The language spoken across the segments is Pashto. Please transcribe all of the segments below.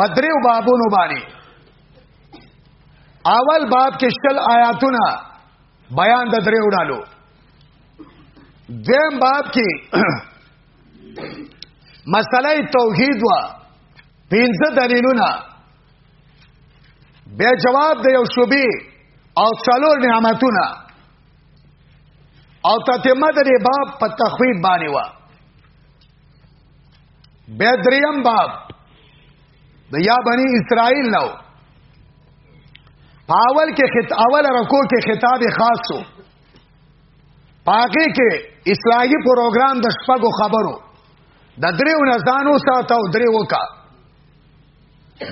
پدریو بابونو باندې اول باب کې شل آیاتونه بیان د دریو ډالو دیم باب کې مسله توحید وا پنځه دلیلونه بیا جواب د یو شوبې او څلور نعمتونه او تتمه د باب په تخویب باندې وا به دریم باب د یا بنی اسرائیل نو پاول کې خط اول رکو کې خطاب خاصو پاګه کې اسلامي پروګرام د شپږو خبرو د دریو نه ځانو ساته او دریو وکا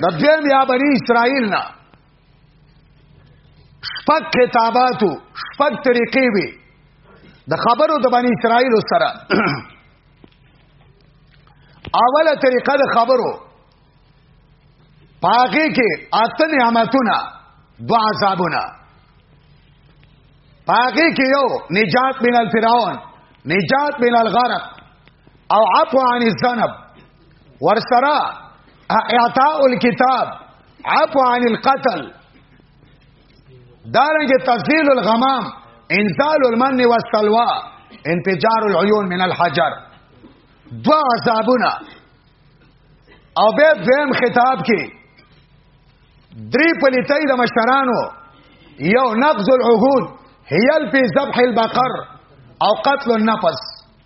د دویم یا بنی اسرائیل نه شپږ کتاباتو شپږ طریقې وي د خبرو د بنی اسرائیل سره اوله طریقه د خبرو پاګه کې اته نعمتونه دوا عذابونه پاګه کې یو نجات من الفرعون نجات من الغرق او عفو عن الذنب ورسره اعطاء الكتاب عفو عن القتل دارنګ تفضیل الغمام انزال المن والسلوى انفجار العيون من الحجر دوا عذابونه او به دویم خطاب کې درې پلیتای د مشرانو یو نقض العهود هیل په ذبح البقر او قتل النفس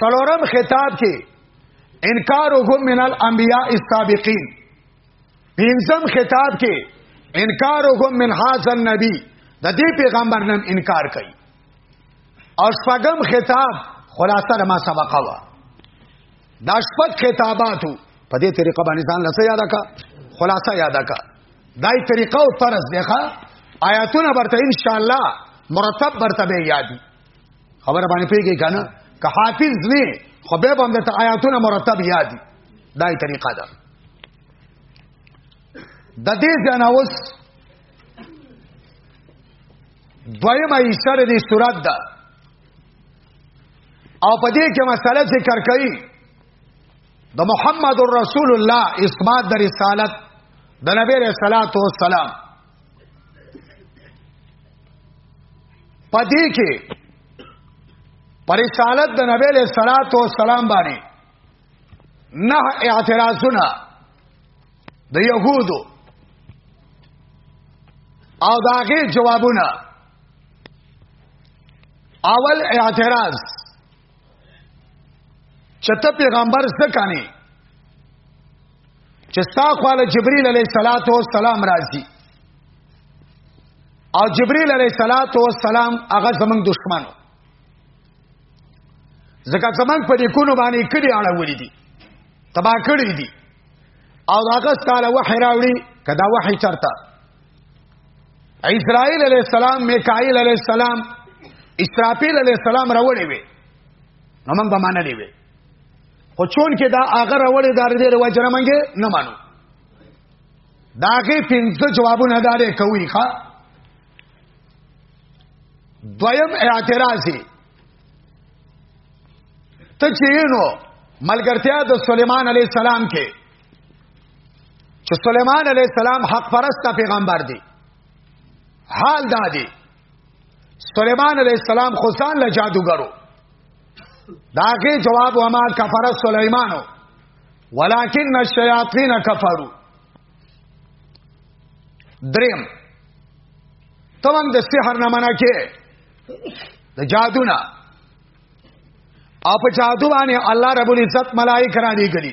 څلورم خطاب کې انکارهم من الانبیاء السابقین پنځم خطاب کې انکارهم من هاذا النبی د دې پیغمبر نن انکار کوي او شپږم خطاب خلاصه د ما سبقه وا دا شپږ خطاباتو په دې طریقه باندې ځان لسه یاد کا خلاصه یاد کا دای طریقه او طرز دیخه آیاتونه برته ان شاء الله مرتب برته به یادی خبره باندې پیږي کنه که حافظ نه خو به باندې ته آیاتونه مرتب یاد دي دای طریقه ده د دې ځنه اوس دویمه ایسره دي صورت ده او په دې کې مسله ذکر کړي د محمد رسول الله اسمات د رسالت د نبی رسول الله پدې کې پرشالت د نبی له صلوات و سلام باندې نه اعتراضونه د يهودو او داغه جوابونه اول اعتراض چته پیغمبر زکانه چې ستا خواله جبريل عليه صلوات و سلام راځي او جبريل عليه صلوات و سلام هغه زمنګ دشمنو زکه زمنګ په دې کونو باندې کړي اړولې دي تبا کړی دي او هغه تعالی وحی راوړي کدا وحی چرته اسرائیل علیہ السلام میکائیل علیہ السلام اسرافیل علیہ السلام راوړی وي نو موږ به مانلې وي خو چون کې دا هغه راوړی دار دې رواج نه منګه نه مانو داغه پنځه جوابونه دارې کوي ښا دویم اعتراضی ته چینو ملګرتیا د سليمان عليه السلام کې چې سليمان عليه السلام حق پرسته پیغمبر دی حال دا دی سليمان عليه السلام خو ځان له جادوګرو داګه جواب وما کفر سليمان ولكن الشياطين كفروا دریم تمام د سحر نه منع کې د جادو نه او په جادو باندې الله رب العزت ملائکه را دي کړی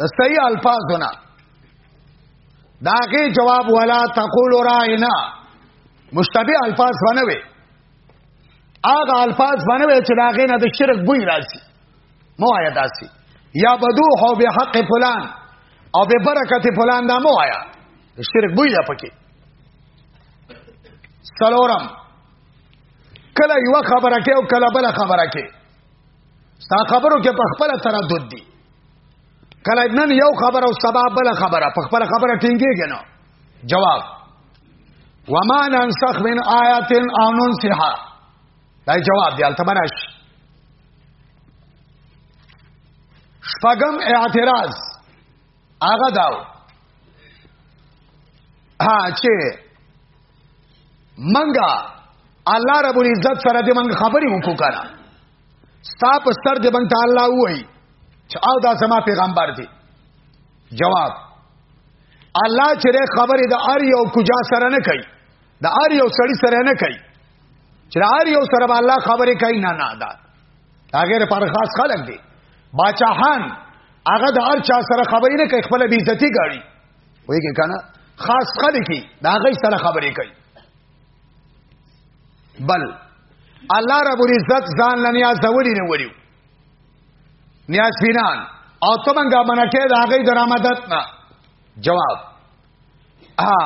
د صحیح الفاظونه داغه جواب ولا تقول راینا مشتبه الفاظ ونوي هغه الفاظ ونوي چې داغه نه د شرک بوی راځي مو آیا داسي یا بدو هو به حق فلان او به برکت فلان دا مو آیا شرک بوی ده پکې سلورم کله یو خبره کې او کله بل خبره کې ستا خبرو کې په خپل تردد دي کله نن یو خبر او سبا بل خبره په خپل خبره ټینګيږي نو جواب وما ننسخ من آیات او ننسها دا جواب دی التمنش شپغم اعتراض هغه داو ها چې منګه الله رب العزت سره دې منګه خبرې وکړو کنه ستا په سر دې منګه الله وای چې او دا زما پیغمبر دی جواب الله چې خبرې د ار یو کجا سره نه کوي د ار یو سړی سره نه کوي چې ار یو سره به الله خبرې کوي نه نه دا هغه لپاره خاص خلک دي باچاهان هغه د ار چا سره خبرې نه کوي خپل بي عزتي ګاړي ویګه کنه خاص خلک کی دا غي سره خبرې کوي بل الله رب العزت ځان نه نیاز وړي نه وړي نیاز فینان او ته منګه منکه دا غي درامدت نه جواب ها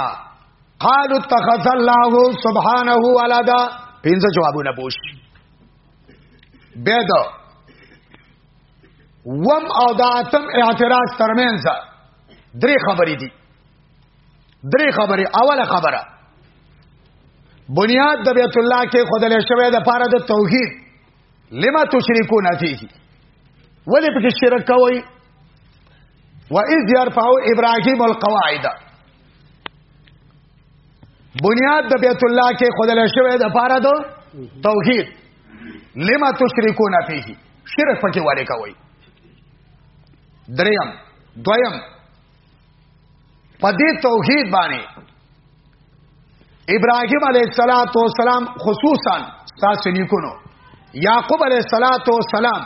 قال اتخذ الله سبحانه ولدا پینځه جوابونه پوښ به دا وم او دا اتم اعتراض ترمنځ درې خبرې دي درې خبرې اوله خبره بنیاد د بیت الله کې خدای شوی د پاره د توحید لما تشرکون فيه ولې په شرک کوي و اذ يرفع ابراهيم القواعد بنیاد د بیت الله کې خدای شوی د پاره د توحید لما تشرکون فيه شرک پکې واره کوي دریم دویم په دې توحید باندې ابراهیم علیه الصلاۃ والسلام خصوصا تاسو نیکونو یعقوب علیه الصلاۃ والسلام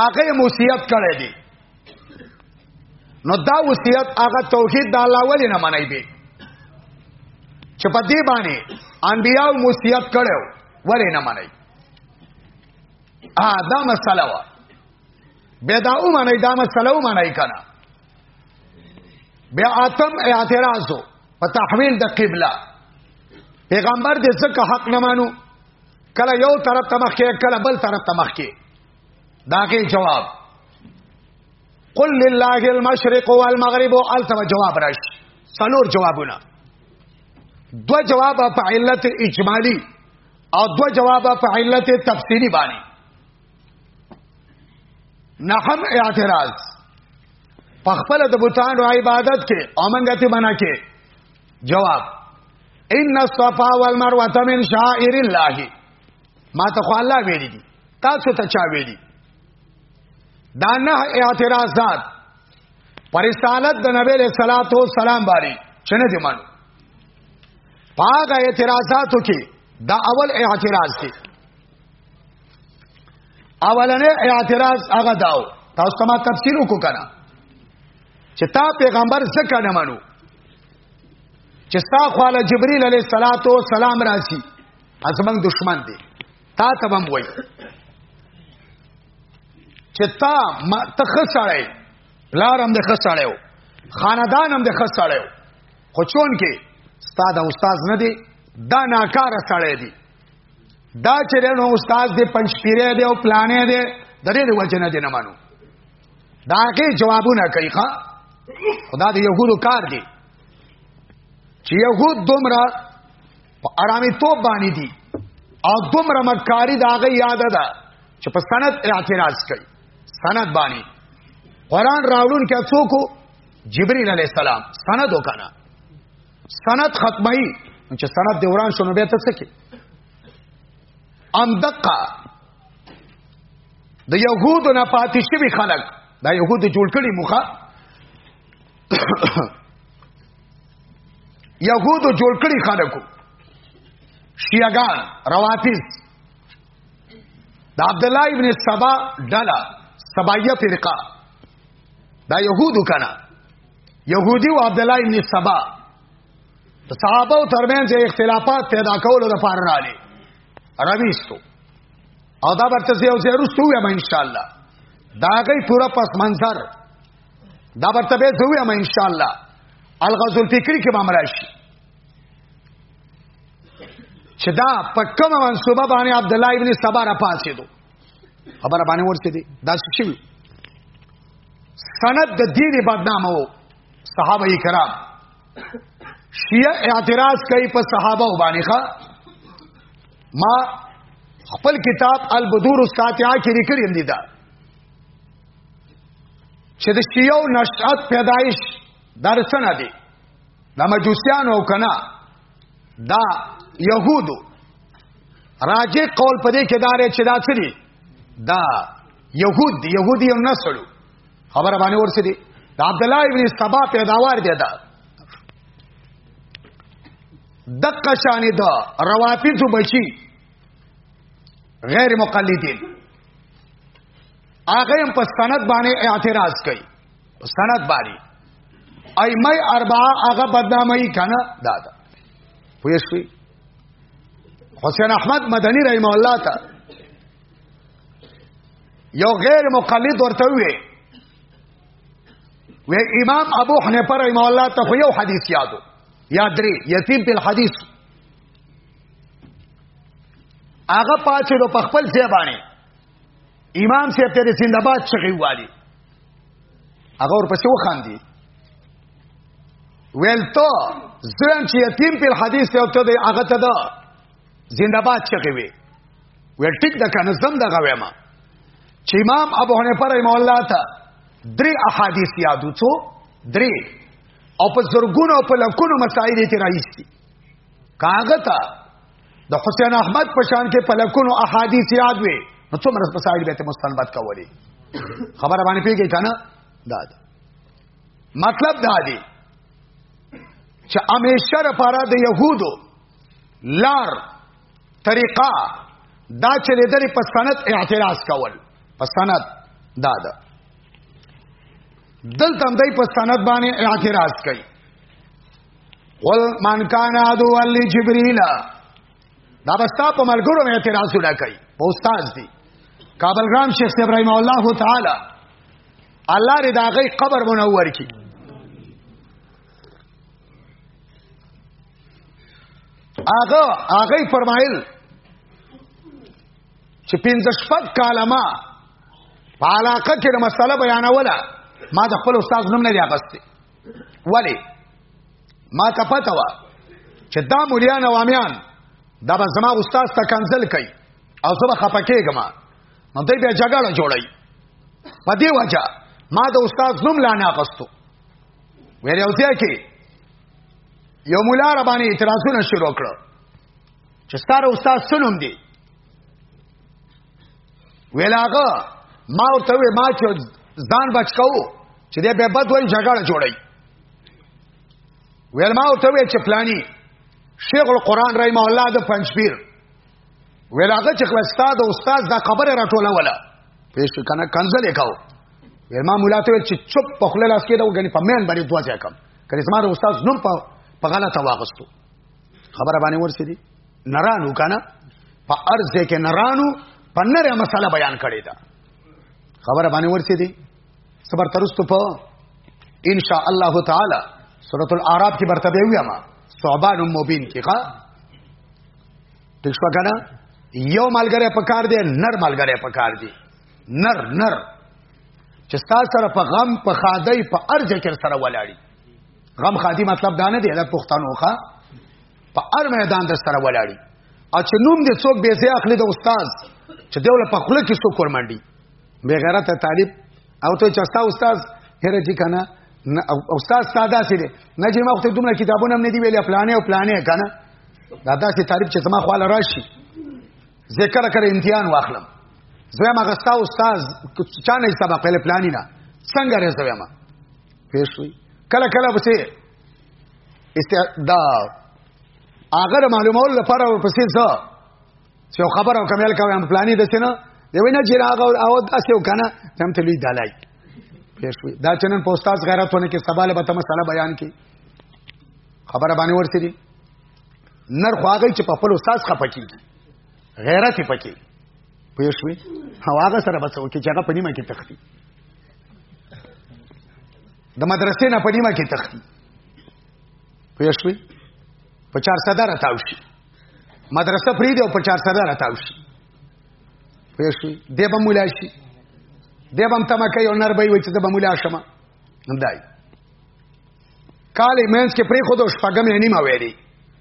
هغه وصیت کړی دی نو دا وصیت هغه توحید د الله ولې نه منای به چې په دې باندې انبیاء وصیت کړو ولې نه منای ا دا مسله وا به دا او معنی دا مسله او معنی کنا بیا اتم اعتراض په تحویل د قبله پیغمبر دې ځکه حق نه مانو کله یو طرف ته مخکې کله بل طرف ته مخکې داګه جواب قل لله المشرق والمغرب التم جواب راش سلور جوابونه دو جواب په علت اجمالی او دو جواب په علت تفسیری باندې نحم اعتراض په خپل د بوتانو عبادت کې اومنګتی بنا کې جواب ان الصفا والمروه من شعائر الله ما ته خو الله ویلي دي تاسو ته چا ویلي دا نه اعتراضات پر رسالت د نبی له صلوات و سلام باندې چنه دي مانو پاغه اعتراضاتو کې دا اول اعتراض دی اولنې اعتراض هغه داو تاسو ته ما تفسیر وکړه کنه چې تا پیغمبر څخه نه منو چې ستا خواله جبرئیل علیه الصلاۃ والسلام راځي ازمن دشمن دی تا ته هم وای چې تا تخسړې لارم د خسړېو خاندانم د خسړېو خو چون کې استاد او استاد نه دی دا ناکار سړی دی دا چې نو استاد دی پنځ پیره دی او پلانې دی د دې وجه نه دی نه مانو دا کې جوابونه کوي ښا خدا دې یهودو کار دی چې یهود دومره په آرامي توپ باندې دي او دومره مکاری دا غي یاد ده چې په سند اعتراض کوي سند باندې قران راوړون کې څوک جبريل عليه السلام سند وکنا سند ختمي چې سند دوران شونه به ته سکے ام دقه د يهودو نه پاتې شوی خلک دا يهود جوړ کړي مخه يهودو جوړ کړي خلکو شیعگان رواتیز دا عبداللہ ابن سبا ڈالا سبائیہ فرقہ دا يهودو کنه يهودي او عبد الله ابن سبا صحابه او ترمن چې اختلافات پیدا کول د فار رالي رويستو او دا برته زه او زه رسو یم ان شاء الله دا غي پورا پس منظر دا برته به زه یم ان شاء الله الغزو الفکری کې به مراشي چې دا په کومه منصوبه باندې عبد الله ابن سبا را پاتې دوه خبره باندې ورسې دي دا شي سند د دین بدنامه وو صحابه کرام شیعه اعتراض کوي په صحابه باندې ښا ما خپل کتاب البدور الساتعه کې لیکلی دی دا چې د شیعو نشأت پیدایش دا رسنه دي د مجوسیانو او کنا دا يهودو راجع قول پدې کې دار چې دا څه دي دا يهود دي يهودي هم نسلو خبره باندې ورسې دي د عبد الله ابن سبا پیداوار دی دا دقه شان دا روافض بچي غیر مقلدین هغه هم په سند باندې اعتراض کوي سند باندې ائمه اربعه هغه بدنامي کنه دا دا پوه شئ حسین احمد مدنی رحم الله تا یو غیر مقلد ورته وی و امام ابو حنیفه رحم الله ته یو حدیث یادو یاد لري یتیم په حدیث هغه پاتې د خپل ځای باندې امام سي ته زندباد شغي والی هغه ورپسې وخاندي ویل ته زرم چې یتیم په حدیث ته ته هغه ته دا زنده باد چغي وي ویل ټیک د کنه زم دغه وایم چې امام ابو حنیفه رحم الله ته درې احادیث یادو څو درې او په زرګونو په لکونو مسائل ته راځي کاغه ته د حسین احمد په شان کې په لکونو احادیث یاد وي نو څومره مسائل به ته مستنبط کولی خبره باندې پیږي کنه دا ده مطلب دا دی چې همیشه لپاره د يهودو لار طریقه دا چې لري په سند اعتراض کول په سند دا ده دلته هم دای په سند باندې اعتراض کوي قل من کان عدو علی جبريل دا بستا په ملګرو مې اعتراض وډا کوي استاد دی کابل ګرام شیخ ابراهیم الله تعالی الله دې دا غي قبر منور کی هغه هغه فرمایل چې پنځه شپږ کاله ما په علاقه کې د مسله بیانوله ما د خپل استاد نوم نه دی اغستی ولی ما ته پته و چې دا مليان او امیان دا به زما استاد ته کنسل کوي او زه به خپکېږم نو دوی بیا جګړه جوړي په دې وجه ما د استاد نوم لا نه غستو ویل یو ځای کې یو مولا را باندې اعتراضونه شروع کړ چې ستاره استاد سنوم دی ویلاغه ما ورته ما چې ځان بچ کوو چې دې به بد وای جګړه جوړي ویل ما ورته وی چې پلاني شیخ القران رحم الله د پنځپیر ویل هغه چې استاد او استاد دا خبره راټوله ولا پیش کنه کنزل وکاو ویل ما مولا ته ویل چې چپ په خپل لاس کې دا وګني په مین باندې دوا ځای کم کله زما د استاد نوم په غلطه واغستو خبره باندې ورسېدی نرانو کنه په ارز کې نرانو په نره مسله بیان کړی دا خبره باندې ورسې دي صبر ترستو په ان شاء الله تعالی سورۃ الاعراف کې برتبه ویا ما صعبان مبین کې ښا ټیک شو کنه یو ملګری پکار دی نر ملګری پکار دی نر نر چې ستا سره په غم په خادای په ارزه کې سره ولاړی غم خادي مطلب دا نه دی دا پښتنو ښا په هر میدان در سره ولاړی او چې نوم دې څوک به زی اخلي د استاد چې دیول په خله کې څوک ورمنډي بے غیرت طالب او ته چې استاد استاد هر چې کنه استاد ساده سي دي نه چې ما وخت دومره کتابونه نه دی ویلې پلانې او پلانې کنه دا داسې طالب چې زما خواله راشي ذکر کړ امتحان واخلم زه ما غستا استاد چا نه سبق ویل پلانې نه څنګه رسوي ما پېښوي کله کله بسې است دا هغه معلومول لپاره ورپسې څه چې خبر او کمال کوي هم پلاني د سينه دی وینا چې هغه او اسې وکنه تم ته لوی دلای پېښوي دا چنن پوسټاس غیرتونه کې سباله به تم مسله بیان کی خبره باندې ورسېږي نر خواږی چې په خپل استاد خپکی غیرت پکې پېښوي هواغه سره بچو کې چې هغه پنیمه کې تختی د مدرسې نه پدیمه کې تختی پېښوي په 400 راتاو شي مدرسه پری دی او په 400 راتاو شي پېښوي دی به مولا شي دی به تمه کوي او نر به وي چې د مولا شمه همدای کاله مینس کې پرې خود شپګم یې نیمه ویلي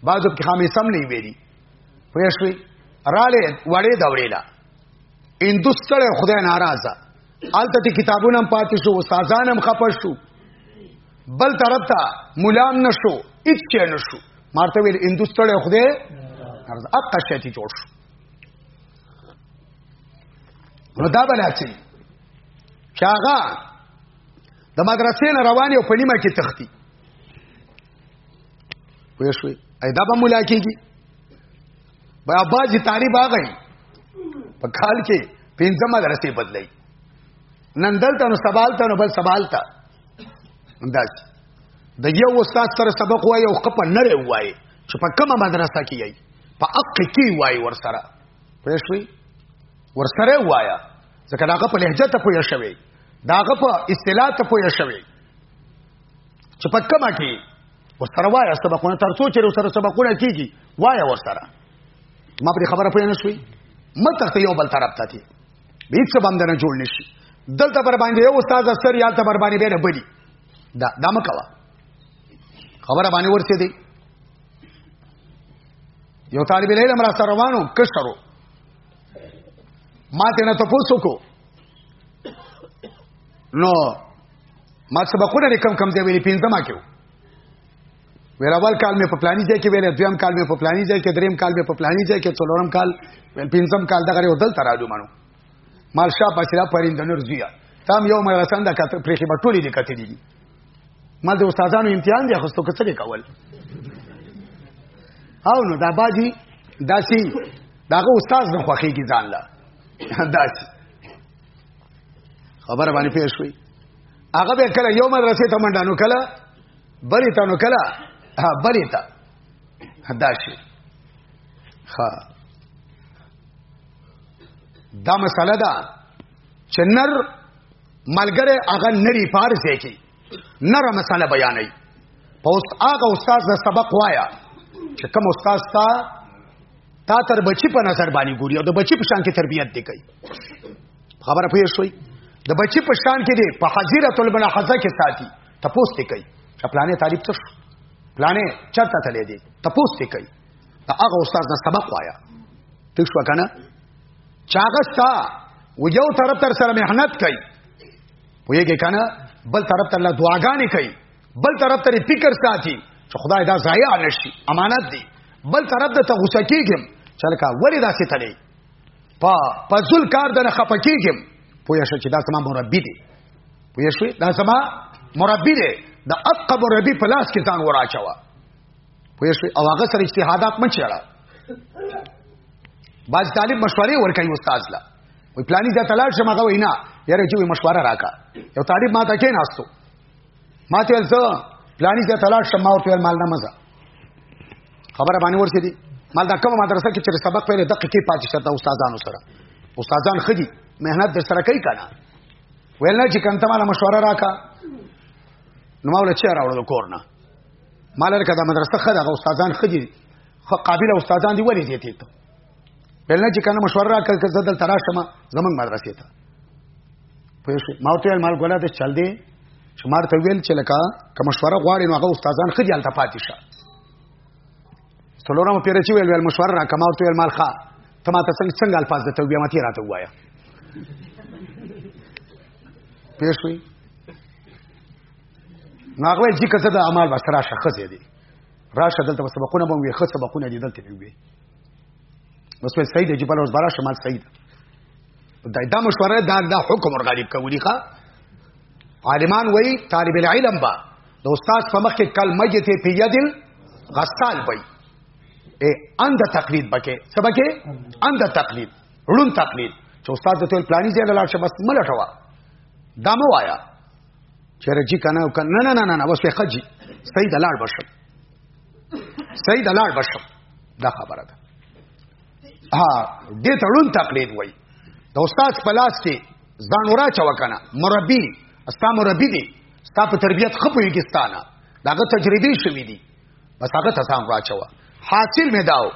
بعضو کې خامې سم نه ویلي پېښوي رااله وړې دورې لا اندستړ خدای ناراضه آلته تی کتابونه هم پاتې شو استادان هم خپه شو بل طرف ته مولام نشو هیڅ چا نشو مارته ویل هندوستړی خدای ارز اقا شتی جوړ شو نو دا بلا چې چاغه د مدرسې نه رواني او پنیمه کې تختی وې شوې ایدا به مولا کېږي بیا باجی طالب هغه په کال کې پنځه مدرسې بدلای نن دلته نو سبالته نو بل سبالته انداز د یو استاد سره سبق وای او خپل نه وای چې په کومه مدرسه کې یې په حق کې وای ور سره پوه شوي ور سره وایا ځکه داغه په لهجه ته پوه شوي داغه په اصطلاح ته پوه شوي چې په کومه کې وسره وایه سبقونه تر څو چې وسره سبقونه کیږي وایه وسره ما پر خبره پوه نه شوي مته ته یو بل طرف ته دي به څه باندې نه جوړ نشي دلته پر باندې یو استاد سر یا ته پر باندې به نه بلی دا دا مکوا خبره باندې ورسې دي یو طالب علم را سره روانو کشرو ما ته نه تاسو کو نو ما سبقونه لري کم کم ځای ویلي پنځمه کې ویل اول کال مې په پلاني ځای کې ویل دویم کال مې په پلاني ځای کې دریم کال مې په پلاني ځای کې څلورم کال ویل پنځم کال دغه یو دل ترالو مانو مال شاه بشرا پرندنور زویا تام یو مدرسان د کتر پرې خبر ټولې دي کتلې دي مال د استادانو امتحان دی خو څه څه کول او نو دا بازي داسي داغه استاد نه خوخي کی ځان لا داسي خبر باندې پیښ شوی هغه به کله یو مدرسې ته منډه نو کله بلی ته نو کله ها بلی ته داشي ها دا مسله ده چې نر ملګری هغه نری پار ځای کې نره مسله بیانې په اوس هغه استاد د سبق وایا چې کوم استاد تا تا تر بچی په نظر باندې ګوري او د بچی په شان کې تربيت دی کوي خبره پوه شوي د بچی په شان کې دی په حزيره البنا حزه کې ساتي تپوس دی کوي چې پلانې طالب څه پلانې چرته تلې دي تپوس دی کوي دا هغه استاد نه سبق وایا ته شو کنه چاغستا و یو طرف تر سره مهنت کوي پوهیږي کنه بل طرف ته الله دعاګانې کوي بل طرف ته فکر ساتي چې خدای دا ضایع نشي امانت دی بل طرف ته غوسه کیږم چلکا وری داسې تړي په پزل کار دنه خپکیږم پوه شو چې دا سما مربي دی پوه شو دا سما مربي دی د اقب ربي په لاس کې ځان وراچوا پوه شو او هغه سره اجتهادات مچړه باز طالب مشورې ورکړي استاد له وای پلاني ځای تلل شم هغه وینا یاره چې مشوره راکا یو طالب ما ته کې ناستو ما ته ځه پلاني ځای تلل شم ما ورته مال نه مزه خبره باندې ورسې دي مال دا کومه مدرسه کې چې سبق پیل دقیقې کې پاتې شته استادانو سره استادان خدي مهنت در سره کوي کنه ویل نه چې کانته مال مشوره راکا نو مول چې راوړل کورنا مال لري کدا مدرسه خدا استادان خدي خو قابل استادان دی ولې دي ته بلنه چې کنه مشوره راکړ که زه دل تراشم زمنګ مدرسې ته پوه شو ما ته مال ګولا ته چل دی شمار ته ویل چې لکه که مشوره غواړي نو هغه استادان خځې حالت پاتې شه څلورم پیر چې ویل ویل مشوره راکړه ما ته ویل مال ښا ته ما ته څنګه څنګه الفاظ د توبې ماتي راته وایا پوه شوي نو هغه چې کزه د اعمال بسرا شخص دی راشه دلته به سبقونه به وي ښه سبقونه دي دلته وي اوس په سید جبل اوس برا شمال سید دا دا مشوره دا دا حکم ور غالب کوي ښا عالمان وای طالب العلم با د استاد په مخ کې کلمه یې ته پیادل غسال وای ا اند تقلید بکې سبکه اند تقلید ړون تقلید چې استاد ته پلاني ځای لاله شبس ملټوا دا مو وایا چیرې چې کنه کنه نه نه نه نه بس په خجی صحیح د لاړ بشم صحیح د لاړ بشم دا خبره ده ها دې تړون تقلید وای د استاد پلاس کې ځان ورا چا وکنه مربي استا مربي دي ستا په تربيت خپوي کې ستانه داغه تجربه شوې دي بس هغه ته ځان ورا چا حاصل مې داو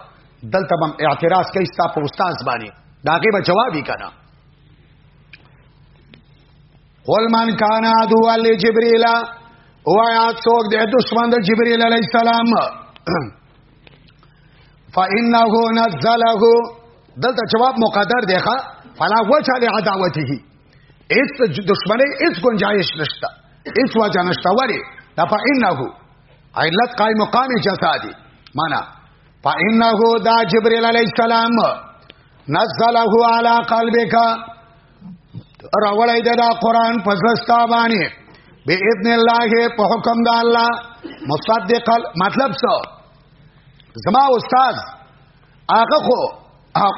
دلته بم اعتراض کوي ستا په استاد باندې داګه به جواب یې کنه قل من کان عدو علی جبرئیل او یا څوک د دشمن د جبرئیل علی السلام فانه نزله دلته جواب مقدر دی ښا فلا وجه لعداوته اس دشمنی اس گنجائش نشتا اس وجه نشتا ولی دا فانه علت قائم مقام جسادی معنا فانه دا جبرئیل علی السلام نزله علی قلبک راوړی دی دا قران په زړستا باندې به اذن الله په حکم د الله مصدق مطلب څه زما استاد هغه خو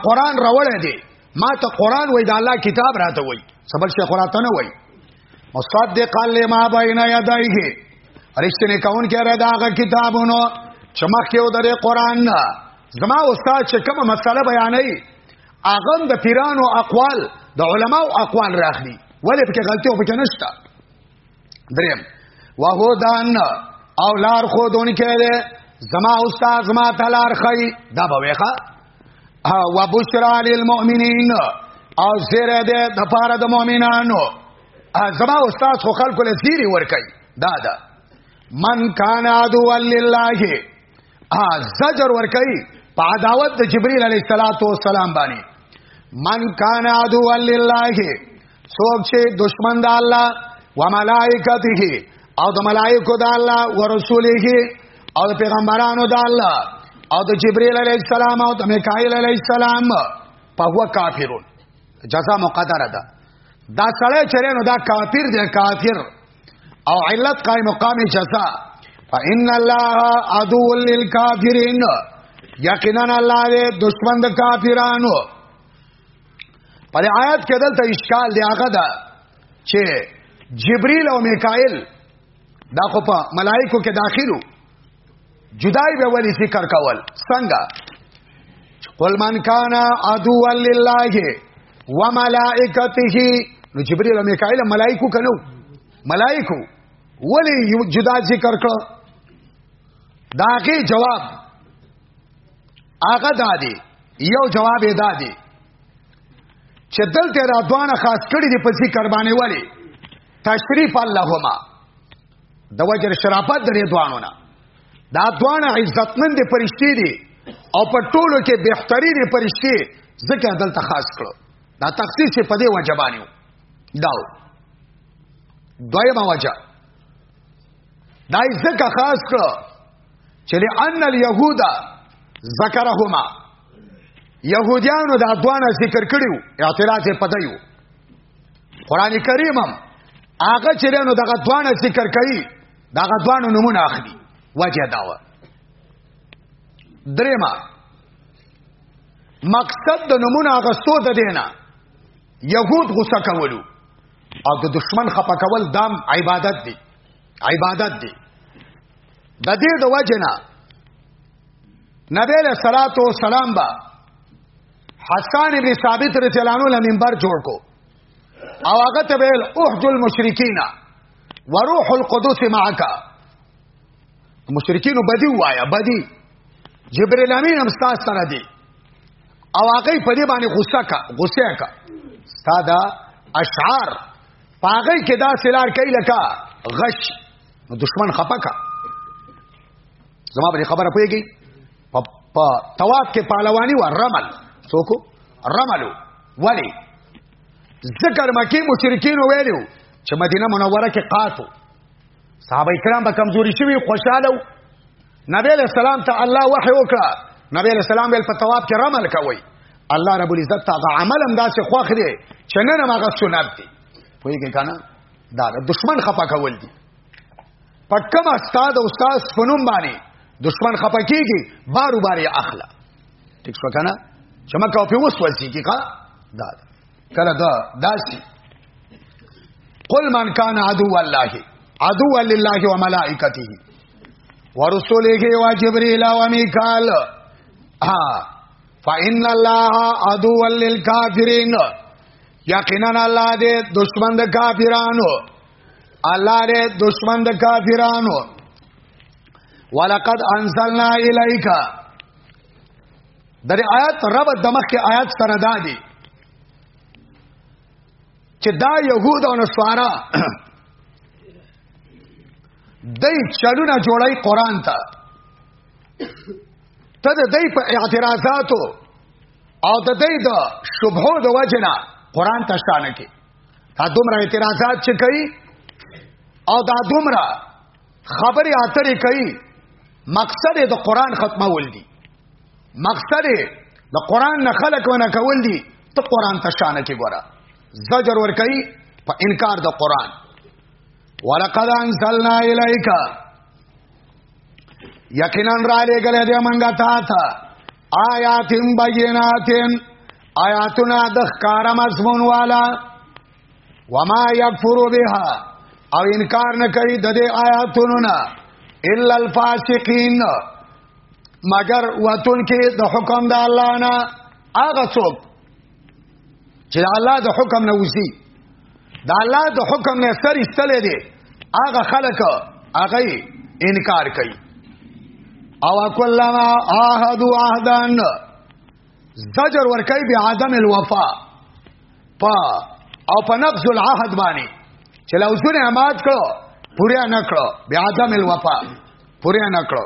قران راوړی دی ما ته قران وای د الله کتاب راته وای سبل شیخ راته نه وای مصدق لما بین یدایه رښتینه کون کې را داغه کتابونو چمخ یو د قران نه زما استاد چې کومه مسله بیانې اغم د پیرانو اقوال د علماو اقوال راخلي ولې پکې غلطي او پکې نشته دریم وهو دان او لار خو دون کېله زما استاد زما تلار خي دا به وخه او بشرا للمؤمنین او زیره ده د پاره د مؤمنانو زما استاد خو خلکو له زیری ور کوي دا دا من کان عدو لله ا زجر ور کوي په عداوت د جبريل عليه السلام باندې من کان عدو لله څوک چې دشمن د الله و ملائکته او د ملائکو د الله او رسوله او د پیغمبرانو د الله او د جبريل عليه السلام او د میکائیل عليه السلام په هو کافرون جزاء مقدره ده دا سړی چرې نو دا کافر دی کافر او علت قائم مقام شسا فإن الله عدو للكافرين یقینا الله دې دشمن د کافرانو پر آیات کې دلته اشکال دی هغه دا چې جبريل او میکائیل دا خو په ملائکو کې داخلو جدای به ولی ذکر کول څنګه قل من کان عدو لله وملائکته نو جبرئیل او میکائیل ملائکو کنو ملائکو ولی جدا ذکر کړ داغه جواب هغه دادی یو جواب یې دادی چې دلته را دوانه خاص کړی دی په ذکر باندې ولی تشریف اللهما د وجر شرافت درې دوانو نه دا دوانه عزتمن دي پرشتي دي او په ټولو کې بهتري دي پرشتي ځکه دلته خاص کړو دا تخصیص په دې وجه باندې دا دویمه وجه دا ځکه خاص کړو چې لئن اليهود ذکرهما يهوديانو دا دوانه ذکر کړیو اعتراض یې پدایو قران کریم هم هغه چې نو دغه دوانه ذکر کوي دغه دوانه نمونه اخلي وجه داوه درېما مقصد د نمونه اغستو د دینه یهود غوسه کولو او د دشمن خپه کول دام عبادت دی عبادت دی د دې د وجنه نبی له صلوات و سلام با حسان ابن ثابت رضی الله عنه منبر جوړ کو او هغه ته ویل احج المشرکین وروح القدس معك مشرکین بدی وایا بدی جبرئیل امین هم تاسو سره دی او هغه په دې باندې غصه کا غصه کا ساده اشعار پاغه کې دا سلار کوي لکه غش دشمن خپکا زما په خبره پويږي په تواب کې پهلواني و رمل څوک رملو ولی ذکر مکی مشرکین ویلو چې مدینه منوره کې قاتو صحابه کرام به کمزوري شوي خوشاله نبی له سلام ته الله وحی وکړه نبی له سلام ول په تواب کې رمل کوي الله رب العزت ته عمل هم داسې خوخ دی چې نن هغه سنت دی پوهیږئ کنه دا د دشمن خپه کول دي پکم استاد او استاد فنوم باندې دشمن خپکیږي بارو باري اخلا ټیک شو کنه چې ما کاپی وسوځي کی کا دا کله دا داسي قل من کان عدو الله عدو لله و ملائکته ورسوله و جبريل و میکال ها فإن الله عدو للكافرين یقینا الله دې دشمن د کافرانو الله دې دشمن د کافرانو ولقد انزلنا الیک در آیات رب دمخ کې آیات سره دادی چې دا يهود او نصارا دای چلونه جوړای قران ته ته د دې په اعتراضاتو او د دې د شبهو د وجنا قران ته شانه کې دا دومره اعتراضات چې کوي او دا دومره خبرې اترې کوي مقصد د قران ختمول دي مقصد د قران نه خلق ونه کول دي ته قران ته شانه کې ګوره زجر ور کوي په انکار د قران ولقد انزلنا الیک یقینا را لګل دې منګه تا تا آیاتم بیناتن آیاتنا د ښکار مضمون والا وما یکفر بها او انکار نه کوي د دې آیاتونو نه الا الفاسقین مگر وتون کې د حکم د الله نه هغه څوک چې الله د حکم نه وځي د الله د حکم نه سر ایستلې دي هغه خلک هغه انکار کوي او کلما عهد عهدان زجر ور کوي به عدم الوفا پا او په نقض العهد باندې چې لوزونه مات کړو پوریا نکړو بیا عدم الوفا پوریا نکړو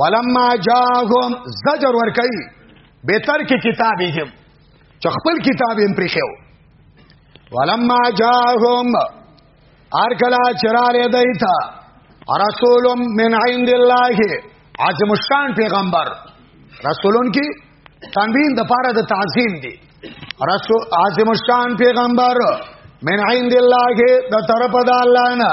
ولما جاءهم زجر ور کوي به تر کې کتابهم چې خپل کتاب یې پرې خو ولما جاءهم ارکلا چراله دایتا رسول من عند الله عظیم الشان پیغمبر رسولون کی تنوین د پاره د تعظیم دی رسول عظیم الشان پیغمبر من عند الله د طرف د الله نه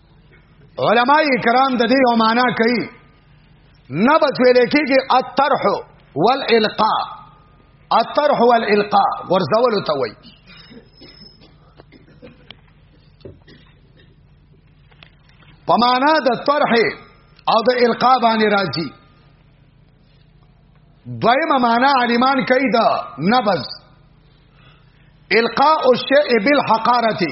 علما کرام د دې یو معنا کوي نه بس ویل کېږي الطرح والالقاء الطرح والالقاء ورزول ته وایي په معنا د طرح او د القاء باندې راځي دویمه معنا عالمان کوي دا نبذ القاء الشیء بالحقارته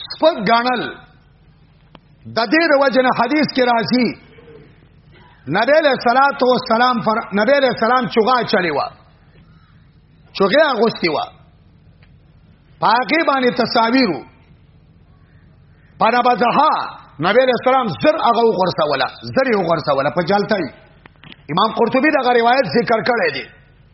سپک غنل د دې د وجنه حدیث کې راځي نبی له صلوات و سلام پر نبی له سلام چوغا چلی و چوغه اغوستي و پاګې باندې تصاویرو پانا بزها نبی له سلام زر هغه وغورسوله زر یې وغورسوله په جالتای امام قرطبي دا روایت ذکر کړی دی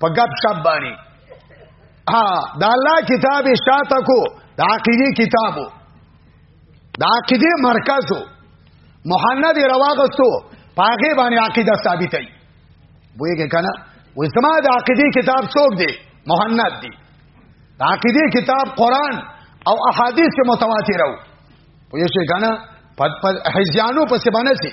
په غب شپ باندې ها دا الله کتاب شاته کو دا عقیده کتابو دا عقیده مرکزو محمد رواغستو پاغه باندې عقیده ثابتې وایي کنه وې سما د عقیده کتاب څوک دی محمد دی دا عقیده کتاب قران او احادیث متواتر وو وایي څنګه پد پد حزیانو په سبانه سي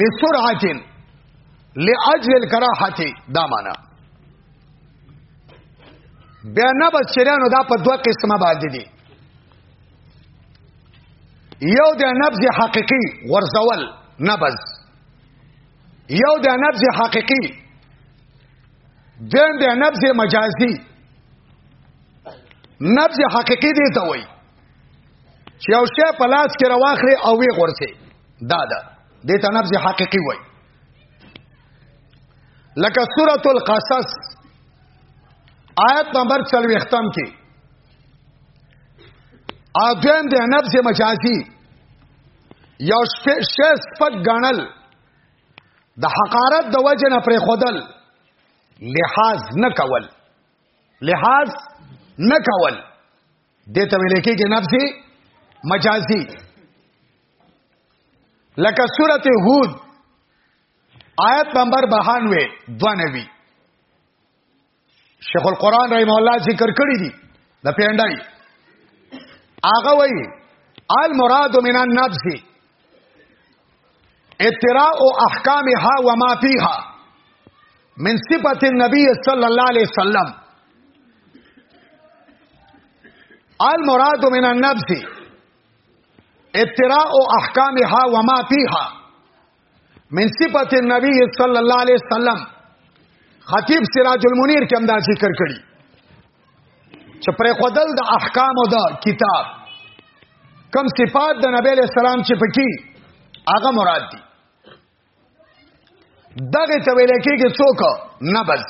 بسرعت لاجل الکراحه دا معنا بیا نه بچرانو دا په دوه قسمه باندې دي یو د نبض حقيقي ورزول نبض یو د نبض حقيقي دیم د نبض مجازي نبض حقيقي دی ته وای چې یو شی په لاس کې راوخلي او وی غورځي دا دا دې ته نفس حقيقي وای لکه سورۃ القصص آیت نمبر 40 ختم کې اذن د نفس مجازي یو شیس پټ غنل د حقارت د وجه نه پر خودل لحاظ نه کول لحاظ نه کول دته ویل کېږي نفسي مجازي لکه سورت هود آیت نمبر 92 92 شیخ القران رحم الله ذکر کړی دی د پیندای هغه وای المراد من النفس اتراء احکامها وما فيها من صفت النبي صلى الله عليه وسلم المراد من النفس ابتراء او احکامها وما فيها من صفات النبي صلى الله عليه وسلم خطیب سراج المنیر کې هم دا ذکر کړی چې پر خدل د احکام او د کتاب کم صفات د نبی له سلام چې پکې هغه مراد دي دغه ته ویل کېږي څوک نبذ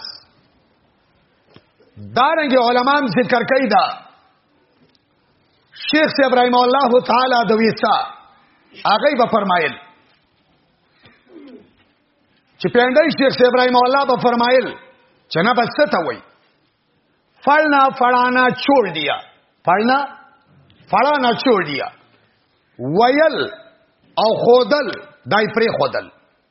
دارنګ علماء ذکر کوي دا شیخ صاحب رحم الله تعالی د ویسا هغه به فرمایل چې پیندای شیخ صاحب رحم الله به فرمایل چې نه بس ته وای فلنا فلانا چھوڑ دیا فلنا فلانا چھوڑ دیا ویل او خودل دای پری خودل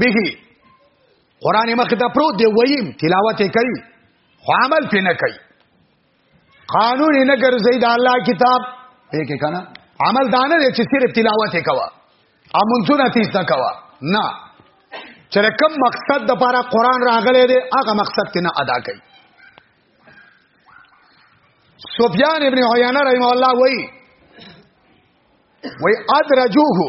به قران مخ ته پرو دی ویم تلاوت کوي خو عمل پې نه کوي قانون نه ګرځي د الله کتاب پې کې کنه عمل دانه دې چې صرف تلاوت کوي امونځونه تیز نه کوي نه چې کوم مقصد د لپاره قران راغلی دی هغه مقصد ته نه ادا کوي سفیان ابن عیانه رحم الله وای وای ادرجوه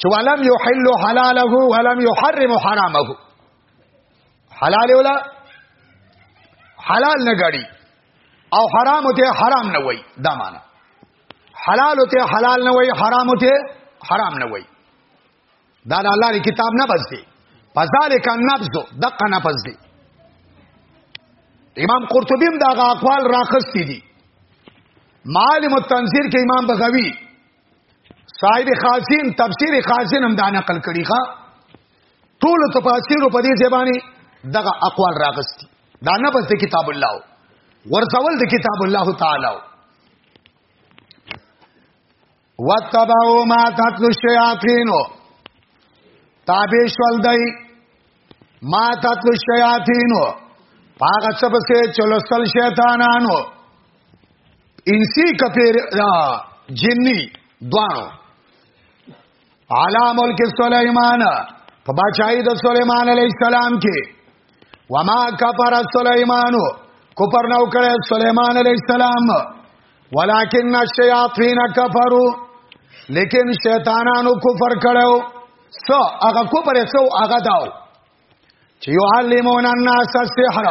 چې ولم يحل حلاله ولم يحرم حرامه حلال ولا حلال نه غړي او حرام ته حرام نه وای دا معنا حلال ته حلال نه وای حرام ته حرام نه وای دا د الله دی کتاب نه بس دی فذالک النبذ دقه نه بس دی امام قرطبی هم دا اقوال راخستی دي معالم التنزیر کې امام بغوی صاحب خازن تفسیر خازن هم دا نقل کړي ښا ټول تفاسیر په دې ځبانی دغه اقوال راغستي دا نه بس د کتاب الله ورسول د کتاب الله تعالی واتبعوا ما تتلو الشیاطین تابع شول دای ما تتلو الشیاطین پاغه څه پسې چلوستل شیطانانو انسی کپیر جنی دوانو علا ملک سلیمان په بچای د سلیمان علی السلام کې وما کفر سلیمان کوپر نو کړه سلیمان علی السلام ولکن الشیاطین کفروا لیکن شیطانانو کفر کړو سو هغه کوپر سو هغه داو چې یو علمون الناس السحر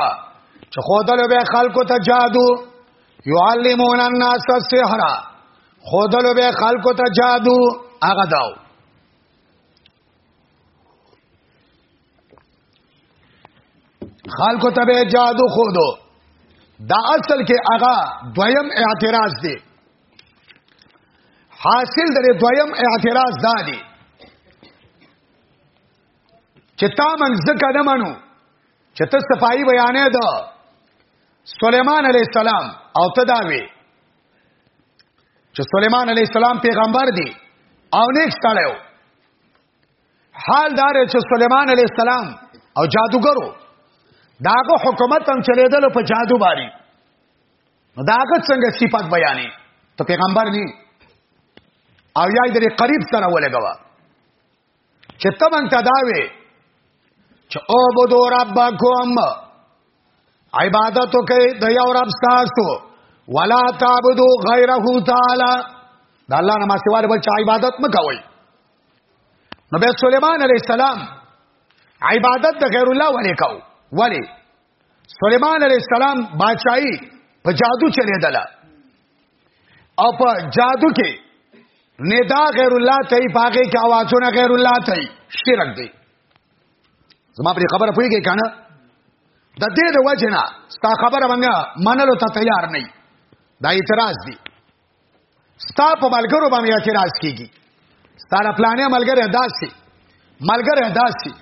چې خودلو به خلکو ته جادو یو علمون الناس السحر خودلو به خلکو ته جادو هغه داو خلکو ته به جادو خودو دا اصل کې هغه دویم اعتراض دی حاصل درې دویم اعتراض دا دی چې تا من زکه نه منو چې ته صفائی بیانې ده سليمان عليه السلام او تداوي چې سليمان عليه السلام پیغمبر دی او نیک ستړیو حال دار چې سليمان عليه السلام او جادوګرو داغه حکومت هم چلیدل په جادو باندې نو داغه څنګه صفات بیانې ته پیغمبر نه او یا دې قریب سره ولګوا چې تمن تداوي چې او بدو ربکم عبادت کوي د یو رب تاسو ولا تعبدو غیره تعالی د الله نه ما سوا بل چا عبادت مکوئ نو به سليمان عليه السلام عبادت د غیر الله ولې کو ولې سليمان عليه السلام بادشاہي په جادو چلیدله او په جادو کې ندا غیر الله ته پاګه کې आवाजونه غیر الله ته شرک دی زما پر خبره پويږي کنه د دې د وجنه ستا خبره باندې منلو ته تیار نه دا اعتراض دی ستا په ملګرو باندې اعتراض کیږي ستاره پلانې ملګری داسي ملګری داسي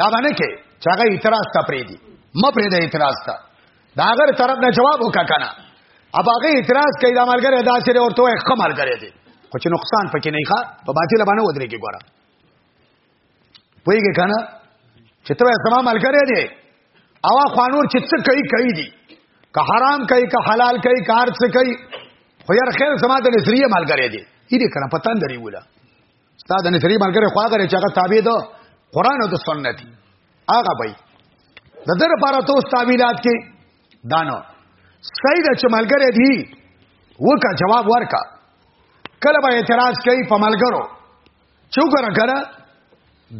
دا باندې کې چې هغه اعتراض ته پرې دي م پرې د اعتراض ته دا هغه طرف نه جواب وکا کنه اب هغه اعتراض کوي دا ملګری داسي ورته خمر کوي دي خو چې نقصان پکې نه ښه په باطل باندې ودرېږي ګوره ویګه کنه چې ته سما ملګری دی او خوانور چې څه کوي کوي دي که حرام کوي که حلال کوي کار څه کوي خو یار خیر سما د نظریه ملګری دی دې کنه پتان دري ولا ستا د نظریه ملګری خو هغه چې هغه تابع ده قران او د سنت هغه به د در لپاره تو تعویلات کې دانو صحیح ده چې ملګری دی وکا جواب ورکا کله به اعتراض کوي په ملګرو چوګره کړه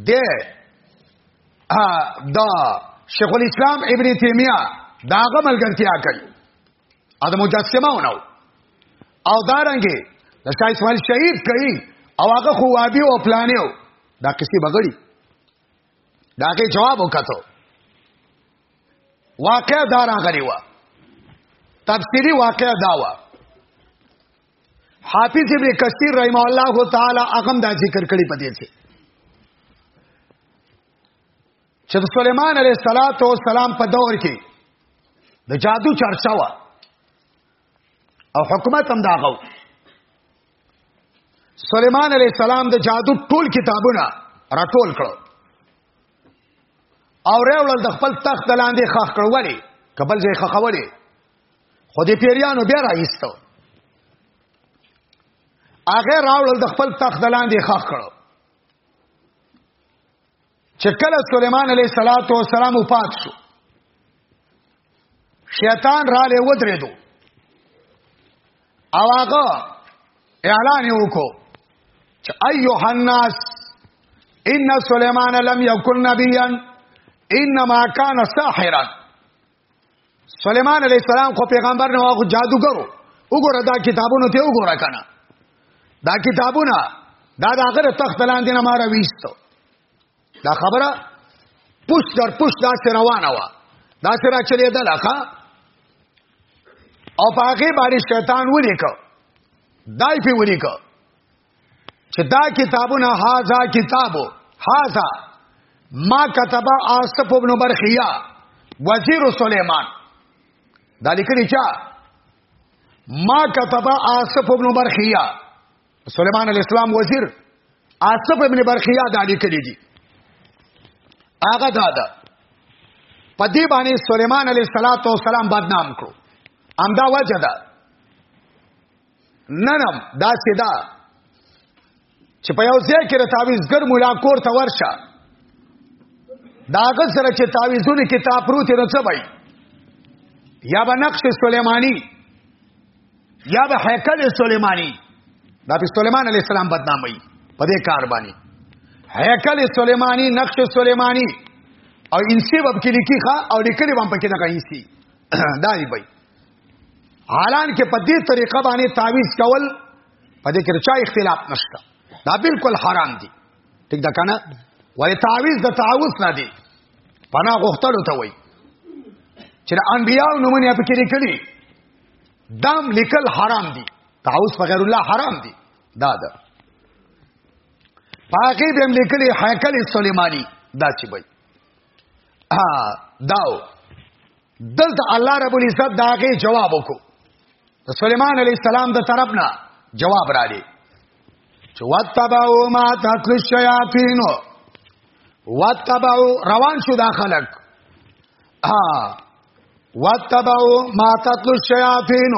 د ا دا شیخ الاسلام ابن تیمیه داغه ملګرتیا کوي ا د مجسمه ونو او دارنګي د شاه اسماعیل شهید کوي او هغه خو وابي او پلانیو دا کسی بغړي دا کې جواب وکړو واقع دارا غلی و تفسیری واقع داوا حافظ ابن کثیر رحم الله تعالی هغه دا ذکر کړی په دې کې چې سليمان عليه السلام په دور کې د جادو چرچا و او حکومت هم داغو سليمان عليه السلام د جادو ټول کتابونه راټول کړو او راول د خپل تخت لاندې خخ کړو ولی کبل ځای خخولې خو دې پیریانو بیا راایستو هغه راول د خپل تخت لاندې خخ کړو چې کله سليمان عليه صلوات و سلام وفات شو شیطان را لې ودرېدو او هغه اعلان وکړو چې ايها الناس ان سليمان لم يكن نبيا انما كان ساحرا سليمان عليه السلام خو پیغمبر نه واغو جادوګرو وګوره دا کتابونه ته وګوره کنه دا کتابونه دا د هغه تخت لاندې نه ماره ویستو دا خبره پوش در پوش دا سره روانه وا دا سره چلی ده لخوا او په هغه باندې شیطان ولیکو دای په ولیکو چې دا کتابونه هاذا کتابو هاذا ما كتب آصف ابن برخيا وزير سليمان دا لیکلی چا ما كتب آصف ابن برخيا سليمان الاسلام وزير آصف ابن برخيا دا لیکلی دي هغه دا ده په دې باندې سليمان عليه السلام بدنام کړو امدا وجه ده ننم دا سیدا چې په یو ځای کې د تعویزګر مولا کور ته ورشه داغه سره چې تعویزونه کې تا پروت نو څه وای یا به نقش سليماني یا به هیکل سليماني دا په سليمان عليه السلام بدنامي په دې کار باندې هیکل سليماني نقش سليماني او انسی وب کې لیکي ښا او لیکلي وم پکې نه کوي انسی دا دی بھائی حالان کې په دې طریقه باندې تعویز کول په دې کې چا اختلاف نشته دا بالکل حرام دي ټیک ده کنه وای تعویز د تعوذ نه دي پنا غختلو ته وای چې د انبیاء نومونه په کې لیکلي دام لیکل حرام دي تعوذ په غیر الله حرام دي دا ده پاکی به لیکلي هیکل سلیمانی دا چې وای ها داو دلته الله رب العزت داغه جواب وکړو د سليمان عليه السلام د طرفنا جواب را دي چې واتبعوا ما تتلو الشياطين واتبعوا روان شو دا خلک ها واتبعوا ما تتلو الشياطين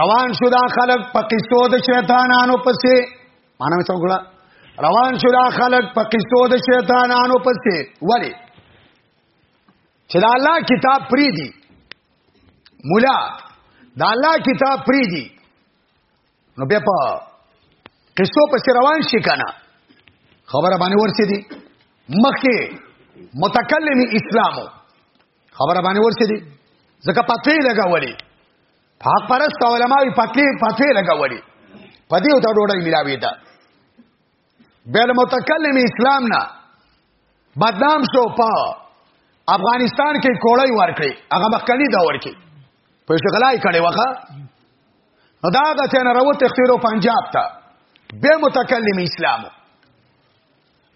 روان شو دا خلک په قصو د شیطانانو پسې مانو څنګه ګړه روان شو دا خلک په قصو د شیطانانو پسې ولی چې دا الله کتاب پری دی مولا دا الله کتاب پری دی نو بیا په قصو پس روان شي کنه خبره باندې ورسې دي مخکې متکلم اسلامو خبره باندې ورسې دي ځکه پاتې لګاولي حق پرست علماء پاتې پاتې لګاولي پدې او ته ډوډۍ ملاوي ده بل متکلم اسلام نه بدنام شو په افغانستان کې کوړی ورکړي هغه مخکنی دا ورکړي په شغلای کړي وخه نو دا د تن راو تختیرو پنجاب ته به متکلم اسلام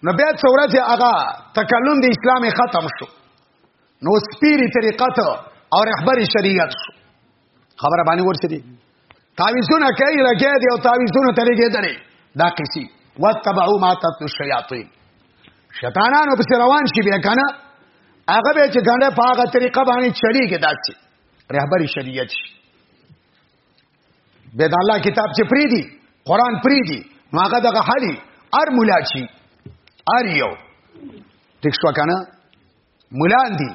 نو بیا څورته هغه تکلم د اسلام ختم شو نو سپیری طریقت او رهبری شریعت شو خبره باندې ورسېدي تعویذونه کوي لګي دي او تعویذونه ترې کېدلې دا قصي وتبعوا ما تتلو الشياطين شیطانانو پس روان شي بیا کنه هغه به چې ګنده په هغه طریقه باندې چړي کې داسي رهبری شریعت شي به د الله کتاب چې پری دي قران پری دي نو هغه دغه حالي ار مولا چی ار یو ټیک شو کنه مولان دي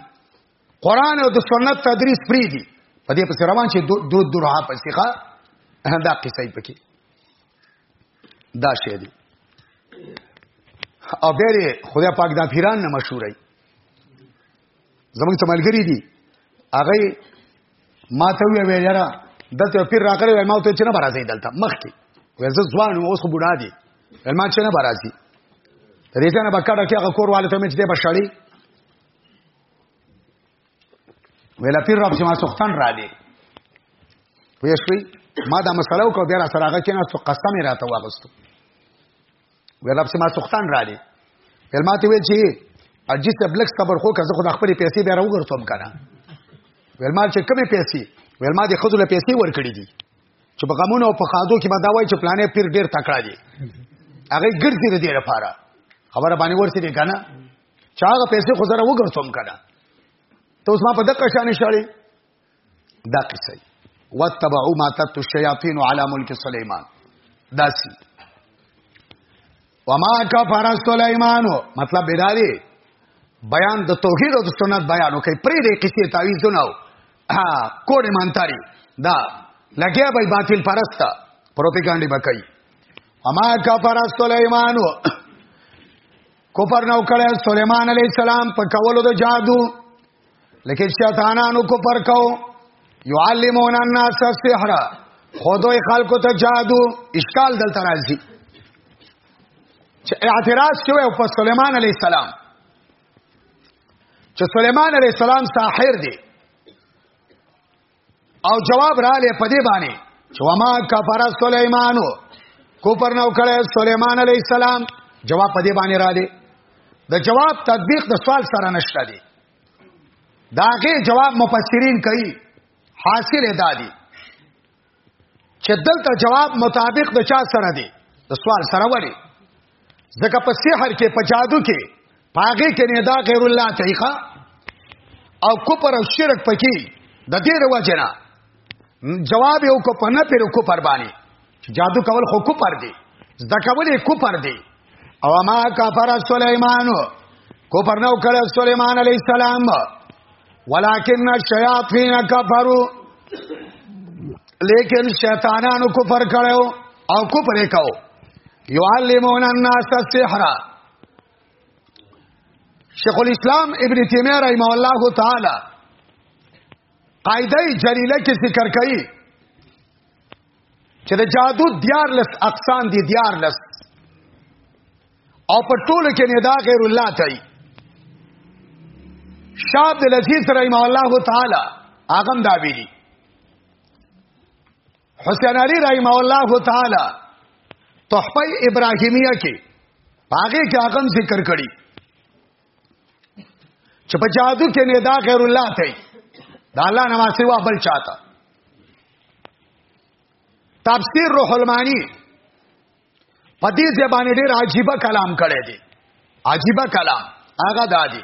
قران او د سنت تدریس پری دي په دې پس روان شي درو درها پسې ښا دا قصې پکې دا شی دی او بیره خدای پاک دا پیران نه مشهورای زمونږ تملګری دي هغه ما ته وی وی یاره دته پیر راغلی وای ما ته چې نه برازي دلته مخ کې وای زه ځوان اوس خو بوډا دي ما چې نه برازي دې ځنه بکړه کې هغه کور والته مې چې دې بشړی ویلا پیر رب چې ما سختن را دي پوه شوي ما دا مسله وکړه بیا را سره هغه کېنه څو قسم یې راته واغستو ویل رب چې ما سختن را دي ویل ما ته ویل چې اجي ته بلک صبر خو که زه خو د خپلې پیسې بیا راوګرځوم که نه ویل ما چې کومې پیسې ویل ما د ښځو له پیسې ورکړې دي چې په غمونو او په خادو کې به دا وایي چې پلانې پیر ډېر تکړه دی هغه ګرځي د دې لپاره خبره باندې ورسېږي که نه چاغه پیسې خو زره وګرځوم کنه ته اوس ما په دقه شان شړې دا قصه وتبعوا ما تت الشياطين على ملك سليمان داسي وما كفر سليمان مطلب دا دی بیان د توحید او د سنت بیان وکي پرې دې قصې تعویذونه ها کوډ مانتاری دا لګیا به باطل پرستا پروپاګاندا وکي اما کفر سليمان کفر نو کړه سليمان عليه السلام په کولو د جادو لکه شیطانانو کفر کو يعلمون الناس السحر خودوی خلکو ته جادو اشکال دلته راځي چې اعتراض شوی او په سليمان عليه السلام چې سليمان عليه السلام ساحر دی او جواب را لې په دې باندې چې وما کفر سليمانو کوپر نو کړه سليمان عليه السلام جواب په دې باندې را لې د جواب تطبیق د سوال سره نشته دی داغه جواب مفسرین کوي حاصل ادا دي چې دلته جواب مطابق د چا سره دی د سوال سره وړي ځکه په سحر کې په جادو کې پاګه کې نه دا غیر الله طریقه او کوپر او شرک پکې د دې وروجنا جواب یو کو په نه پیرو کوپر باندې جادو کول خو کوپر دی زده کول یې کوپر دی او ما کفر سليمان کوپر نو کړ سليمان عليه السلام ولكن الشياطين كفروا لیکن شیطانانو کفر کړو او کفر وکاو یعلمون الناس السحر شیخ الاسلام ابن تیمیه رحمه الله تعالی قاعده جلیله کې ذکر کړي چې د جادو دیار لس اقسام دي دیار لس او په ټول کې نه دا غیر الله تای شاب د لذیذ رحمه الله تعالی اغم دا ویلي حسین علی رحمه الله تعالی تحفه ابراهیمیه کې هغه کې هغه ذکر کړي چې په جادو کې نه دا غیر الله ته دا الله نه ما سیوا بل چاته تفسیر روح المانی په دې زبانه ډېر عجیب کلام کړی دی عجیب کلام هغه دادی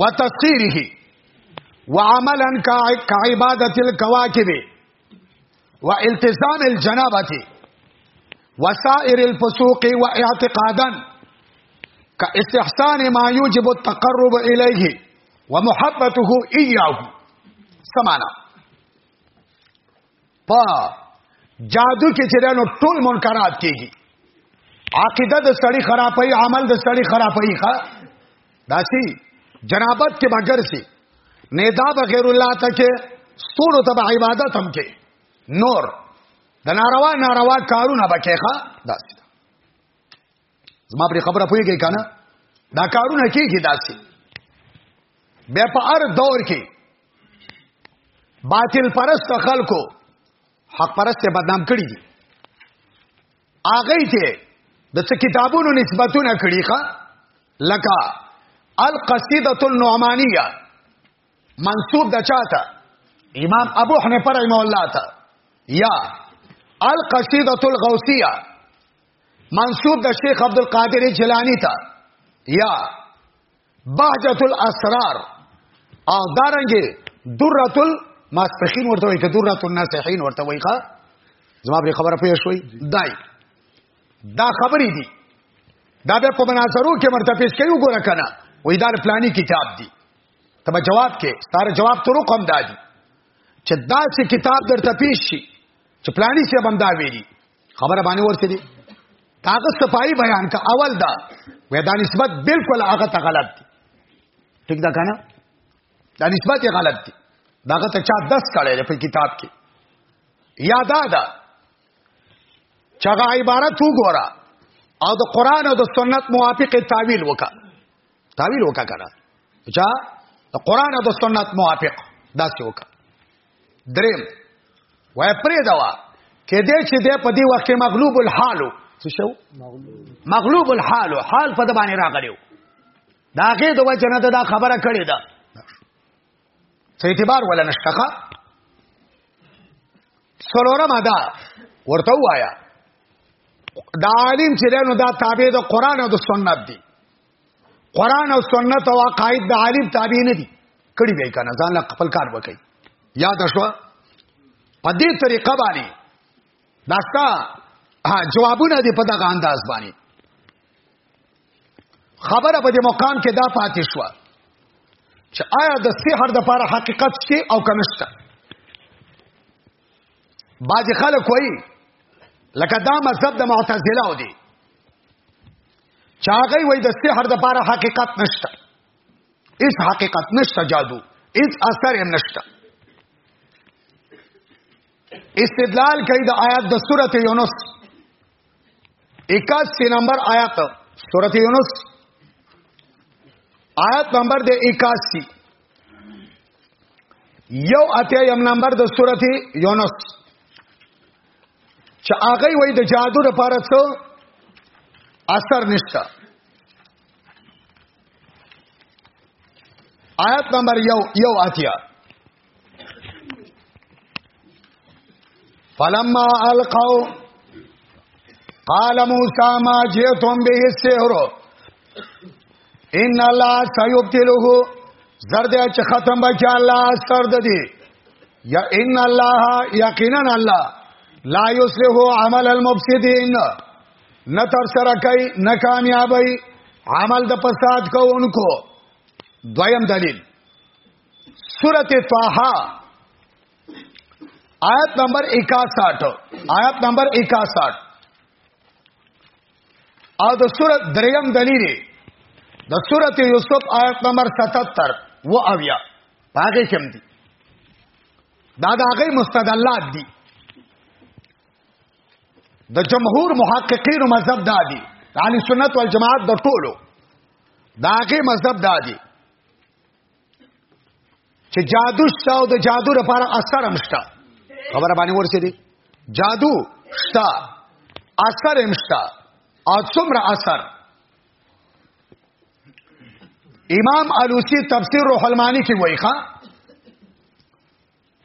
وتسخيره وعملا كعباده الكواكب والتزام الجنابه وسائر الفسوق واعتقادا كاستحسان ما يوجب التقرب اليه ومحبته اياه سمانا په جادو کې چې نو ټول منکرات کیږي عقیده د سړی خرابای عمل د سړی خرابای ښا داسي جنابت کې بغیر سي ندا بغیر الله ته کې ستورو ته عبادت هم کې نور د ناروا ناروا کارونه بکې ښا داسي زما پر خبره پوهیږي کنه دا کارونه کیږي داسې بیا په هر دور کې باطل پرست خلکو حق پرست بدنام کړی دي اغه ته د څه کتابونو نسبتونه کړی ښا لکه القصیده النعمانیه منسوب د چاته امام ابو حنیفه رحمه الله ته یا القصیده الغوثیه منسوب د شیخ عبد القادر جیلانی ته یا بهجت الاسرار او دارنګي درۃ الماسخین ورته وي که درۃ الناسحین ورته وي ښا زما پر خبره پوه شوي دای دا خبرې دي دا به په مناظرو کې مرته پیش کوي وګوره کنه وې دا پلاني کتاب دی تبه جواب کې ستاره جواب تر کوم دادی چې دا چې کتاب درته پیش شي چې پلاني څه بندا ویلي خبره باندې ورته دي کاغذ صفائی بیان کا اول دا وې دا نسبت بالکل هغه ته غلط دي ٹھیک دا کنه دا نسبت یې غلط دي داغه ته چا 10 کړي په کتاب کې یادا دا چاغه عبارت وګوره او د قران او د سنت موافق تعویل وکا تعویل وکا کنه چا د قران او د سنت موافق دا څه وکا دریم وای پرې دوا کې دې چې دې په دې وخت کې مغلوب الحالو څه شو مغلوب الحالو حال په د باندې راغلیو دا کې د وجنه دا خبره کړې ده څه اعتبار ولا نشخه سلورم ادا ورته وایا دا عالم چې نو دا تابع د قران او د سنت دی قران او سنت او عقاید د عالم تابع نه دي کړي به کنه ځان له خپل کار وکړي یاد شو په دې طریقه باندې داستا جوابونه دي په دغه انداز باندې خبره په دې مقام کې دا پاتې شو چې آیا د سحر د لپاره حقیقت شته او کنهشته باج خلک وایي لکه دا مذهب د معتزله و دي چاغي وای د سحر د پاره حقیقت نشته اس حقیقت نشته جادو اس اثر هم نشته استدلال کوي د آیات د سورته یونس 81 نمبر آیات سورته یونس آیات نمبر د 81 یو اتیا یم نمبر د سورته یونس چې هغه وای د جادو لپاره څه اثر نشته آیت نمبر یو یو اتیا فلما القوا قال موسی ما جئتم به السحر ان الله سيبتله زرد چې ختم بچا الله سر د دې یا ان الله یقینا الله لا یصلح عمل المفسدين نه تر سره کوي نه کامیابی عمل د فساد کوونکو دویم دلیل سورته طه آیت نمبر 61 آیت نمبر 61 او د سورۃ دریم دلیل د سورۃ یوسف آیت نمبر 77 و اویا پاګه کوم دي دا د هغه مستدلات دي د جمهور محققین مذهب دا دي اهل سنت والجماعت د ټولو دا هغه مذهب دا دي چې جادو شته او د جادو لپاره اثر هم شته خبره باندې ورسې دي جادو شته اثر هم شته او څومره اثر امام علوسی تفسیر روح المانی کې وایي ښا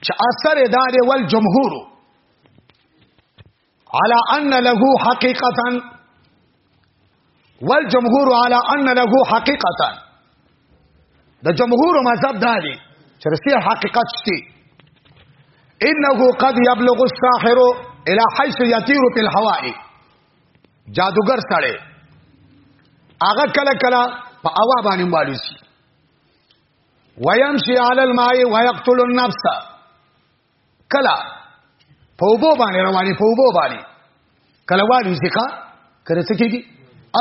چې اثر ادارې ول جمهور على ان له حقيقه والجمهور على ان له حقيقه د جمهور مذهب دا دی چې رسي حقیقت شته انه قد يبلغ الساحر الى حيث يطير في الهواء جادوګر سره هغه کله کله په اوا باندې مالو شي ويمشي على الماء ويقتل النفس کلا په وبو باندې رواني په وبو باندې کلا والو ځکه کړه څه کېږي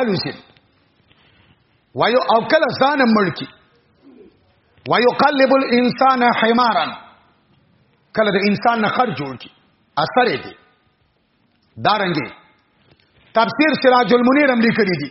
الو ځي وایو او کلا ځان ملکی وایو قلب الانسان حمارا کلا د انسان نه خر جوړ کی اثر دی دارنګي تفسیر سراج المنیر هم لیکلی دی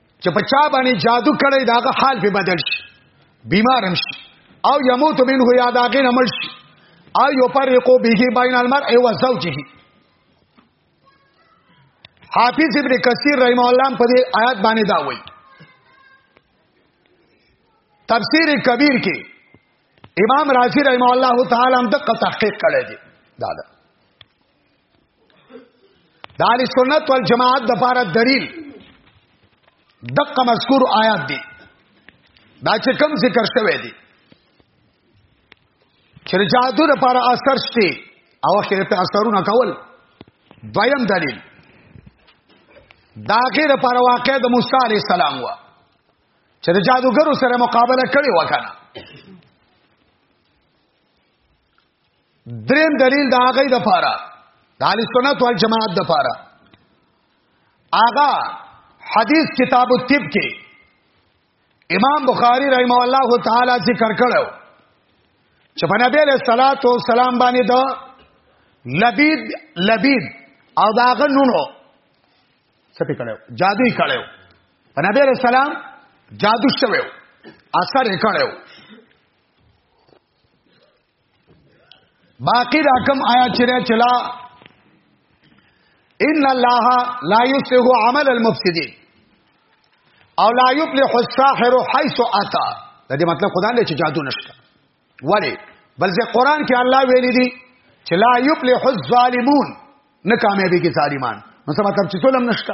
چې په چا باندې جادو کړی داغه حال په بدل شي بیمار هم شي او یموت منه یا داغه نمړ شي او یو پر کو بیګي بین المرء و زوجه حافظ ابن کثیر رحم الله په دې آیات باندې دا وایي تفسیر کبیر کې امام رازی رحم الله تعالی هم د تحقیق کړی دی دا دا دال سنت والجماعت د پاره دلیل دغه مذکور آیات دی دا چې کم ذکر شوی دی چې جادو د پاره اثر شته او اخر په اثرونه کول دویم دلیل دا غیر پر واقع د موسی علی السلام وا چې د جادوګرو سره مقابله کړي وکنه دریم دلیل دا غي د پاره د اهل سنت والجماعت د پاره آغا حدیث کتاب الطب کې امام بخاری رحم الله تعالی ذکر کړو چې په نبی له صلوات و سلام باندې دا لبید لبید او داغه نونو څه کړو جادو کړو په نبی له سلام جادو شوو اثر کړو باقی دا کم آیا چرے چلا ان الله لا یصلح عمل المفسدين او لا یفلح الساحر حيث اتى دا دې مطلب خدای له چې جادو نشته ولی بل ځکه قران کې الله ویلي دي چې لا یفلح الظالمون نه کامیابی کې ظالمان نو څه مطلب چې ظلم نشته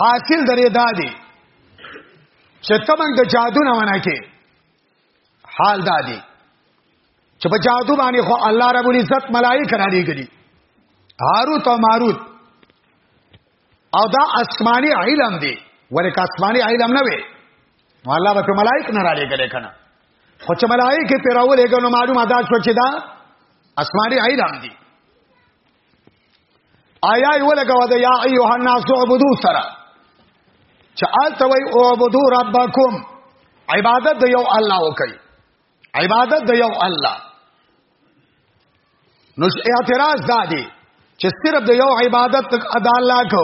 حاصل درې دا دی چې تمنګ د جادو نه ونه کې حال دا دی چې په جادو باندې خو الله رب العزت ملائکه را لېږلي هاروت او ماروت او دا آسماني علم دی ورکه آسماني علم نه وي نو الله به ملائک نه را لېږل کنه خو چې ملائکه پیراولې ګنو معلومه ده چې دا آسماني علم دی آیا یې ولګو دا یا ایه الناس عبدو سره چې آلته وای او عبدو ربکم عبادت د یو الله وکي عبادت د یو الله نو اعتراض دادی چې صرف د یو عبادت ادا الله کو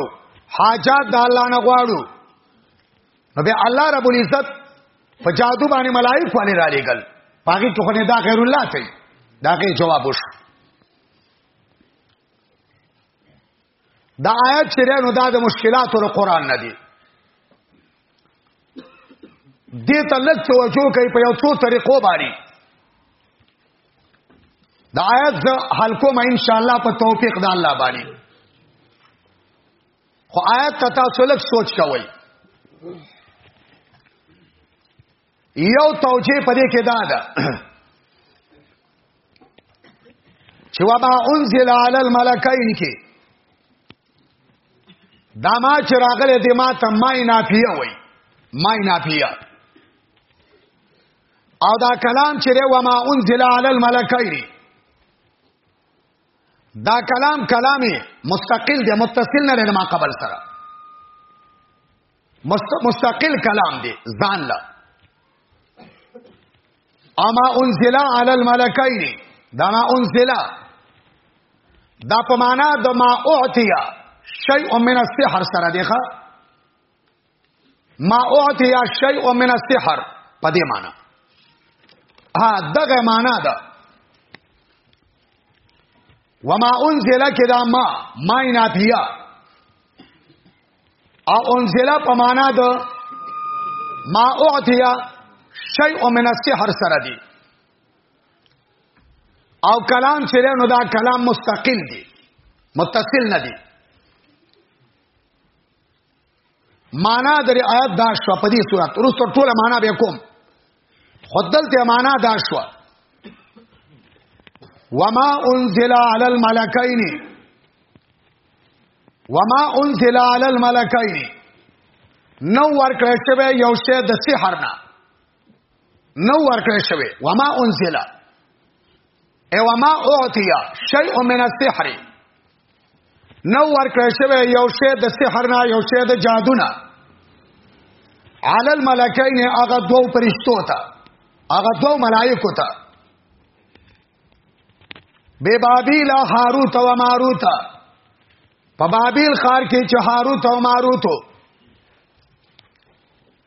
حاجات د الله نه غواړو نو به الله رب العزت په جادو باندې ملائک باندې را لېګل پاګې ټوخنه دا غیر الله ته دا کې جواب وشو دا آیت چې نو دا د مشکلاتو د قران نه دی دې ته لږ توجه کوي په یو څو طریقو باندې دا آیت زه حل کوم ان شاء الله په توفیق د الله باندې خو آیت ته تاسو لږ سوچ کوئ یو توجیه پدې کې دا ده چې وما انزل علی الملکین کې دا ما چې راغله دې ما ته مای نافیه وای مای نافیه او دا کلام چې ری وما انزل علی الملکین دا کلام کلامي مستقل دی متصل نه لري ما قبل سره مستقل کلام دی ځان لا اما انزل علی الملکین دا ما انزل دا په معنا د ما اعتیا شیء من السحر سره دی ښا ما اعتیا شیء من السحر په دې معنا ها دغه معنا ده وما انزل کدا ما ما نافیه او انزل په معنا د ما اعطیا شیء من السحر سره دی او کلام چې نو دا کلام مستقل دی متصل نه دی معنا د آیات دا شو په دې صورت ورسته ټوله معنا به کوم خدل ته معنا دا شو وما انزل على الملكين وما انزل على الملكين نو ورکړ شوی یو شی د سحر نه نو ورکړ شوی وما انزل ای وما اعطي شيء من السحر نو ورکړ شوی یو شی د سحر نه یو شی د جادو نه علل ملکین هغه دوو پرشتو ته هغه دوو ملائکو ته بے بابیل هاروت و ماروت په بابیل خار کې چې هاروت او ماروت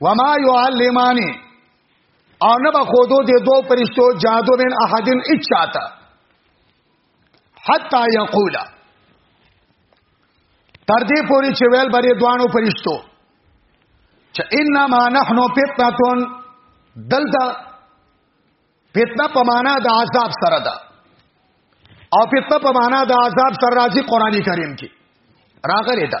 وما يعلماني او نه به خودو دې دوه پرشتو جادو من احدن اچاتا حتا یقولا تر دې پوری چې ویل بری دوانو پرشتو چې انما نحنو فتنتون دلته فتنه په معنا د عذاب سره ده او فتنه په معنا د عذاب سره راځي قرآني کریم کې راغلی ده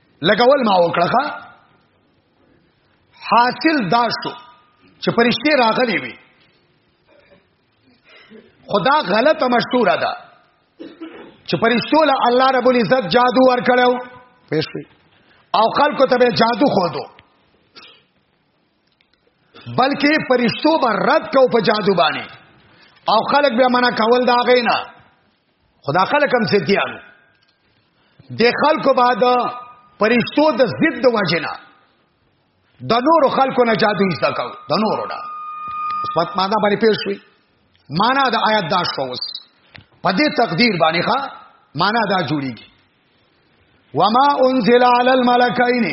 لګول ما وکړه حاصل دا شو چې پرشته راغلي وي خدا غلطه مشهوره ده چې پرشتو له الله رب العزت جادو ور کړو پېښوي او خلکو ته به جادو خودو بلکې پرشتو به رد کو په جادو باندې او خلق به منع کول دا غینا خدا خلق هم ستیان د خلکو بعد پرشتو د ضد وجنا د نور خلکو نه جادو ایستا کو د نور نه اوس پات ماده باندې پیښ شوی معنا د آیات دا شو اوس په دې تقدیر باندې ښا معنا دا جوړیږي وما انزل علی الملکین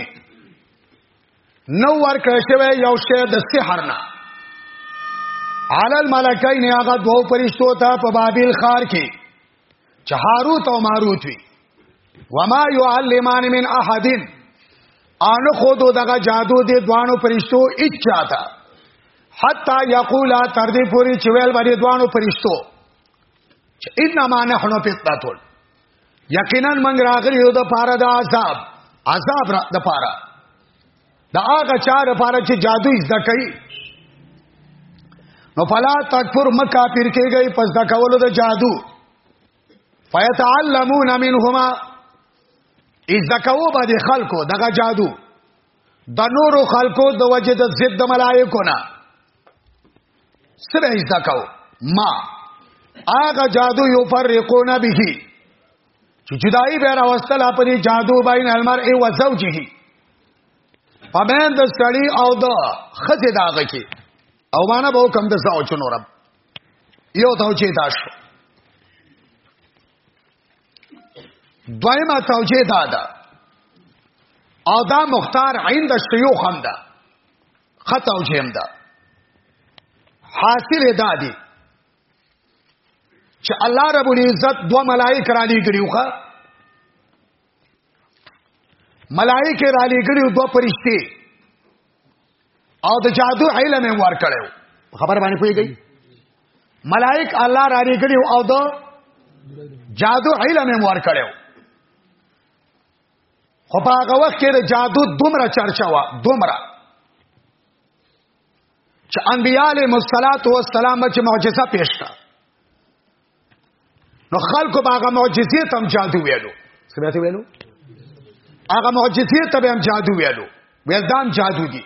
نو ورکړ شوی یو شی د سحر نه علل ملکین هغه دوو پرشتو ته په بابل خار کې چې هاروت او ماروت وي وما يعلمان من احد ان خود دغه جادو دي دوانو پرشتو اچا تا حتا یقولا تر دې پوری چې ویل باندې دوانو پرشتو چې انما نحنو فتنه یقینا موږ راغلی یو د پاره د عذاب عذاب را د پاره د هغه چا د پاره چې جادو زده کوي نو فلا تکفر مکا پیر کېږي پس د کولو د جادو فیتعلمون منهما اذا کوو به خلکو دغه جادو د نورو خلقو د وجه د ضد ملائکو نه سره ایسا کو ما آغا جادو یفرقون به چې جدائی به راوستل اپنی جادو بین المرء و زوجه پمن د سړی او د خځه داغه کې او معنا به کم د زوجونو رب یو ته چې تاسو دویمه توجیه دا ده او دا مختار عند شیوخ هم ده خط او جیم ده حاصل دا دی چې الله رب العزت دو ملائک را لګریوخه ملائکه را لګړي او دوه پرشتي او د جادو علم یې ور کړو خبر باندې پويږي ملائک الله را لګړي او د جادو علم یې ور کړو خو په هغه وخت کې د جادو دومره چرچا و دومره چې انبياله مصلات و سلام چې معجزه پیښ کړه نو خلکو باغه معجزې تم جادو ویلو څه به ویلو هغه معجزې ته به هم جادو ویلو ویلدان جادو دي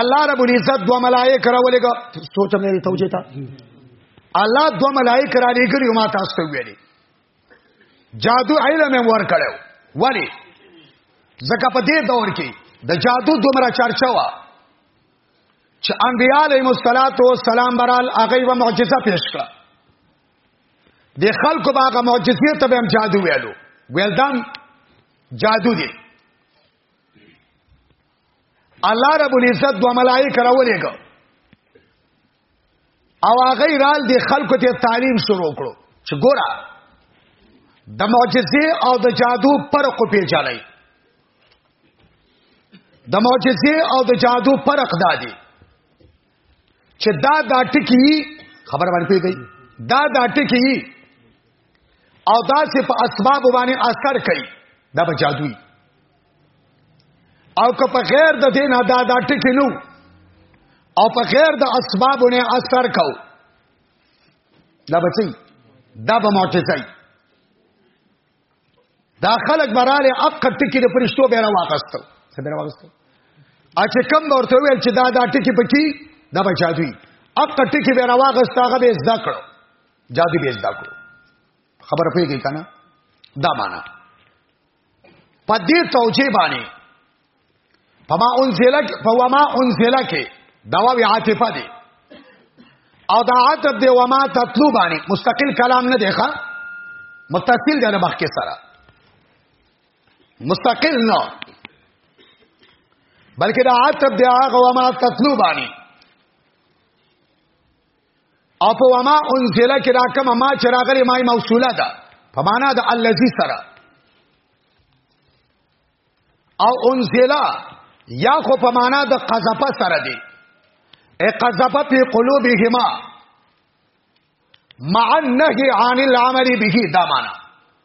الله رب العزت دو ملائک راولېګا سوچ مې توجه تا الله دو ملائک را لېګری ما تاسو ته ویلي جادو علم هم ور کړو ولی زکه په دې دور کې د جادو دومره چرچا وا چې انبیاء علیهم الصلاۃ والسلام برال هغه و معجزه پیش کړه د خلکو باغه معجزې ته به هم جادو ویلو ویلدان جادو دی الله رب العزت دو ملائکه راولېګو او هغه رال دی خلکو ته تعلیم شروع کړو چې ګوره د معجزې او د جادو فرق پیژنئ د معجزې او د جادو فرق دادی چې دا دا ټکی خبر باندې پیږي دا دا ټکی او دا چې په اسباب باندې اثر کوي دا په جادوي او که په غیر د دین ادا دا ټکی نو او په غیر د اسبابونه اثر کو دا بچي دا به معجزه دا خلق براله اق ټکی د پرشتو به را واغستو څه به را واغستو ا چې کم ورته ویل چې دا دا ټکی پکې دا به جادوی اق ټکی به را واغستا هغه به زده کړو جادو به زده کړو خبر پوهیږي کنه دا معنا په دې توجیه باندې فما انزل فما انزل کې دا وی عاطفه دی او دا عاطف دی وما تطلو باندې مستقل کلام نه دی ښا متصل دی نه مخ کې سره مستقل نه بلکې دا عاطف دی هغه وما تطلو باندې او په وما انزل کې دا کومه ما چې راغلي ما موصوله ده په معنا د الذي سره او انزل یا خو په معنا د قذفه سره دی ای قذفه په قلوبهما مع النهي عن العمل به دا معنا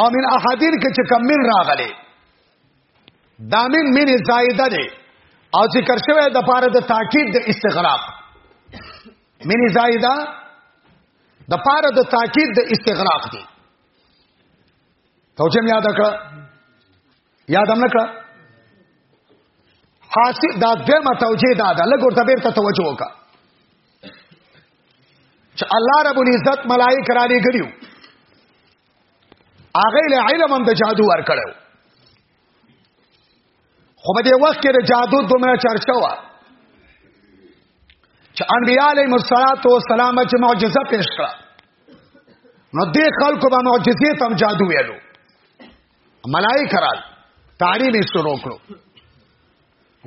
او من احدین کې چې کم من راغلي دا من من زائده ده او ذکر شوی د پاره د تاکید د استغراق من زائده د پاره د تاکید د استغراق دي توجه مې یاد کړه یاد هم نکړه حاصل دا دمه توجیه دا ده لګور ته بیرته توجه وکړه چې الله رب العزت ملائک را لګړیو هغه له علم هم د جادو ور کړو خو په دې وخت کې د جادو دومره چرچا و چې انبیاء علیهم الصلاۃ والسلام چې معجزه پیش کړه نو دې خلکو به معجزې تم جادو ویلو ملائکه رال تعریب یې شروع کړو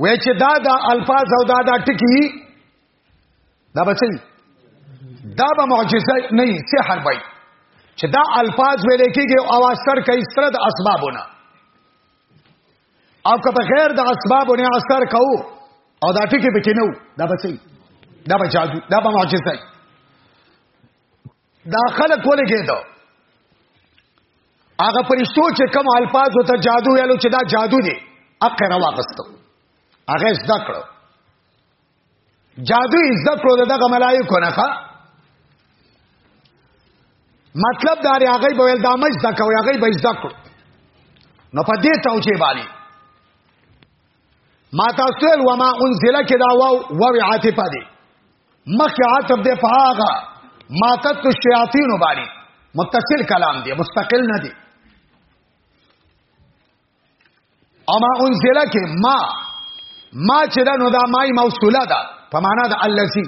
وای چې دا دا الفاظ او دا دا ټکی دا بچي دا به معجزه نه سحر وای چې دا الفاظ ویل کېږي او اواز سر کوي سره د اسبابونه او که بغیر د اسبابونه اثر کو او دا ټکی به کینو دا بچي دا به جادو دا به معجزه دا خلک ولې کېدو هغه پرشتو چې کوم الفاظ ته جادو ویلو چې دا جادو دی اقه را واغستو هغه زده کړو جادو یې زده کړو دغه ملایکو نه ښا مطلب دا ری هغه به ول دا مې زده کوي هغه به زده کړو نو په دې توجیه باندې ما تاسو ول وما انزل کې دا واو واو عاطف دی مخه عاطف دی په هغه ما تاسو شیاطین باندې متصل کلام دی مستقل نه دی اما انزل کې ما ما چې دا نو دا مای موصوله ده په معنا د الذی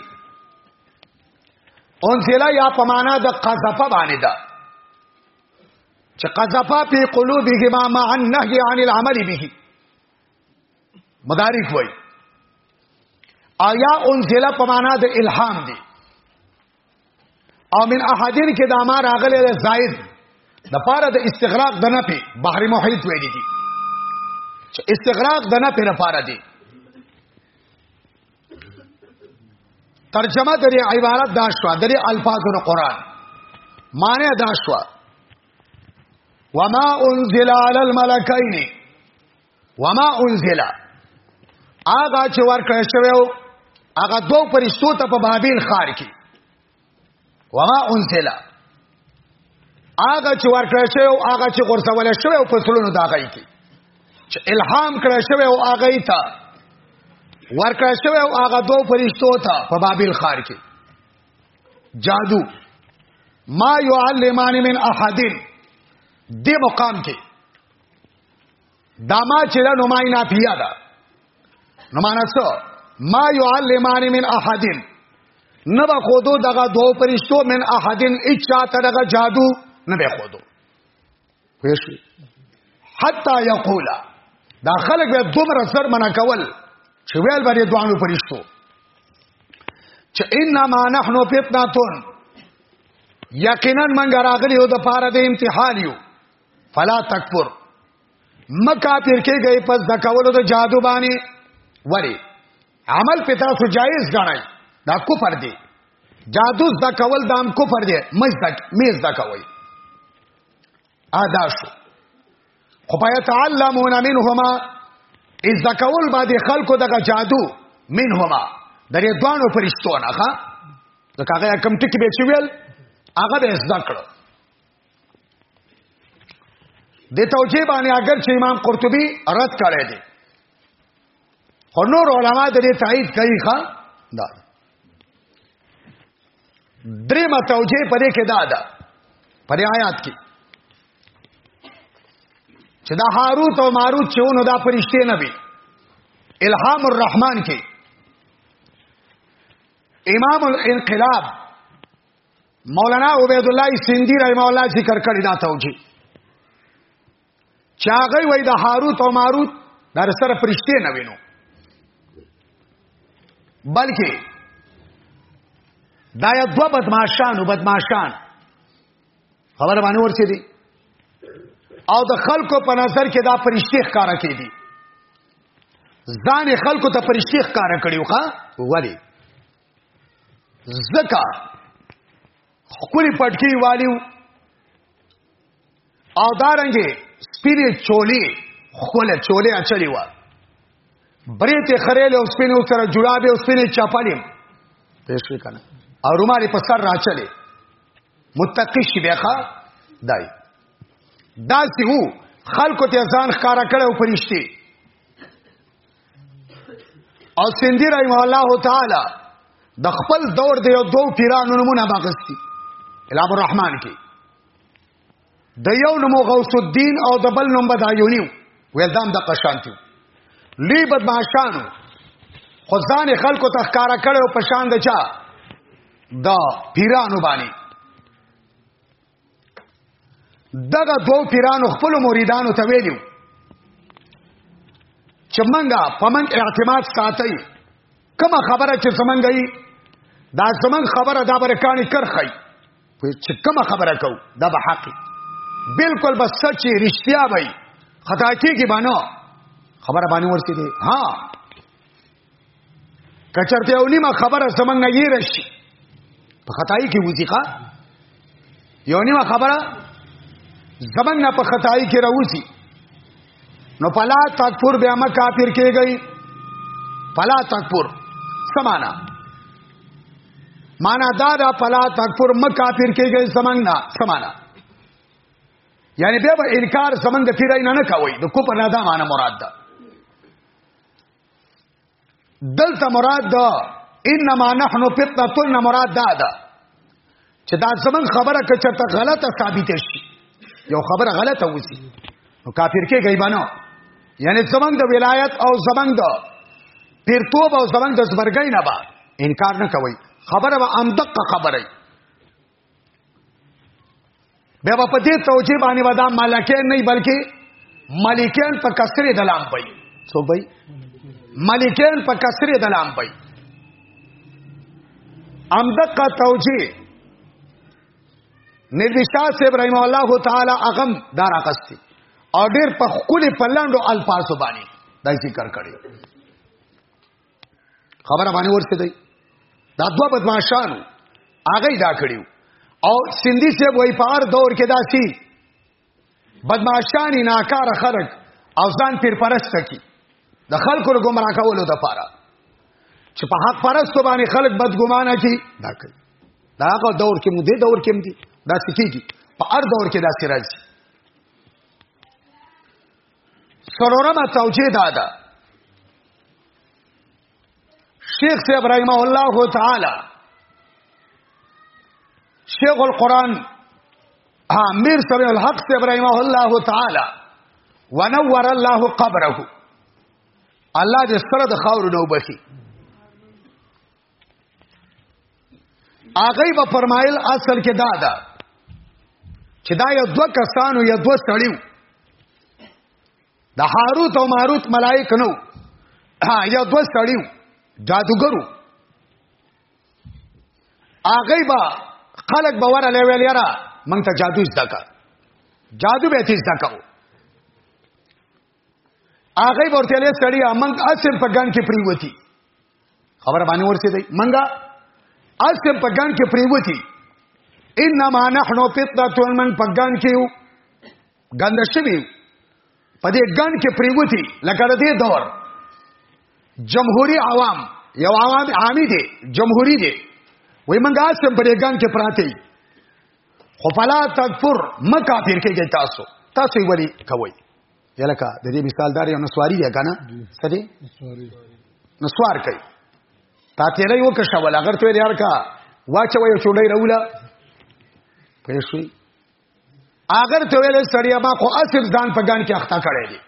انزل یا په معنا د قذف باندې ده چې قذف په قلوبهما مع النهي عن العمل به مدارک وای آیا انزل په معنا د الهام دی او من احادین کې د امر اغله زائد د پاره د استغراق د نه په بحر محیط ویل دي چې استغراق د نه په لپاره دی ترجمه د عبارت دا شو د الفاظونو قران معنی دا شو وما انزل على الملكين وما انزل اغا چې ورکړ شوو اغا دو پرشتو ته په بابل خار کې وما انزل اغا چې ورکړ شوو اغا چې غرسول شوو په سلونو داغی کې چې الهام کړ شوو اغا یې ته ورکړ شوو اغا دو پرشتو ته په بابل خار کې جادو ما يعلمان من احد دې مقام کې دا ما چې نو ما نه پیدا ده نو معنا څه ما يعلمان من احد نه به خودو دغه دوه پرشتو من احدن اچا ته دغه جادو نه به خودو پوه شئ حتا یقول دا خلک به دومره سر منع کول چې ویل باندې دوانو پرشتو چې انما نحنو فتناتون یقینا من راغلی یو د پاره د امتحان یو فلا تکفر مکا پیر کې گئی پس د کولو د جادو باندې وری عمل پتا سو جایز غنای دا کفر دی جادو د کول دام کفر دی مز تک میز د کوي ادا شو خو په تعلمون منهما از کول با د خلکو دغه جادو منهما درې دوانو فرشتو نه ښا ځکه هغه کم ټکی به چې ویل هغه به زده کړو د توجیه باندې اگر چې امام قرطبي رد کړی دی خو نور علما د دې تایید کوي ښا دا درې ما توجه پرې کې دا ده پرې آیات کې چې دا هاروت او ماروت چې ونه دا فرشته نه وي الهام الرحمن کې امام الانقلاب مولانا عبید الله سیندی رحم الله ذکر کړی دا توجی چاغي وای د هاروت او ماروت دا سره فرشته نه وینو بلکې دا یا دو بدمعشان او بدمعشان خبر باندې ورسې دي او د خلکو په نظر کې دا فرشته ښکارا کې دي ځان خلکو ته فرشته ښکارا کړیو ښا وری زکا خپل پټکی والیو او دارنګي سپینه چولی خوله چولی اچلی و بریت خریل او سپینو سره جوراب او سپینه چپلیم پېښ کنه او رومال په سر راچلې متقی شي بیاخه دای داسې وو خلکو ته ځان ښکارا کړو پرشتي او سندی رحم الله تعالی د خپل دور دی او دوه پیرانو نمونه باغستی الهام الرحمن کې د یو نوم غوث الدین او د بل نوم بدایونیو ولدام د قشانتی لی بدمعشانو خو ځان خلکو ته ښکارا کړو په شان د چا د پیرانو باندې دغه دوو پیرانو خپل مریدانو ته ویلو چې منګه پمن اعتماد ساتي کومه خبره چې زمنګي دا زمنګ خبره دا برکانی کرخی چې کوم خبره کو دا به حق بالکل بس سچ رښتیا وای خطا کیږي باندې خبره باندې ورسې دي ها کچرته او نیمه خبره زمنګ یې راشي په خدای کې وځيخه یو نیمه خبره زمنګ په خدای کې راوځي نو پلا تکفر بیا ما کافر کیږي پلا تکفر سمانا معنا دا دا پلا تکفر ما کافر کیږي سمنګنا سمانا یعنی بیا به انکار سمنګ تیرای نه نه کوي د کوپر نه دا معنا مراد ده دلته مراد دا انما نحن فتنه مراد دا ده چې دا زمون خبره که چرته غلطه ثابت شي یو خبره غلطه وسی نو کافر کې غیبانه یعنی زمون د ولایت او زمون د پیرتوب او زمون د زبرګی نه با انکار نه کوي خبره به اندقه خبره بیا په دې توجیه باندې ودا ملکین نه بلکې ملکین په کسرې د لام پي څو بي ملکین په کسرې د لام پي امدقه توجیه نبی شاه صاحب رحم الله تعالی اغم دار اقستی او ډیر په خولي پلاندو الفاظ باندې دای ذکر کړی خبره باندې ورسې دی دا دوه بدمعشانو هغه دا کړیو او سندي سه وای په هر دور کې داسي بدمعشانی ناکار خلق او ځان پیر پرست کی د خلکو ګمراه کولو د پاره چې په حق پرست باندې خلک بدګمانه کی دا کوي دا هغه دور کې مو دې دور کې مدي دا سکیږي په هر دور کې دا سراج سلورمه توجیه دا ده شیخ سے ابراہیم اللہ تعالی شیخ القرآن ہاں میر سبی الحق سے ابراہیم اللہ تعالی ونور اللہ قبرہو الله دې سره د خاور نو بخي هغه به فرمایل اصل کې دا ده چې دا یو دوه کسانو یا دوه سړیو د هاروت او ماروت ملائک نو ها یو دوه سړیو جادوګرو هغه به خلق به ورلې ویل یاره مونږ ته جادو زده کا جادو به تیز زده کاو هغه ورته له سړی امنګ اسیم په ګان کې پریوتی خبر باندې ورسې دی منګه اسیم په ګان کې پریوتی انما نحنو فتنه من په ګان کې یو ګند شوی په دې ګان کې پریوتی لکه د دې دور جمهوریت عوام یو عوام عامي دي جمهوریت دي وای منګه اسیم په دې ګان کې پراته یو خو فلا تکفر مکافر کې تاسو تاسو ویلي کوي یلکه د دې مثال دار یو نسواری دی کنه څه دی نسوار کوي تا تیرې یو کښه ولا غر ته یار کا واچو یو چونډې راولا پېښوي اگر ته ویل سړیا ما خو اصل ځان په ګان کې اخته کړی دی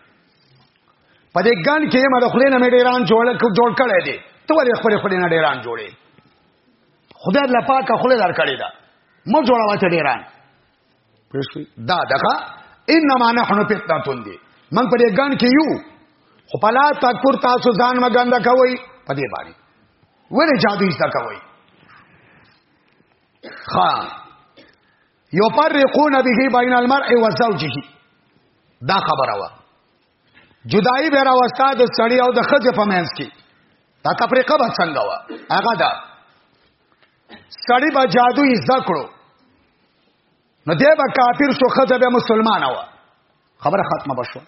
په دې ګان کې ما د خلینو مې ډیران جوړ جوړ کړی دی ته ولې خپل خلینو ډیران جوړې خدای الله پاک خله دار کړی دا مو جوړاوه ته ډیران پښوی دا دغه انما نحن فتنه دی من په دې ګان کې یو خو پلا تکور تاسو ځان مګنده کوي په دې باندې ولې جادو ایستا کوي خا یفرقون به بین المرء و زوجه دا خبره وا جدائی به راوستا د سړی او د خځې په منځ کې دا تفریقه به څنګه وا هغه دا سړی به جادو یې زده کړو نو دی به کافر شو خځه به مسلمانه و خبره ختمه بشو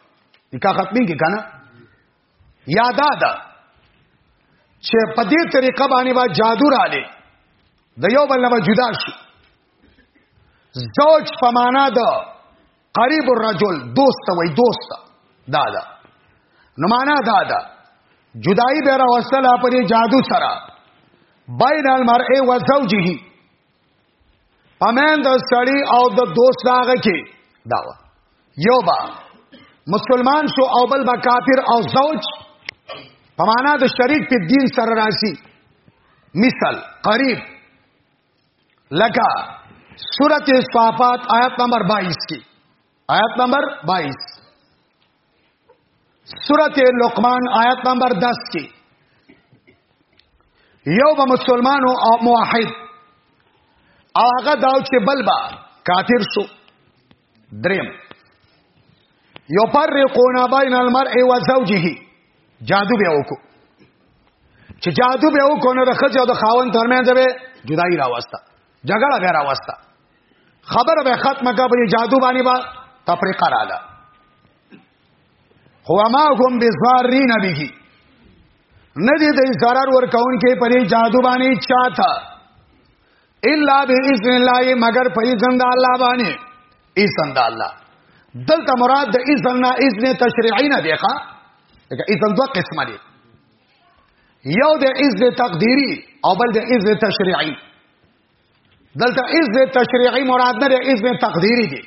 نکاح ختمي کې کنه یادا ده چې په دې طریقه باندې با جادو را لې د یو بل نه جدا شو زوج په معنا ده قریب الرجل دوست وای دوست دادا نو معنا دادا جدائی به را وصله پر جادو سره بین المرء و زوجه پمن د سړی او د دوست هغه کې دا یو با مسلمان شو او بل با کافر او زوج پمانا د شریک په دین سره راشي مثال قریب لکه سورت صافات آیت نمبر 22 کی آیت نمبر 22 سورت لقمان آیت نمبر 10 کی یو به مسلمان او موحد هغه داو چې بلبا کافر شو دریم یفرقون بین المرء و زوجه جادو به وکړو چې جادو به وکړو نو د خځه او د خاوند ترمنځ به جدای راوستا جګړه به راوستا خبره به ختمه کا په جادو باندې با تفریقه رااله هو ما هم بزارین به نه دې د zarar ور کون کې په جادو باندې چاته الا باذن الله مگر په اذن د الله باندې اذن د الله دلته مراد د اذن نه اذن تشریعی نه دی ښا دا اذن دوه قسمه دي یو د اذن تقدیری او بل د اذن تشریعی دلته اذن تشریعی مراد نه د اذن تقدیری دی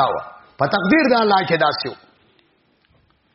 دا و په تقدیر د الله کې داسیو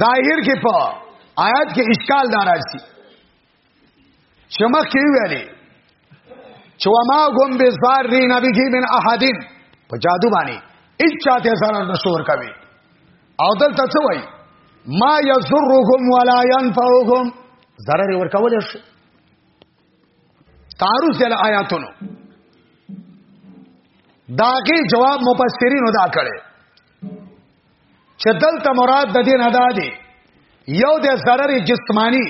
ظاهر کې په آیات کې اشکال دار راځي شمخ کې ویلي چې وما هم بزارین به من احدین په جادو باندې اچا ته سره نشور کوي او دلته څه وایي ما یزرهم ولا ينفعهم zarar ورکول شي تعارض دل آیاتونو داګه جواب مفسرین ادا کړي چې دلته مراد د دین ادا دی یو د ضرر جسمانی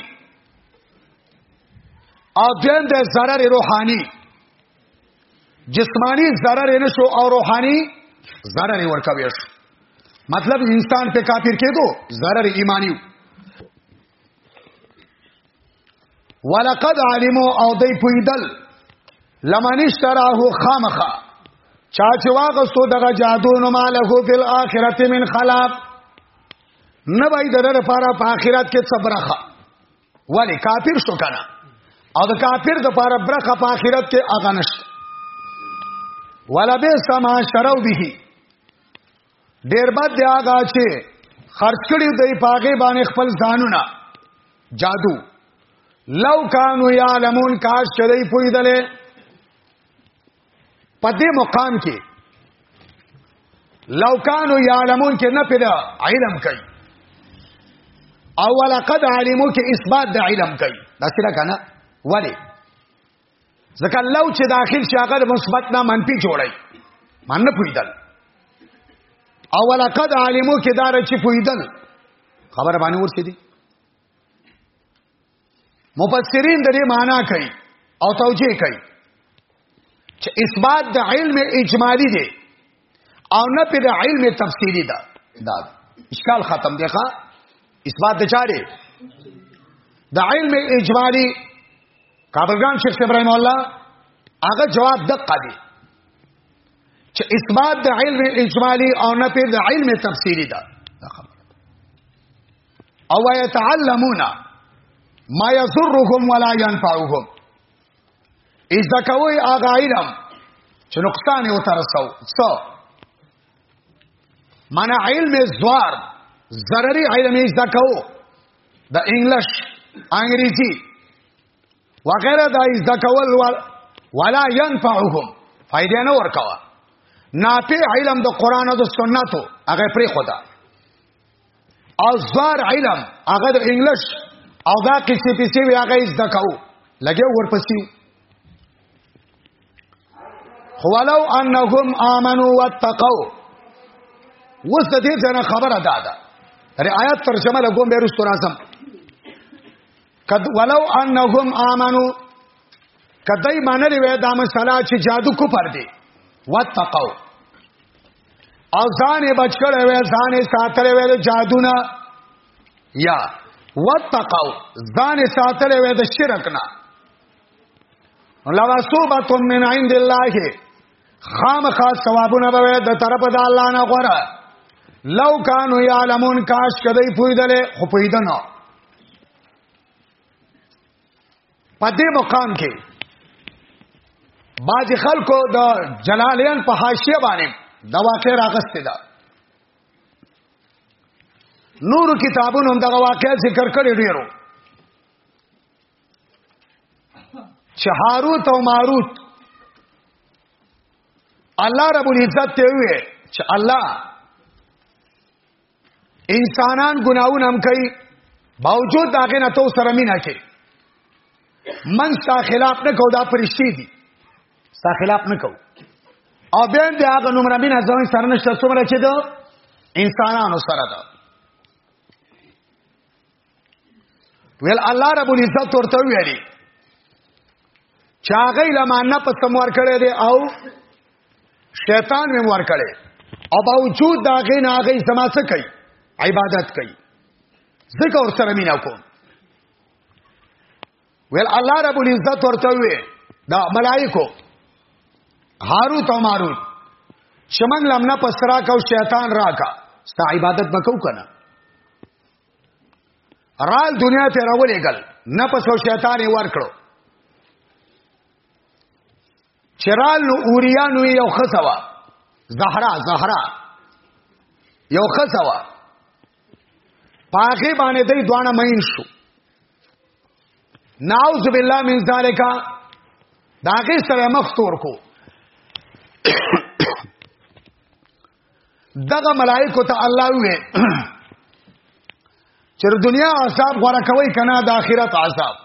او دویم د ضرر روحانی جسمانی ضرر نشو او روحانی ضرر ورکوي مطلب انسان په کافر کېدو ضرر ایمانی ولقد علمو او دی پویدل لمن اشتراه خامخا چا چې واغستو دغه جادو نو مالک فی الاخرت من خلاق نه بای دره لپاره په اخرت کې صبرخه ولی کافر شو کنه او د کافر د لپاره برخه په اخرت کې اغنشت ولا به سما شرو به ډیر بد دی هغه چې خرج کړي دی پاګې باندې خپل ځانونه جادو لو کانو یعلمون کاش چې دی پویدلې پدې مقام کې لو کانو یعلمون کې نه پیدا علم کوي او ولقد علمو کې اثبات د علم کوي دا سره کنه ولی ځکه لو چې داخل شي هغه مثبت نه منفي جوړي مان نه پویدل او لقد عالمو کې دار چې پویدل خبر باندې ورسې دي مفسرین د دې معنا کوي او توجیه کوي چې اثبات د علم اجمالی دی او نه په د علم تفسیری دا دا اشکال ختم دی ښا اثبات چاره د علم اجمالی کابلګان شیخ ابراهیم الله هغه جواب دقه دی چې اثبات د علم اجمالی او نه په د علم تفسیری دا او يتعلمون ما يضرهم ولا ينفعهم ای زکوي هغه علم چې نقصان یې وترسو څو معنی علم زوار ضرری علم یې زکو د انګلیش انګریزي وغیرہ دا یې زکول ولا ينفعهم فائدې نه ورکوا نافع علم د قران او د سنتو هغه پرې خدا ازار علم هغه د انګلیش او دا قصې پیسې وی هغه زده کاو لګي ورپسې ولو انهم امنوا واتقوا وس د دې ځنه خبره دادا ری آیات ترجمه لګوم به رسول اعظم کد ولو انهم امنوا کدی معنی وی دا مسله چې جادو کو پر دی واتقوا او ځان یې بچ کړی وی ځان یې ساتلی وی د جادونه یا وتقو ځان یې ساتلی وی د شرک نه لواسوبه من عند الله خامخا ثوابونه به د طرف د الله نه غره لو کانو یعلمون کاش کدی پویدل خو پویدنه په دې مقام کې باج خلکو د جلالین په حاشیه باندې دا واقع راغسته ده نور کتابونو هم دغه واقع ذکر کړی ډیرو چې هاروت او ماروت الله رب العزت ته وی چې الله انسانان ګناونه هم کوي باوجود دا غنه تو سره مینا کوي من ستا خلاف نه کو دا پرشتي دي ستا خلاف نه کو او بیا دې هغه نمره مینا ځوان سره نشته څومره چې دو انسانانو سره ده ویل الله رب العزت ورته ویلي چاغې لمانه په سمور کړي دي او شیطان مې ور کړي او باوجود دا غي نه غي سما څه کوي عبادت کوي ځکه ور سره مینا کوم ویل الله رب العزت ورته وی دا ملائکو هاروت او ماروت شمن لمنه پسرا کو شیطان راکا ستا عبادت بکو کنه رال دنیا ته راولې ګل نه پس او شیطان یې ور کړو چرال نو اوریانو یو خسوا زهرا زهرا یو خسوا پاخه باندې دوی دوانه مین شو نعوذ بالله من ذالک داګه سره مختور کو دغه ملائکه ته الله وې چې دنیا عذاب غوړه کوي کنه د آخرت عذاب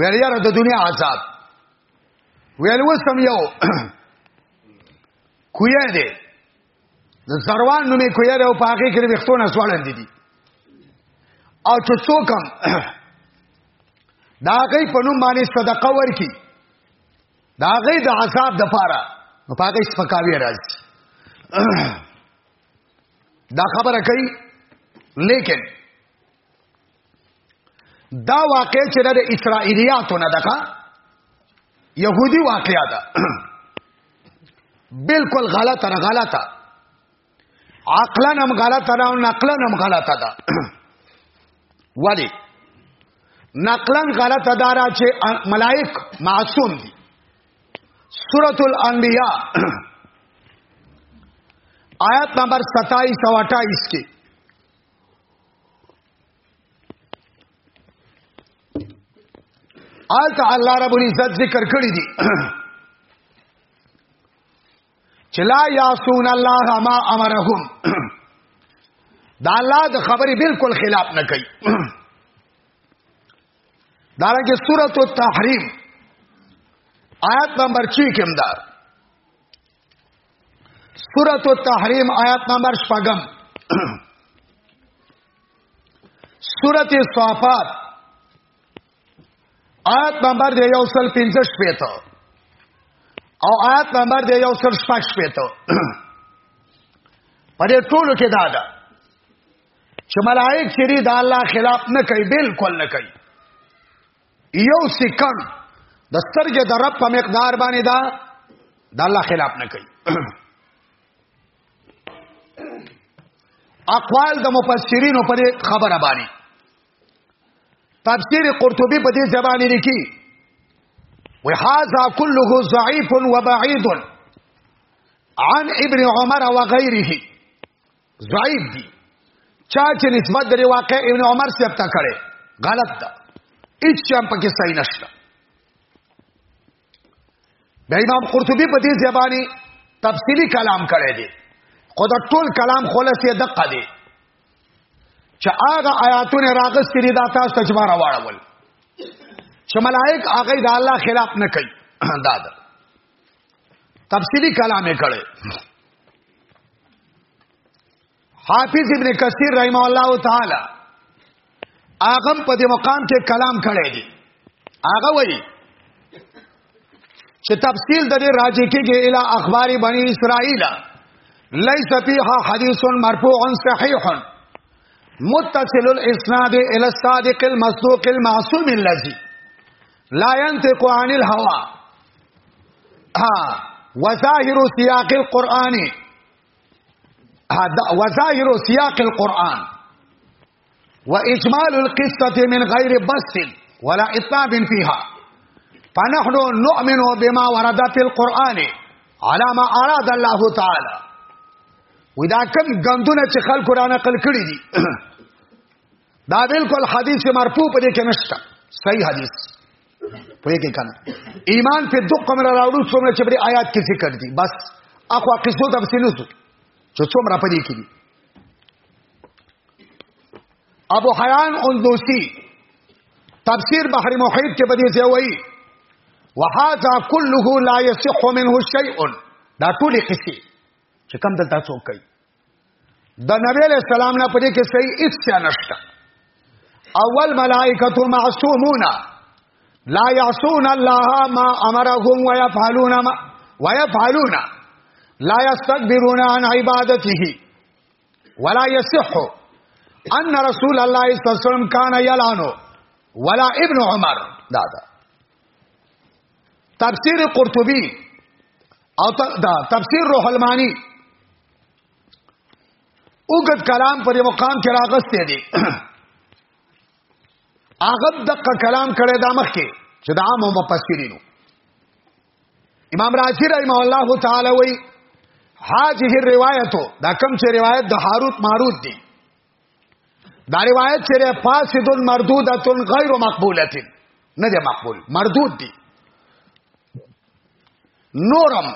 ویل یاره د دنیا عذاب ویل وسم یو کویا دی د زروان نومې کویا دی او په هغه کې وختونه سوالند دي او چې څوک دا کوي په نوم باندې صدقه ورکي دا غي د عذاب د پاره نو پاګه سپکاوی راځي دا خبره کوي لیکن دا واقع چې د اسرائیلیاتو نه دغه يهودي واقعیا ده بالکل غلطه غلطه عقلا هم غلطه ده او نقلا هم غلطه ده ولی نقلا غلطه ده را چې ملائک معصوم دي سورۃ الانبیاء آیت نمبر 27 او 28 کې آلت الله رب العزت ذکر کړی دي چې لا یاسون الله ما امرهم دا الله د خبرې بالکل خلاف نه کوي دارنګه سورۃ التحریم آیت نمبر 6 کې همدا سورۃ التحریم آیت نمبر 5 سورۃ الصافات آیت نمبر دی یو سل پنځش پیتا او آیت نمبر دی یو سل شپش پیتا پر دې ټولو کې دا ده چې ملائک چری د الله خلاف نه کوي بالکل نه کوي یو سکند د سترګې د رب په مقدار باندې دا د الله خلاف نه کوي اقوال د مفسرینو پر خبره باندې تفسیر قرطبی په دې زبانی لیکي وهذا كله ضعيف وبعيد عن ابن عمر وغيره ضعيف دي چا چې نسبت د واقع ابن عمر سره تا کړي غلط ده هیڅ هم پکې صحیح نشته د امام قرطبي په دې ځباني تفصیلی کلام کړی دی خو دا ټول کلام خلاص یې دقه دی چې هغه آیاتونه راغستې دي دا تاسو ته جمع راوړل چې ملائک هغه د الله خلاف نه کوي دا ده تفصیلی کلام یې کړی حافظ ابن کثیر رحم الله تعالی اغم په دې مقام کې کلام کړی دی هغه وایي چې تفصیل د دې راځي کېږي اله اخبار بنی اسرائیل ليس فيها حديث مرفوع صحيح متصل الاسناد الى الصادق المصدوق المعصوم الذي لا ينطق عن الهوى ها وظاهر سياق القرآن وظاهر سیاق القرآن و اجمال القصة من غیر بس ولا اطناب فيها فنحن نؤمن بما ورد في القرآن على ما اراد الله تعالى ودا کم غندونه چې خلق قرآن نقل کړی دي دا بالکل حدیث مرفوع په دې کې نشته صحیح حدیث پوهیږي کنه ایمان په دوه کوم راوړو څومره چې په آیات کې ذکر دي بس اخو قصو تفصیل وسو چې څومره په دې کې دي ابو حیان اندوسی تفسیر بحر محیط کې بدی ځای وایي وهذا كله لا يصح منه شيء دا ټول قصې چې کم دلته څوک کوي د نبی علیہ السلام نه پدې کې صحیح هیڅ نشته اول ملائکه معصومون لا يعصون الله ما امرهم ويفعلون ما ويفعلون لا يستكبرون عن عبادته ولا يصح ان رسول الله صلی الله علیه وسلم كان يلعنه ولا ابن عمر دا دا تفسیر قرطبی او دا تفسیر روح المانی اوګد کلام پر مقام کې راغسته دي هغه دقه کلام کړي دا مخ کې چې دا عام مفسرینو امام رازی رحمه الله تعالی وی هاذه الروایت دا کوم چې روایت د هاروت ماروت دی دا روایت چې فاسد مردوده غیر مقبوله نه دی مقبول مردود دی نورم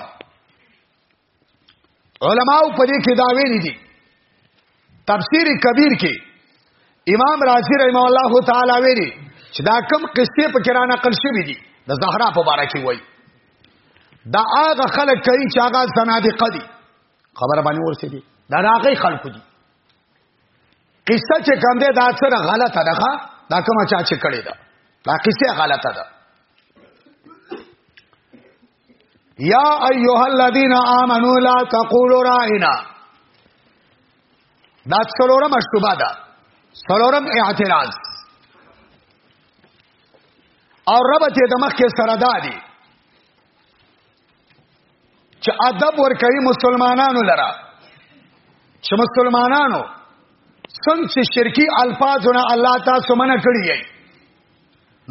علماء په دې کې دا ویلي دي تفسیر کبیر کې امام رازی رحم الله تعالی ویلي چې دا کم قصې په کې را نقل شوې دي د زهرا په باره کې وایي دا هغه خلک کوي چې هغه زنادقه دي خبره باندې ورسې دي دا راغی خلکو دي قصه چې کوم ده دا سره غلطه ده دا کومه چا چې کړی ده دا قصه غلطه ده یا ایها الذین آمنو لا تقولوا رائنا دا څلورم اشتباه ده څلورم اعتراض او رب ته د مخ کې سره دادي چې ادب ورکوي مسلمانانو لره چې مسلمانانو څنګه چې شرکی الفاظونه الله تاسو منع کړی دی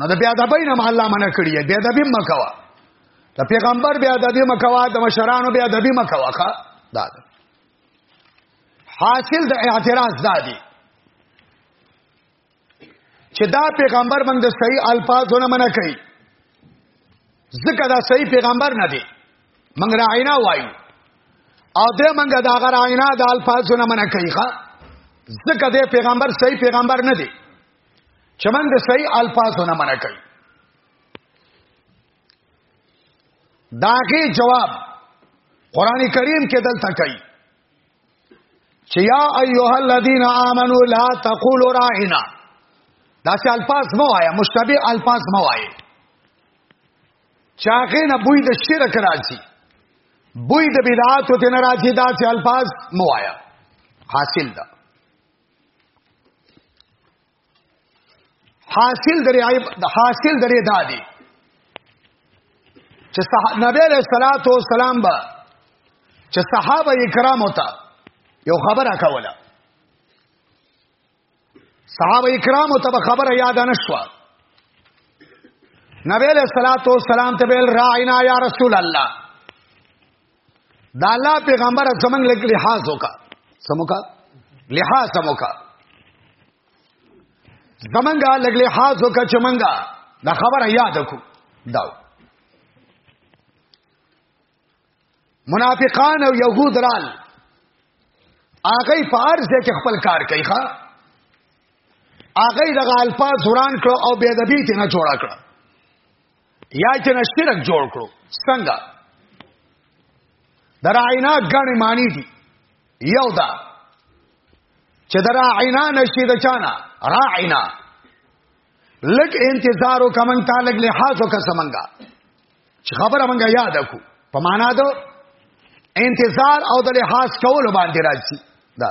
نو د بیا ادبی نه الله منع کړی دی بیا ادبی مکوا د پیغمبر بیا ادبی مکوا د مشرانو بیا ادبی مکوا ښا دا ده حاصل د اعتراض دادی چې دا پیغمبر موږ د صحیح الفاظونه منع کړي ځکه دا صحیح پیغمبر نه دی موږ راینا وایو او دې موږ دا غره راینا د الفاظونه منع کړي ښا ځکه دې پیغمبر صحیح پیغمبر نه دی چې موږ د صحیح الفاظونه منع کړي داغه جواب قران کریم کې دلته کوي چې یا ایها الذین آمنو لا تقولوا راعنا دا چې الفاظ مو آیا مشتبه الفاظ مو آیا چاغه نه بوی د شرک راځي بوی د بدعات ته نه راځي دا چې الفاظ مو آیا حاصل ده حاصل درې عیب حاصل درې دادی چې نبی علیہ الصلات والسلام با چې صحابه کرام وتا یو خبره کوله صحابه کرام ته خبره یاد نه شو نبی علیہ الصلات والسلام ته ویل راعنا یا رسول الله دا الله پیغمبر زمنګ لګ لحاظ وکا سموکا لحاظ سموکا زمنګا لګ لحاظ وکا چې منګا دا خبره یاد کو دا منافقان او يهود رال هغه فارس دې چې خپل کار کوي ښا هغه د غالپا زوران کړو او بے ادبی ته نه جوړا کړو یا چې نه شرک جوړ کړو څنګه دراینا غنی معنی دي یو دا چې دراینا نشي د چانا راینا لک انتظارو کمن تعلق لحاظو کا سمنګا چې خبره مونږه یاد کو په معنا دو انتظار او د لحاظ کول باندې راځي دا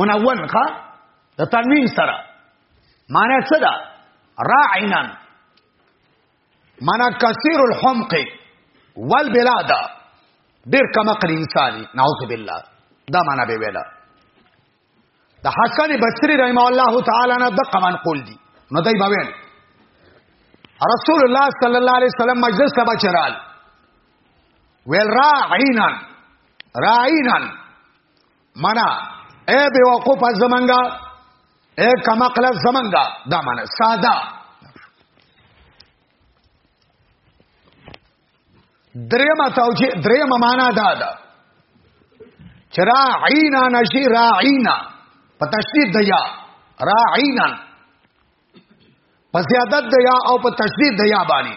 منون ښا د تنوین سره معنی څه ده راعنا معنی کثیر الحمق والبلاد ډیر کم عقل انساني نعوذ بالله دا معنی به ویلا د حسن بصری رحم الله تعالی نه د قمان قول دي نو دای باویل رسول الله صلی الله علیه وسلم مجلس ته بچرال ویل راعینا راعینا معنا اے بیوقوف زمنګا اے کمقل زمنګا دا معنا ساده درېما توجه درېما معنا دا ده چرا عینا نشی را عینا په تشدید د یا را عینا په زیادت د یا او په تشدید د یا باندې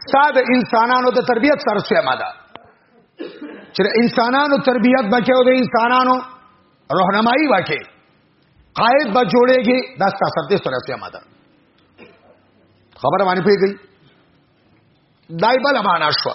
ستاد انسانانو د تربيت سرسوی ماده چې انسانانو تربيت بچو د انسانانو راهنمایي وکړي قائد به جوړيږي دا ستاسو د سرسوی ماده خبره باندې پیږي دای بل معنا شو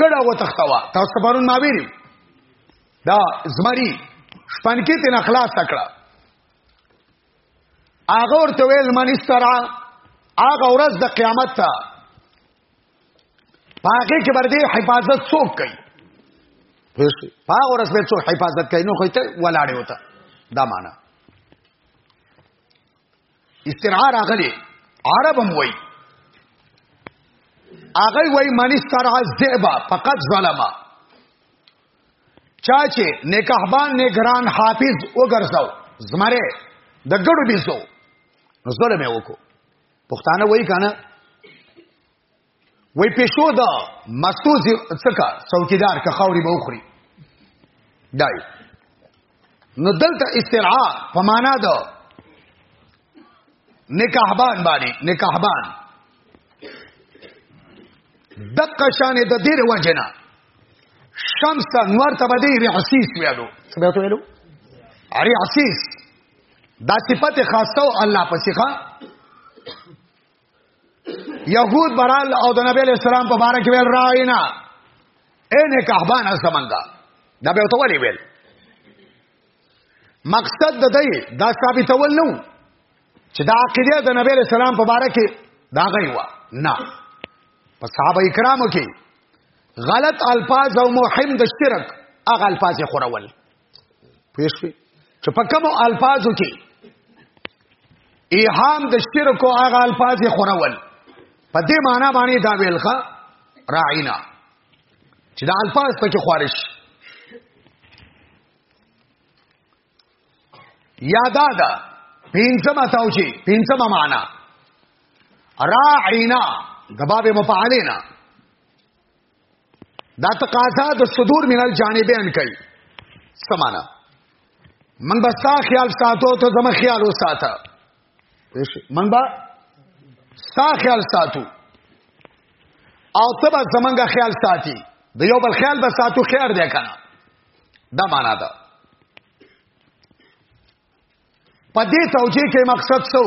ګډه وتختوا تاسو ته پرون ما ویلو دا زمری شپنکی تن اخلاص کړه هغه ورته ویل من استرا هغه ورځ د قیامت ته پاګه کې ورته حفاظت څوک کوي پاګه ورځ به څوک حفاظت کوي نو خو ته ولاړې وته دا معنا استرعا راغلی عرب هم وای هغه وای من استرعا الذئب فقط ظلما چا چې نکاحبان نگران حافظ وګرځاو زمره د ګړو بيزو ظلم یې وکړو پښتانه وای کنه وای پښو دا مستو څکا څوکیدار که خوري به وخوري دای نو دلته استرعا په معنا ده نکاحبان باندې نکاحبان دقه شان د دې وجنا شمس انور ته باندې رحسیس ویلو څه به ویلو اری عسیس دا صفت خاصه او الله پسې ښا يهود برال او د نبی له سلام په باره کې ویل راینا ان کهبان سمنګا دا به تو ولي ویل مقصد د دې دا ثابتول نو چې دا عقیده د نبی له سلام په باره کې دا غي وا نه په صحابه کرامو کې غلط الفاظ او مهم د شرک هغه الفاظ خورول پېښوي چې په کوم الفاظو کې ایهام د شرک او هغه الفاظ یې خورول په دې معنی باندې دا ویلخه راعینا چې دا الفاظ پکې خارج یادا دا پینځمه توجی پینځمه معنا راعینا د باب مفعلینا دا تقاضا د صدور من الجانبین کوي سمانا من با ستا خیال ساتو ته زما خیال وساته من با ستا خیال ساتو او ته به زمونږ خیال ساتي د یو بل خیال به ساتو خیر دی کنه دا معنا ده په دې توجیه کې مقصد څه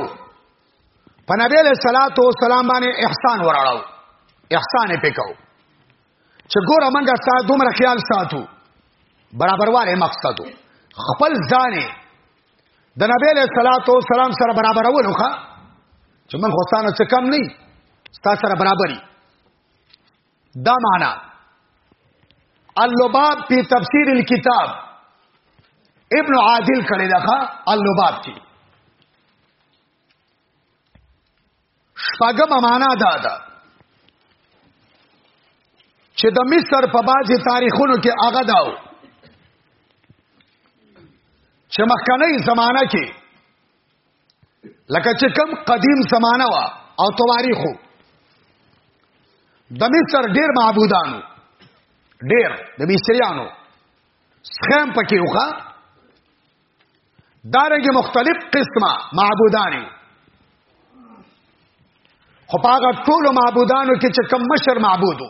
په نبی له صلوات و سلام باندې احسان وراړو احسان یې پکاو چې ګور امنګه سات دومره خیال ساتو برابرواله مقصدو خپل ځان د نبی له صلوات و سلام سره برابرولو ښا چې من خوستانه څه کم نه ستا سره برابرۍ دا معنا اللباب په تفسیر الكتاب ابن عادل کړي دغه اللباب کې شپږم معنا دا ده چې د مصر په باجی تاریخونو کې هغه داو چې مخکنی زمانہ کې لکه چې کم قدیم زمانہ وا او تواریخو د مصر ډیر معبودانو ډیر د مصریانو سخم پکې وخا دارنګ مختلف قسمه معبودانی خو پاګه ټول معبودانو کې چې کم مشر معبودو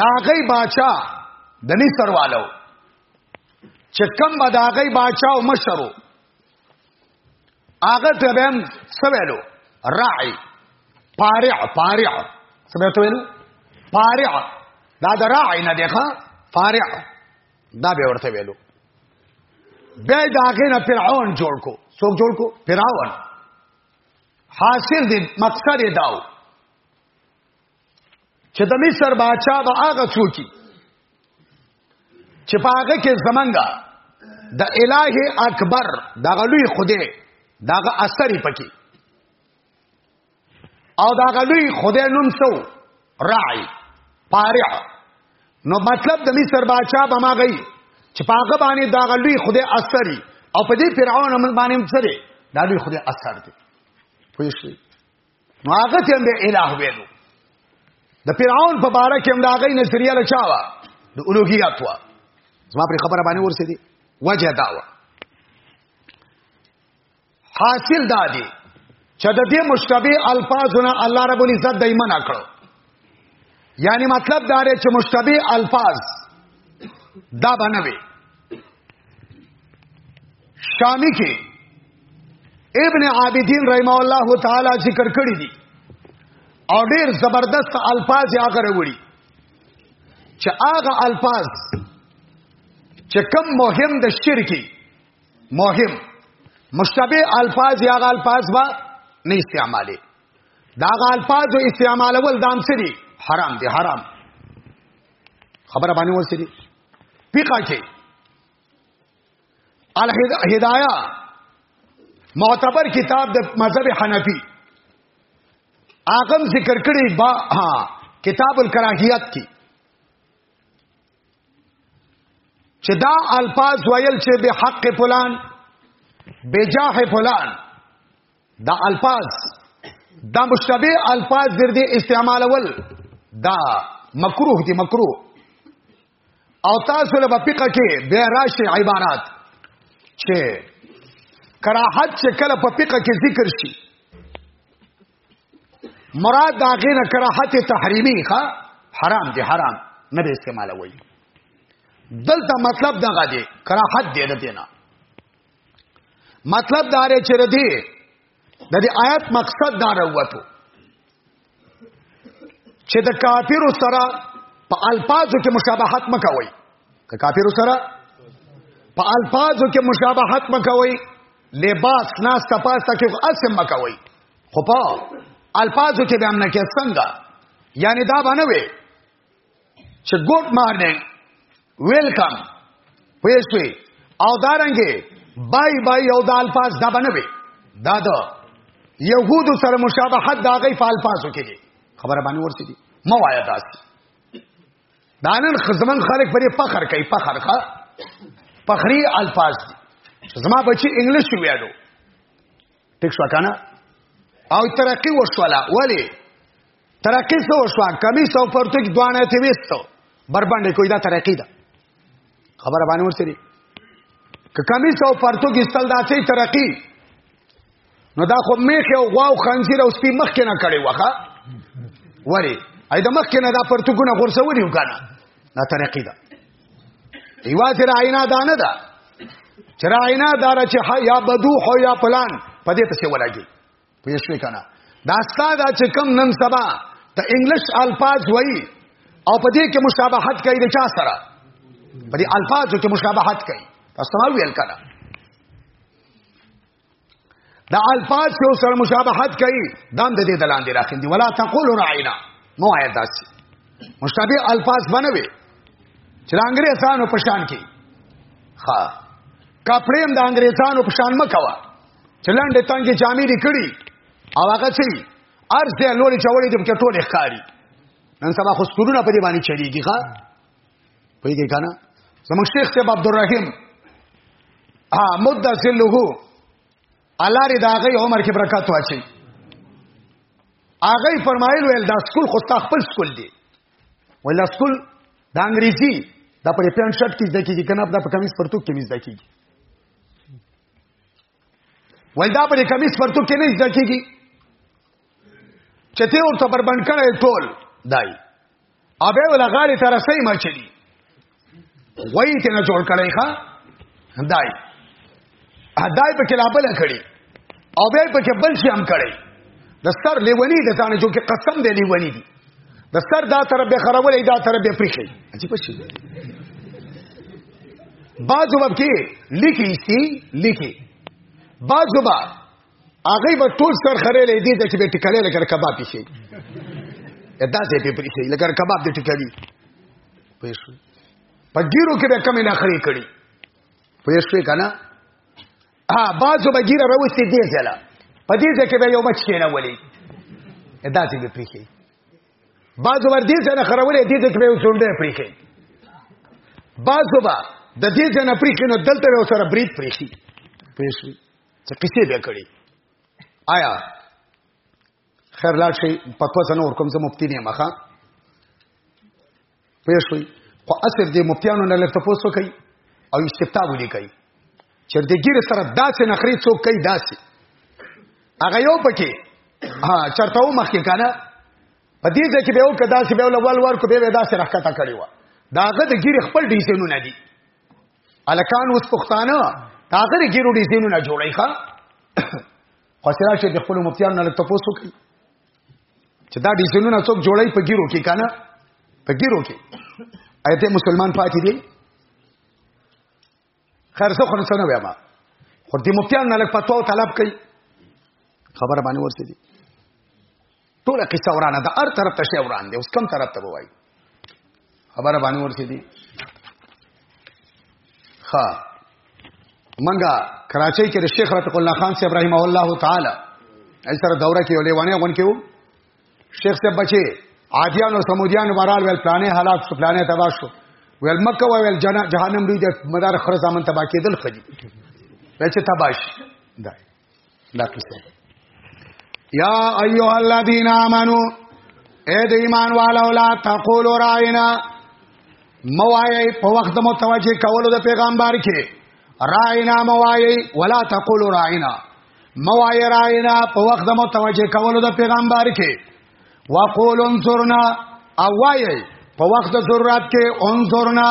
دا غي باچا د نصر والو چې کم به دا غي باچا او مشرو هغه ته به هم سویلو راعي پارع پارع سمه ته ویلو پارع دا د راعي نه دی ښا پارع دا به ورته ویلو به دا غي نه فرعون جوړ کو څوک جوړ کو فرعون حاصل دی مقصد داو چې د مصر باچا به هغه څوکي چې په هغه کې زمنګا د الٰه اکبر د غلوی خدای داغه اثر پکې او دا غلوی خدای نوم سو راعي پارع نو مطلب د مصر بادشاہ به ما گئی چې پاګه باندې دا غلوی خدای اثر او په دې فرعون باندې هم سره دا لوی خدای اثر دی پوه شئ نو هغه ته به الہ ویلو د فرعون په باره کې هم دا غي نظریه لچاوه د الوهیات وا زما پر خبره باندې ورسې دي وجه داوا حاصل دا دی چې د دې مشتبه الفاظونه الله رب العزت دایمن کړو یعنی مطلب دا دی چې مشتبه الفاظ دا بنوي شامی کې ابن عابدین رحم الله تعالی ذکر کړی دي او ډیر زبردست الفاظ یې هغه وروړي چې هغه الفاظ چې کم مهم د شرکی مهم مشتبه الفاظ یا غ الفاظ با نه استعمالي دا غالفاظ او استعمال اول دام سری حرام دی حرام خبره باندې ورسېږي فقہ کې الهدايه معتبر کتاب د مذهب حنفي اغم ذکر کړي با ها کتاب الکراهیت کې چې دا الفاظ ویل چې به حق فلان به جاه فلان دا الفاظ دا مشتبه الفاظ در دې استعمال ول دا مکروه دي مکروه او تاسو له فقہ کې به راشي عبارت چې کراحت چې کله په فقہ کې ذکر شي مراد دا غیر کراحت تحریمی ښا حرام دي حرام نه به استعمال وایي دلته مطلب دغه دی کراحت دی د دینه مطلب دا رې چې ردی د دې آیت مقصد دا راوته چې د کافرو سره په الفاظو کې مشابهت مکوي که کافرو سره په الفاظو کې مشابهت مکوي لباس ناس تپاسته کې اسم مکوي خو په الفاظو کې به هم نه کې څنګه یعنی دا باندې وي چې ګډ مارننګ ویلکم پېښوي او دارنګي بای بای او د الفاظ دا بنوي دا د يهودو سره مشابهت دا غي په الفاظو کې دي خبره باندې ورسې دي مو آیا تاسو دانن خزمن خلک پرې فخر کوي فخر ښا فخري الفاظ دي زما بچي انګلیش ویاډو ټیک شو کنه او ترقی وشولا ولی ترقی سو وشوا کمی سو پرتو کی دوانه تی وستو بربنده کوئی دا ترقی دا خبره باندې ورسری که کمی سو پرتو کی استل دا سی ترقی نو دا خو میخ او غواو خنزیر او سپی مخ کې نه کړي وخه وری اې د مخ کې نه دا پرتګونه غورسولې وکړه دا طریقې ده ایوا چې راینا دانه ده چې راینا دار چې یا بدو هو یا پلان په دې پسې ولګي پوه شئ کنه دا ستاد چې کم نن سبا ته انګلیش الفاظ وایي او په دې کې مشابهت کوي د چا سره په دې الفاظو کې مشابهت کوي تاسو ما ویل کړه دا الفاظ یو سره مشابهت کوي دام د دې دلان دی راخندي ولا تقول راعنا نو آیت داس مشابه الفاظ بنوي چې د انګريزانو په شان کې ها کپړې هم د انګريزانو په شان مکوا چلند تنګ جامې دي کړی او هغه چې ارزه لوري چوړې دې په ټوله ښکاری نن سبا خو ستورونه په دې باندې چلیږي ښا پوهیږي کنه زموږ شیخ صاحب عبدالرحیم ها مدد ذله الله ری داغه عمر کې برکت واچي هغه فرمایل ویل دا سکول خو تا خپل سکول دی ویل سکول د انګریزي دا په پلان شرط کې ځکه چې کنه دا په کمیس پرتو کې مزدا کیږي ولدا په کمیس پرتو کې نه ځکه کیږي چې ته ورته بربند کړې ټول دای ابه ولا غاړي تر سې مچلی وای ته نه جوړ کړې ښا دای هداي په کلابل کړي او به په بل شي هم کړي د سر لیونی د ځان جو کې قسم دی لیونی دی د سر دا طرف به خرابولې دا طرف به پریخي عجیب شي بعضو باب کې لیکي سي لیکي بعضو با هغه به ټول سر خرېلې دي چې به ټکلې لکه کباب شي دا څه په پریخي لکه کباب دې ټکلې پېښ په ګیرو کې به کم نه خري کړي پېښ کنه ها بازو بګیره راوستي دې زله په دې ځکه به یو مچ کینه ولي ادا چې به پریخي بازو ور دې ځنه خرولې دې ځکه به یو څونډه پریخي بازو با د دې ځنه پریخي نو دلته یو سره برید پریخي پېښوي چې کیسه به کړي آیا خیر لاړ شي پتو سره ور کوم زه مفتی نه مخه پوه شوي خو اصل دې مفتیانو نه لږ تپوس وکړي او استفتاء ولیکي چې د ګیر سره داسې نخري څوک کوي داسې هغه یو پکې ها چرته و مخکې کنه په دې ځکه به او کدا چې به ولول ورکو به داسې راکته کړی و داغه د ګیر خپل ډیزاینونه نه دي الکان اوس پښتانه داغه د ګیرو ډیزاینونه جوړی ښا خو سره چې د خپل مفتیانو نه تپوس وکړي چې دا ډیزلونه څوک جوړای په ګیرو کې کنه په ګیرو کې ایته مسلمان پاتې دي خیر څه خنڅ نه ویما خو دې مفتیان نه لګ پتو طلب کوي خبر باندې ورسېږي ټول قصه ورانه ده هر طرف ته شی وران دي اوس کم طرف ته وایي خبره باندې ورسې دي ها منګه کراچۍ کې د شیخ رفیق الله خان صاحب رحمه الله تعالی ای سره دوره کې ولې ونه غون کېو شیخ صاحب بچي عادیان او سمودیان مرال ول پلانې حالات شو پلانې تبا شو ول مکه ویل جنا جهنم دوی د مدار خر زمن تبا کېدل خدي چې تباش دای دا کیسه یا ایها الذین آمنو اے د ایمان والو لا تقولوا راینا موایي په وخت متوجه کولو د پیغمبر کې راینا موایي ولا تقولوا راینا موایي راینا په وخت متوجه کولو د پیغمبر کې وقول انصرنا او وایي په وخت ضرورت کې انصرنا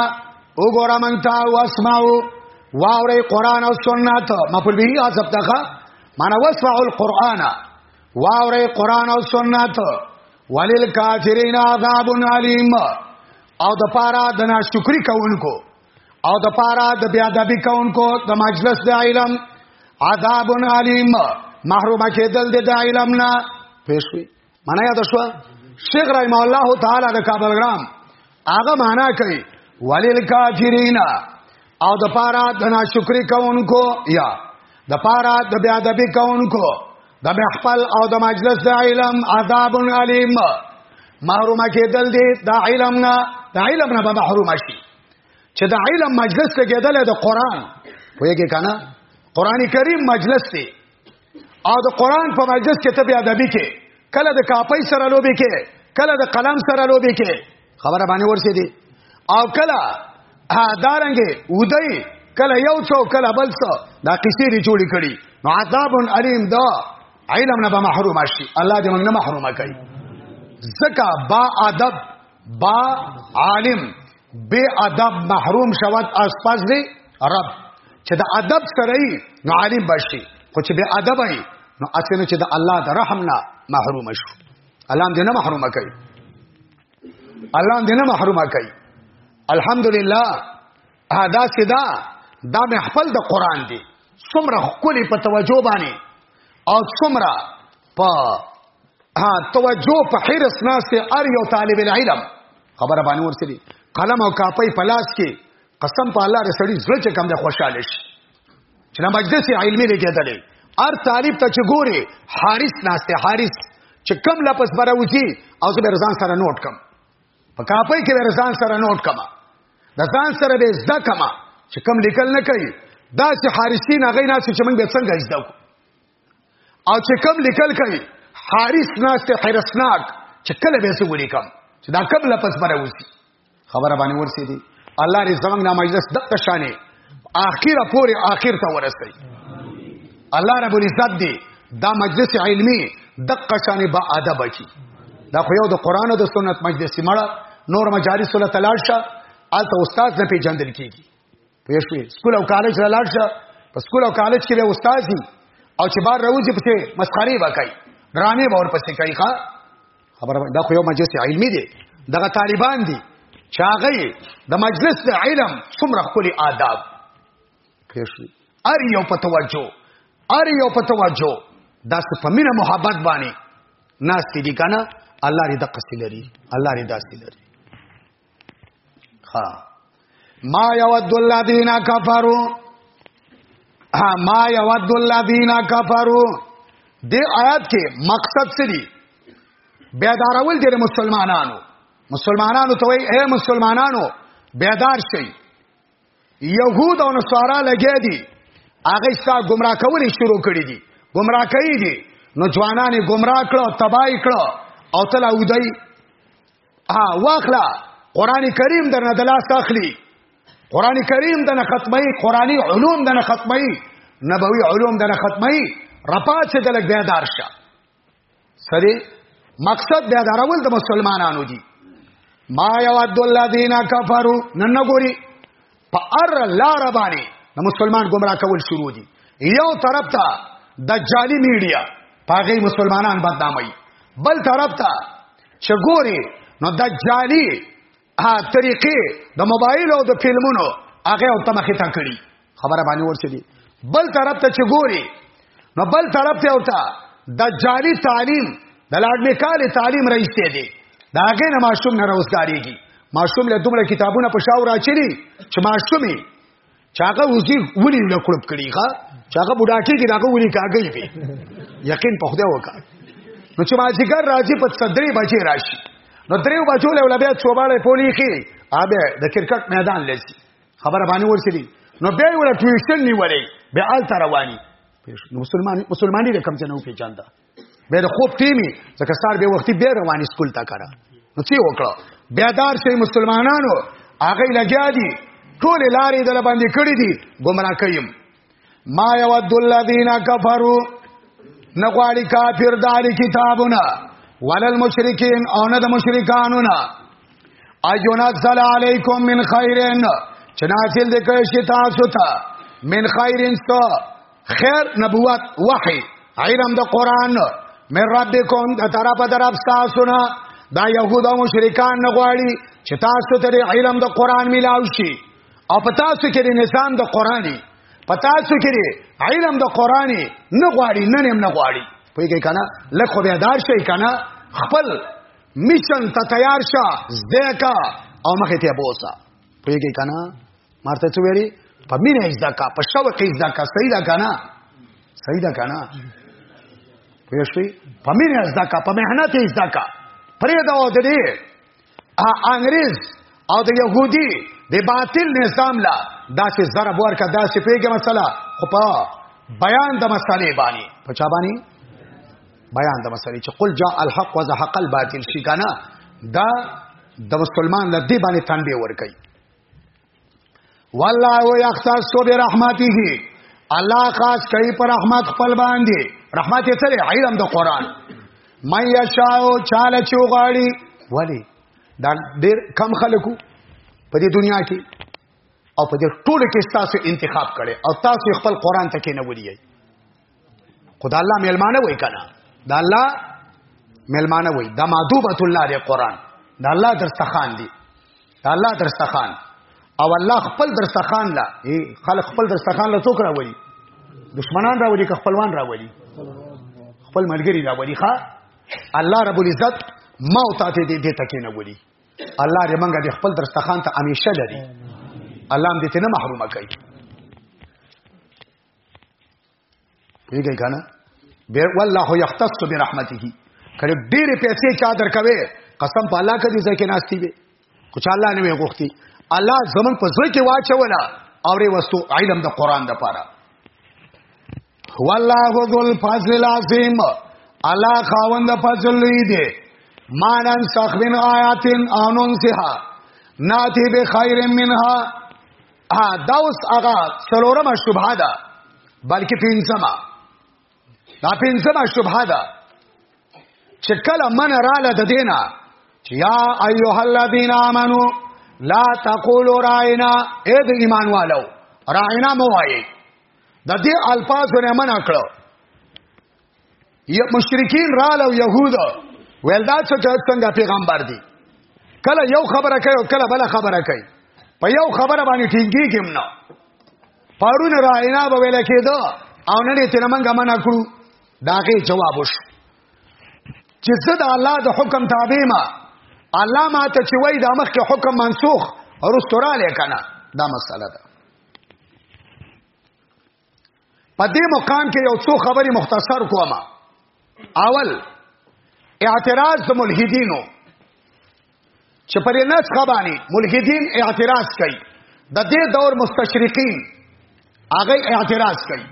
وګوره مونږ ته واسمعو واوري قران او سنت مفعول به حسب تخه معنا واسمع القرآن واوري قران او سنت ولل کافرین عذاب علیم او د پارا د ناشکری کوونکو او د پاره د بیا د بی کونکو د مجلس د علم عذاب علیم محروم کېدل د علم نه پېښوي معنی یاد شو شیخ رحم الله تعالی د کابل ګرام هغه معنا کوي ولل کافرین او د پاره د ناشکری کونکو یا د پاره د بیا د بی کونکو د محفل او د مجلس د علم عذاب علیم محروم کېدل دي د علم نه د علم نه به محروم شي چې د علم مجلس ته کېدل د قران وایي کنه قران کریم مجلس دی او د قران په مجلس کې ته بیا ادبي کې کله د کاپي سره لوبي کې کله د قلم سره لوبي کې خبره باندې ورسې دي او کله دارنګي ودی کله یو څو کله بل څو دا قصې لري جوړې کړي نو عذاب الیم دا علم نه به محروم شي الله دې موږ نه محروم کوي زکا با ادب با عالم بے ادب محروم شود از پس دی رب چې د ادب سره نو عالم بشي خو چې بے ادب ای نو اسنه چې د الله د رحم نه محروم شو الله دې نه محروم کوي الله دې نه محرومه کوي الحمدلله ادا سدا دا مې خپل د قران دی څومره خولي په توجه باندې او څومره په ها توجه په حرس ناس ته ار یو طالب العلم خبره باندې ورسېدي قلم او کاپي پلاس کې قسم په الله رسړي زړه چې کم د خوشاله شي چې نه مجلس علمي لګیدلې هر طالب ته چې ګوري حارس ناشته حارس چې کم لپس بره وځي او زه رضان سره نوٹ کم په کاپي کې رضان سره نوٹ کما د ځان سره به زده کما چې کم لیکل نه کوي دا چې حارسین هغه نه چې موږ به څنګه زده کو او چې کم لیکل کوي حارس ناس ته حرسناک چې کله به سګو لیکم چې دا کم لپس پر اوسي خبره باندې ورسې دي الله دې زمنګ نه مجلس دغه شانې اخیره پورې اخر ته ورسي الله رب العزت دې دا مجلس علمی دغه شانې با ادب کی دا خو یو د قران او د سنت مجلس مړه نور مجالس له تلاش شه الته استاد نه پیژندل کیږي پوه شوې سکول او کالج ته لاړ شه په سکول او کالج کې به استاد دي او چې بار راوځي پسې مسخري وکړي ډرامې به ورپسې کوي ښا خبره دا خو یو مجلس علمي دی دغه طالبان دي چې هغه د مجلس د علم څومره خپل آداب کښوي ار یو په توجه ار یو په توجه دا څه په مینه محبت باندې ناس دي کنه الله دې د قصې لري الله دې داسې لري ها ما یود الذین کفروا ها ما یود الذین کفروا د آیات کې مقصد څه دی بیدارول دي مسلمانانو مسلمانانو ته وای اے مسلمانانو بیدار شئ یهود او نصارا لګی دي هغه ستا گمراه کول شروع کړی دي گمراه کوي دي نو ځوانان گمراه کړو تباہی کړو او تل اودای ها واخلا قران کریم درنه د لاس اخلي قران کریم دنه ختمي قرآني علوم دنه ختمي نبوي علوم دنه ختمي رپات څه دلګ بیا دارشه سری مقصد بیا دارول د مسلمانانو دي ما یود الذین کفروا نن ګوري په ار لار باندې د مسلمان گمراه کول شروع دي یو طرف ته د جعلی میډیا پاغي مسلمانان بدنامي بل طرف ته چې ګوري نو د جعلی ها طریقې د موبایل او د فلمونو هغه او تمخه تا کړی خبره باندې ورسېدي بل طرف ته چې ګوري نو بل طرف ته وتا دجالی تعلیم د لاډ میکال تعلیم رئیس ته دی دا هغه نه ماشوم نه روزګاریږي ماشوم له دومره کتابونه په شاو راچلی چې ماشومي چاغه وزي ونی له کړب کړي ښا چاغه بډا کېږي دا ونی کاږي به یقین په خدای وکړه نو چې ما ذکر راځي په صدرې بچي راشي نو دریو بچو له بیا چوباله پولیخي اوبه د کرکټ میدان لسی خبره باندې ورسېدي نو به ولا ټویشن نیولې به آل رواني نو مسلمان مسلمانۍ رقم څنګه نو پیچاندا به د خوب ټیمی ځکه سار به وختي به رواني سکول تا کرا نو څه وکړه بیا دار شي مسلمانانو هغه لګیا دي ټول لارې دل باندې کړې دي گمراه کيم ما یود الذین کفروا نغواړي کافر دار کتابونه ولل مشرکین او نه د مشرکانو نه ایونا صل علیکم من خیرن چې نازل دې کړی شي تاسو ته من خیرن څو خیر نبوت وحی علم د قران من ربکم د طرف در رب تاسو نه دا يهود او مشرکان نه غواړي چې تاسو ته علم د قران ملاوي شي او په تاسو کې د نظام د قرآني په تاسو کې علم د قرآني نه غواړي نه نیم نه غواړي پوهیږئ کنه لکه بیا دار شي کنه خپل میشن ته تیار شه زدهکا او مخه ته بوسا پوهیږئ کنه مرته څه ویلي په مینه زدهکا په شوق زدهکا صحیح ده کنه صحیح ده کنه پوهیږئ په مینه زدهکا په مهنت زدهکا پرې دا و دې انګريز او د يهودي د باطل نظام لا داسې ضرب ورکا داسې پیګه مسله خو په بیان د مسلې باندې په چا باندې بیان د مسلې چې قل جاء الحق وزهق الباطل شي کنه دا د مسلمان لدی باندې تنبیه ورکړي والله یختص برحمته الله خاص کوي پر رحمت خپل باندې رحمت یې سره علم د قران مې یشاو چاله چوغاړي ولی دا ډېر کم خلکو په دې دنیا کې او په دې ټول کې تاسو انتخاب کړي او تاسو خپل قران ته کې نه ولي خدا الله ملمانه وای کنه دا الله ملمانه وای دا معذوبه الله دی قران دا الله درستخان دی دا الله درستخان او الله خپل درستخان لا خلق خپل درستخان لا څوک راوړي دشمنان راوړي که خپلوان راوړي خپل ملګری راوړي ښا الله رب العزت ما او تاسو دې دې تکې نه وړي الله دې منګه دې خپل درستخان ته همیشه لري الله دې ته نه محرومه کوي پیږی کنه به والله یختص برحمته کله ډېر پیسې چا درکوي قسم په الله کدي ځکه ناشتي به خو چا الله نه وي غوښتي الله زمون په ځل کې واچولا اورې وستو علم د قران د پاره والله ذل فضل العظیم الله خاوند فضل لوی دی مانن سخبن آیاتن آنون سها ناتی بخیر منها ها دا اوس هغه څلورمه شبهه ده بلکې پنځمه دا پنځمه شبهه ده چې کله من رااله د دینه چې یا ایه الذین آمنو لا تقولوا راینا اې د ایمان والو راینا مو وایي د دې الفاظ نه منع کړو یا مشرکین رال او يهود ویل دا څه څنګه پیغمبر دي کله یو خبره کوي او کله بل خبره کوي په یو خبره باندې ټینګي کېم نه پرون راینا به ویل کېدو او نن یې تر منګه منع کړو داغه جواب وشو چې زه د الله د حکم تابع ما الله ما ته چې وای دا مخکې حکم منسوخ او رستوراله کنه دا مسله ده په دې مقام کې یو څو خبرې مختصر کوم اول اعتراض د ملحدینو چې پر نس خبانی ملحدین اعتراض کوي د دې دور مستشرقین هغه اعتراض کوي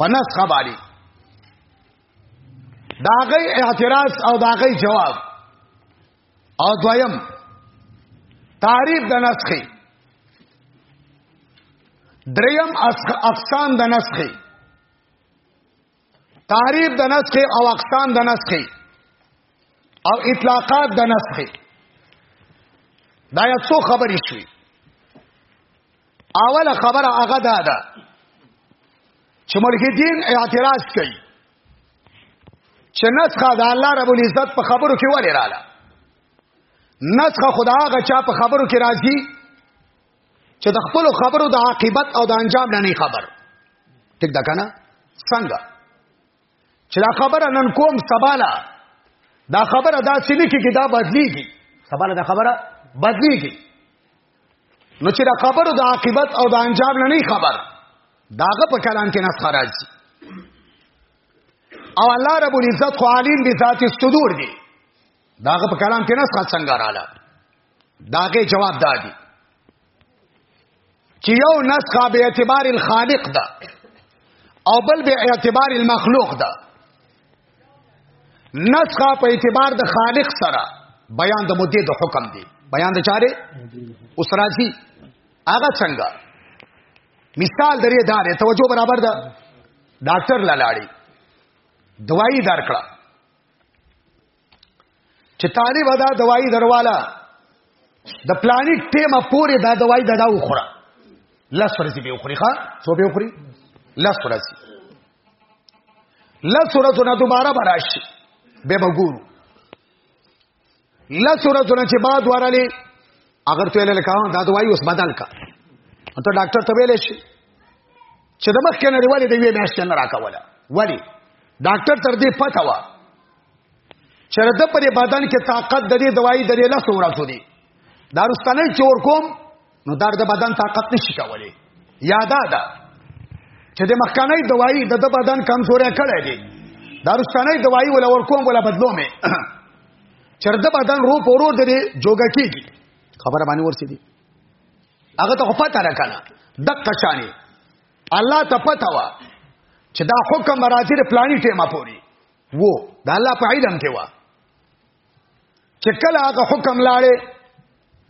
په نس خبانی دا هغه اعتراض او دا هغه جواب او دویم تعریف د نسخه دریم اقسام د نسخه تعریف د نسخه او اقسام د نسخه او اطلاقات د نسخه دا یو څو خبرې شوې اوله خبره هغه دا ده چې ملحدین اعتراض کوي چې نسخه د الله رب العزت په خبرو کې ولې رااله نسخه خدا هغه چا په خبرو کې راځي چې د خپل خبرو د عاقبت او د انجام نه خبر ټیک ده کنه څنګه چې دا خبره نن کوم سباله دا خبره دا سلی کې دا بدلیږي سباله دا خبره بدلیږي نو چې دا خبرو د عاقبت او د انجام نه خبر داغه په کلام کې نسخ راځي او الله رب العزت خو عالم دي ذات صدور دي داغه په کلام کې نسخ څنګه رااله داغه جواب دادي چې یو نسخ به اعتبار الخالق ده او بل به اعتبار المخلوق ده نسخ په اعتبار د خالق سره بیان د مدې د حکم دی بیان د چاره اوس راځي هغه څنګه مثال درې دار توجه برابر ده ډاکټر لالاړي دوايي درکړه چې طالب دا دوايي درواله د پلانټ ټیمه پورې دا دوايي دا وخوره لس ورځې به وخوري ښا څو به وخوري لس ورځې لس ورځې نه دوباره براشي به وګورو لا سورتونه چې بعد ورالي اگر ته لکه دا دوايي اوس بدل کا ته ډاکټر ته ویل شي چې د مخ کنه دیوالې دی وې میاشت نه راکوله ولی ډاکټر تر دې پته و چې د پر بدن کې طاقت د دې دوايي د دې لا سورتو دي دارستانه چور کوم نو دا د بدن طاقت نشي کولی یادا ده چې د مخکانه دوايي د بدن کمزورې کړې دي دا رستانه دوايي ولا ورکوم ولا بدلو مې چر د بدن رو پورو د جوګه کیږي خبره باندې ورسې دي هغه ته پته را کنه د قشانی الله ته پته وا چې دا حکم راځي د پلاني ټیمه پوري وو دا الله په علم کې وا چې کله هغه حکم لاړې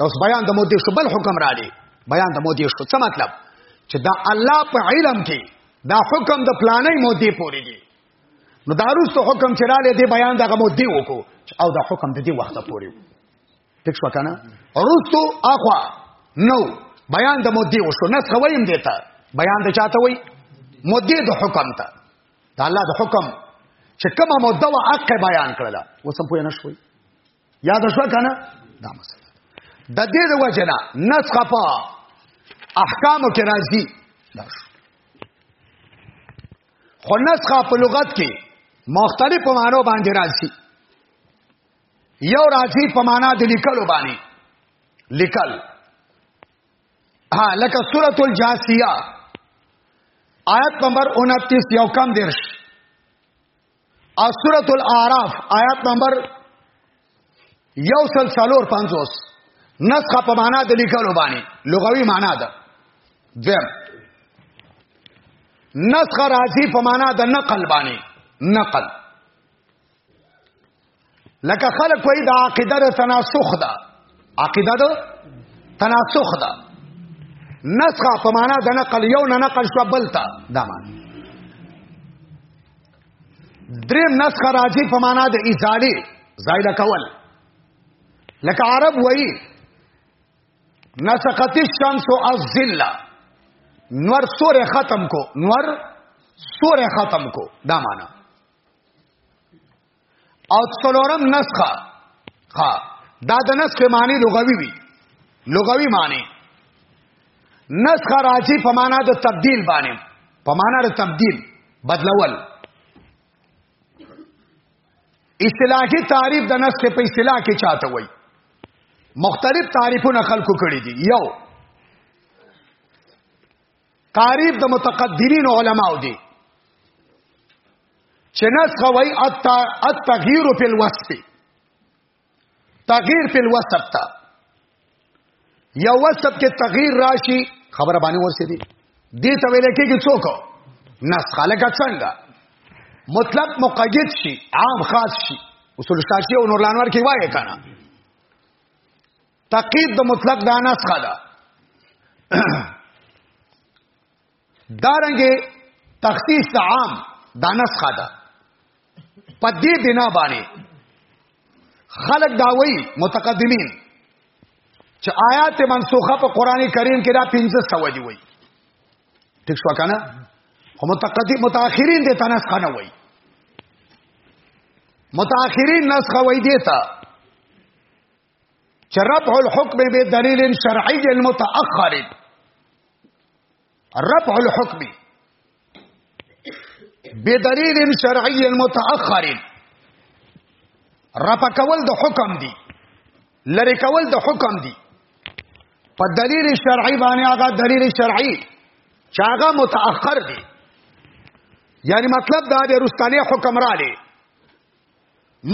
اوس بیان د مودې شو بل حکم راړي بیان د مودې شو څه مطلب چې دا الله په علم کې دا حکم د پلانې مودې پورې دی نو دا روسو حکم چې راړي دی بیان دغه مودې وکړو او دا حکم د دې وخت پورې وو ټیک شو کنه روسو اخوا نو بیان د مودې وشو نسخه ویم دیتا بیان د چاته وای مودې د حکم ته د الله د حکم چې کومه مده او حق بیان کړل اوس هم پوه نه شوي یاد شو کنه دا مسله د دې د وجنا نسخه په احکام کې راځي دا شو خو نسخه په لغت کې مختلف معنی باندې راځي یو راځي په معنا د لیکلو باندې لیکل ها لکه سورۃ الجاسیہ آیت نمبر 29 یو کم درش او سورۃ الاعراف آیت نمبر یو سل سالور 50 نسخه په معنا د لیکلو باندې لغوي معنا ده دویم نسخه راځي په معنا د نقل باندې نقل لکه خلک وای دا عقیده د تناسخ ده عقیده ده تناسخ ده نسخه په معنا د نقل یو نه نقل شو بل ته دا معنی دریم نسخه راځي په معنا د ازاله زایل کول لکه عرب وای نسقت الشمس الظل نور سور ختم کو نور سور ختم کو دا معنا او څلورم نسخه ها دا د نسخه معنی لغوي وي لغوي معنی نسخه راځي په معنا د تبديل باندې په معنا د تبديل بدلول اصطلاحي تعریف د نسخه په اصطلاح کې چاته وای مختلف تعریفونه خلکو کړی دي یو تعریف د متقدمین علماء دی چې نسخ وای التغییر فی الوصف تغییر فی الوصف تا یو وصف کې تغییر راشي خبره باندې ورسې دي دې ته ویل کېږي څوک نسخ لکه څنګه مطلق مقید شي عام خاص شي اصول شاشی او نورلانور کې وایې کنه تقید د مطلق دا نسخه ده دارنګه تخصیص د عام دا نسخه ده په دې بنا باندې خلق داوي متقدمین چې آیات منسوخه په قران کریم کې دا 15 سوجي وي ټیک شو کنه خو متقدم متأخرین دې تنسخه نه وي متأخرین نسخه وي دې ته چې رفع الحكم به دلیل شرعي متأخر رفع الحكم به دلیل شرعي متأخر رفع کول د حکم دی لری کول د حکم دی په دلیل شرعي باندې هغه دلیل شرعي چې هغه متأخر دی یعنی مطلب دا د رستانه حکم را لې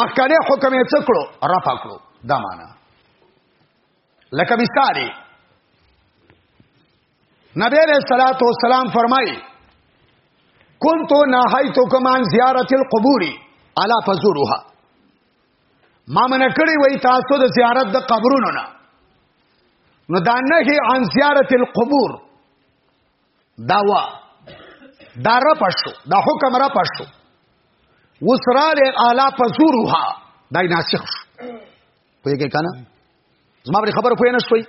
مخکنه حکم یې څه کړو رفع کړو دا معنا لکه مثال نبی علیہ الصلات والسلام فرمایي كنت نهایتکم عن زیارت القبور الا فزوروها ما من کړی وای تاسو د زیارت د قبرونو نه نو دا نه عن زیارت القبور دا وا دا را پښو دا حکم را پښو وسراله اعلی فزورها دا ناسخ شو پوهیږئ کنه زما پر خبر پوه نه شوي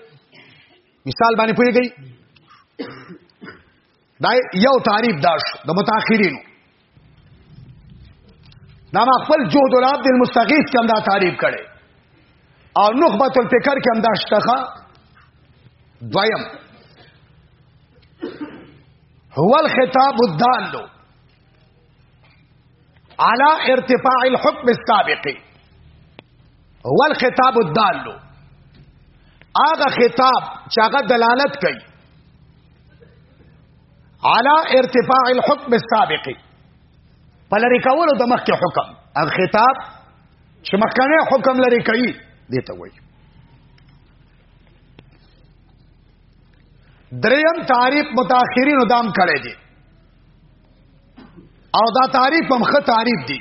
مثال باندې پوهیږئ دا یو تعریف دا شو د متأخرینو دا ما خپل جهد العبد المستغیث کم دا تعریف کړي او نخبه الفکر کم دا شتخه دویم هو الخطاب الدال على ارتفاع الحكم السابق هو الخطاب الدال هغه خطاب چې هغه دلالت کوي علا ارتفاع الحكم السابق پلری کولو د مخکې حکم او خطاب چې مخکنه حکم لري کوي دې ته وایي دریم تعریف متأخرین دام کړی دی او دا تعریف هم خه تعریف دی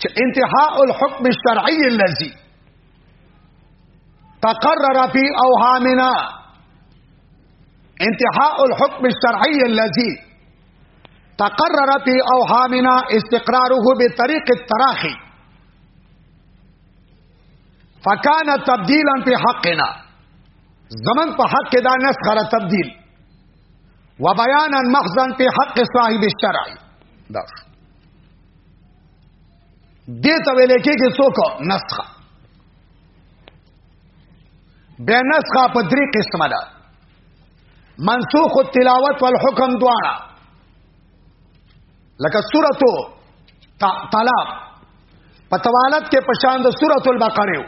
چې انتهاء الحكم الشرعي الذي تقرر في اوهامنا انتهاء الحكم الشرعي الذي تقرر في أوهامنا استقراره بطريق التراخي فكان تبديلا في حقنا زمن في حق دا نسخر تبديل وبيانا محضا في حق صاحب الشرع دا دې ته ویل کېږي څوک نسخه به نسخه په درې قسمه ده منسوخ التلاوت والحکم دواړه لکه سورته طلاق په توالت کې پشان د سورته البقره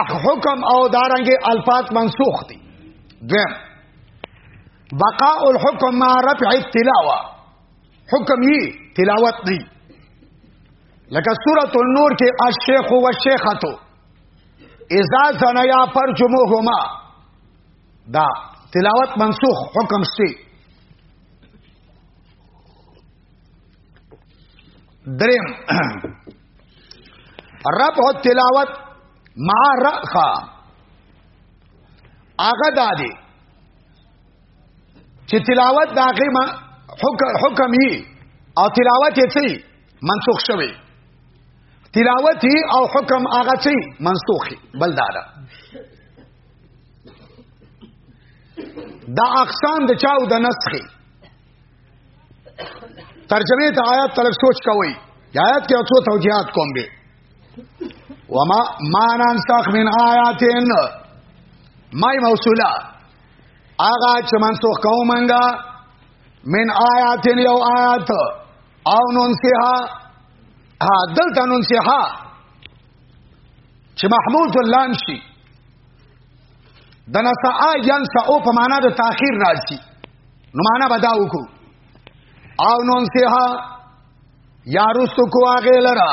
اخ حکم او دارنګ الفاظ منسوخ دي دویم بقاء الحكم مع رفع التلاوه حکم یې تلاوت دی لکه سورۃ النور کې الشیخ و الشیخه اذا زنیا فرجمهما دا تلاوت منسوخ حکم شي دریم رب هو تلاوت ما رخا هغه دادی چې تلاوت دا غي ما حکم یې او تلاوت یې څه منسوخ شوی تلاوت او حکم هغه څه منسوخ بل دا ده دا اقسام د چاو د نسخي ترجمه ته آیات طرف سوچ کوي آیات کې اوڅو توجيهات کوم به وما ما ننسخ من آیاتن مای موصوله آغا چې منسوخ کوو منګه من آیات یو آیات او ننسیها ها دلته ننسیها چې محمود الله نشي د نسا جنس او په معنا د تاخير راځي نو معنا بدا وکړو او ننسیها یا رستو کو آغی لرا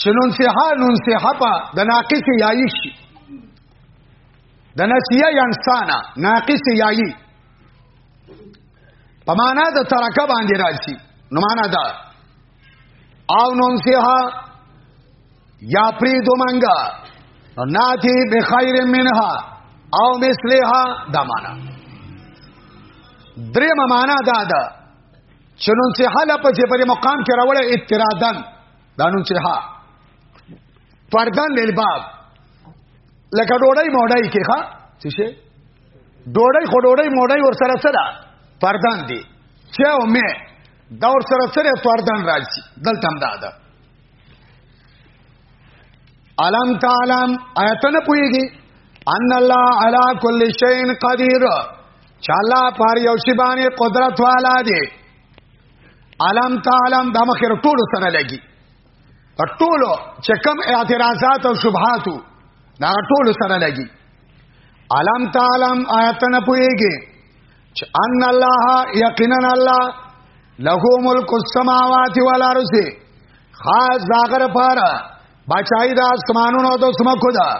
چې نون سیحا نون سیحا په د ناقص یایی شي د نسیه یا انسانا ناقص یایی په معنا د ترکه باندې راځي نو معنا دا او نون سیحا یا پری دو منګه نو ناتی بخیر منها او مثلها دا معنا دریم معنا دا ده چنون سیحا لپس په مقام کې راوړې اعتراضن دا نو چې ها پردن للباب لکه ډوړی موړی کې ښا څه شي ډوړی خو ډوړی موړی ور سره سره پردان دی چې او مې دا ور سره سره پردان راځي دلته هم دا ده علم تعلم آیتن پویږي ان الله علی کل شیء قدیر چاله پر یو شی باندې قدرت والا دی علم تعلم دا مخیر ټول سره لګي پر ټولو چې کم اعتراضات او شبهات دا ټول سره لګي علم تعلم آیتن پويږي چې ان الله یقینا الله له ملک السماوات والارض خاص زاغر پر بچای دا اسمانونو د سم خدا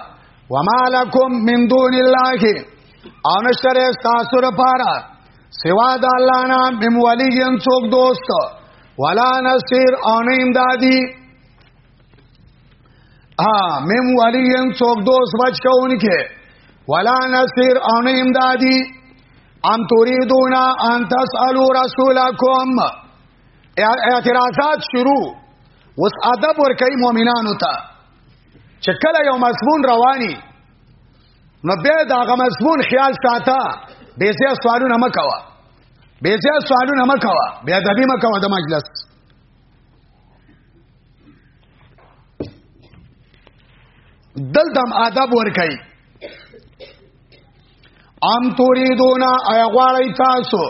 وما لكم من دون الله او نشتره تاسو لپاره سوا د الله نه مم ولی جن څوک دوست ولا نصير او نه امدادي ها مم ولی جن څوک دوست بچ کوونکې ولا نصير او نه امدادي ان تريدون ان تسالو رسولکم اعتراضات شروع وس ادب ور کوي مؤمنانو ته چې کله یو مضمون رواني نو بیا دا غ مضمون خیال ساته به زه سوالونه مکوا به زه سوالونه مکوا بیا د دې مکوا د مجلس دلته آداب ورکای ام توریدونا ای غواړی تاسو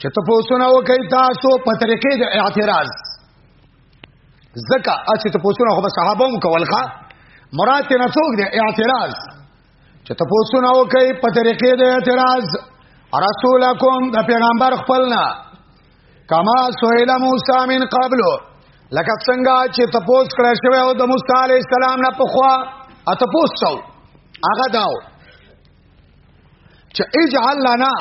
چې تاسو نه وکي تاسو په طریقې د اعتراض زکه اسی ته پوښتنه خو صحابه هم کول ښا مراد نه څوک دی اعتراض چې ته پوښتنه وکي په طریقې د اعتراض رسولکم د پیغمبر خپلنا کما سویل موسی من قبل لکه څنګه چې ته پوښت کړی شوی او د موسی علی السلام نه پخوا اته پوښتو هغه داو چې اجعل لنا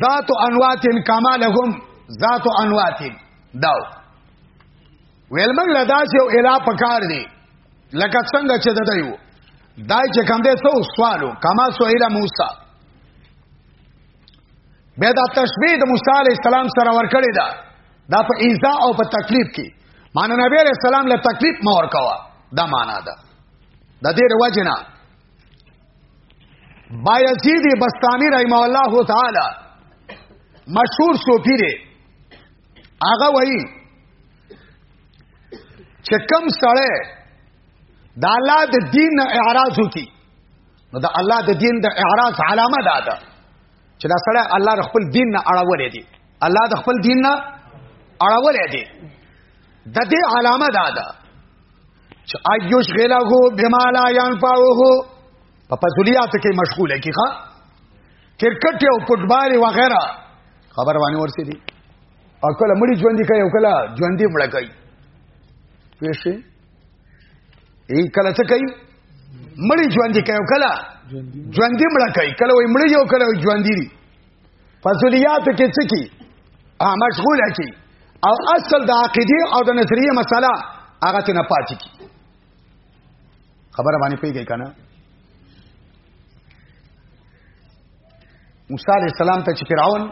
ذات انوات کما لهم ذات انوات داو ویل موږ له داسې یو اله پکار دی لکه څنګه چې د دیو دا چې کوم دی سو سوالو کما سویل موسی به دا تشبیه د موسی علی السلام سره ورکړی دا دا په ایزا او په تکلیف کې معنی نبی علیہ السلام له تکلیف مور کوا دا معنا ده د دې رواجنا بایزید بستانی رحم الله تعالی مشهور صوفی دی هغه وایي چې کم سړی د الله د دین اعراض وکي نو د الله د دین د اعراض علامه ده ده چې دا سړی الله د خپل دین نه اړولې دي الله د خپل دین نه اړولې دي د دې علامه ده ده چې ايوش غلغه بما لا ينفعه په پزوليات کې مشغوله کی ښا کرکټ او فوټبال و غیره خبر وانی ورسې دي او کله مړي ژوند کوي او کله ژوند دی مړ کوي پېښې ای کله څه کوي مړي ژوند کوي او کله ژوند دی مړ کوي کله وي مړي او کله ژوند دی فضلیات کې څه کی مشغوله کی او اصل د عقیده او د نظریه مسله هغه ته نه پاتې کی خبره باندې پیږی کنه موسی علی السلام ته چې فرعون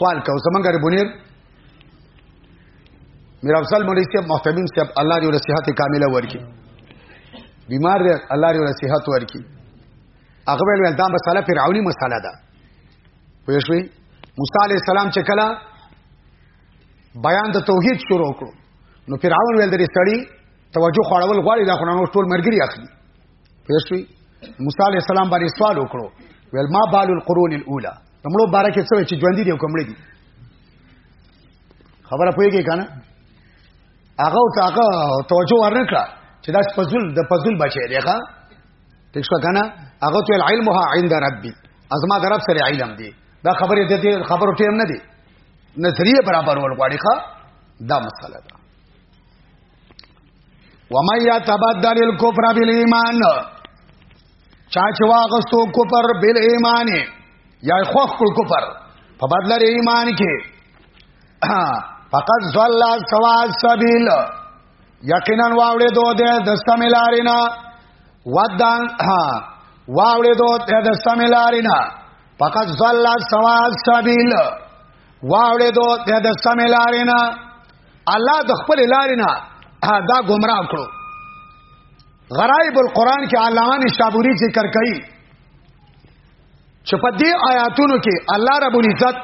سوال کو زمونږ ربونیر میرا افضل مولوی صاحب محتمین صاحب الله دې له صحت کامله ورکړي بیمار دی الله دې له صحت ورکړي هغه ویل دا مسله فرعونی مسله ده پوه شوي موسی علی السلام چې کله بیان د توحید شروع کړو نو فرعون ویل درې سړی توجه خړول غواړي دا خو نو ټول مرګري اخلي پوه شوي موسی علی السلام باندې سوال وکړو ویل ما بال القرون الاولى نمړو بارکه څه چې ژوند دي او کومړي دي خبره پوهیږي کنه هغه ته هغه توجه ورنکړه چې دا فضل د فضل بچی دی ښا دښ کنه هغه ته علمها عند ربي ازما د رب سره علم دی دا خبره د دې خبرو ټیم نه دی نظریه برابر ول غواړي ښا دا مسله ده وما يتبدل الكفر بالايمان چا چې واغستو کفر بل ایمان یا خوخ کل کفر په بدل د ایمان کې فقط ظل سوا السبيل یقینا واوړې دو دې د سمیلارینا ودان ها واوړې دو دې د سمیلارینا فقط ظل سوا سبیل واوړې دو دې د سمیلارینا الله د خپل لارینا دا گمراه کړو غرائب القرآن کې علامه نشابوری ذکر کړي چې په دې آیاتونو کې الله رب العزت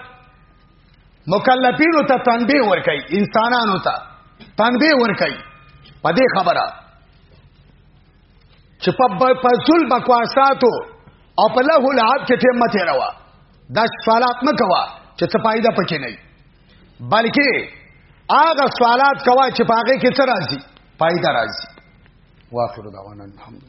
مکلفینو ته تنبیه ورکړي انسانانو ته تنبیه ورکړي په دې خبره چې په پزول بکواساتو او په له لعب کې ټیم مته روا دا سوالات مکوا چې څه فائدہ پکې نه بلکې هغه سوالات کوا چې پاګه کې څه راځي فائدہ راځي واخر دعوانا الحمدلله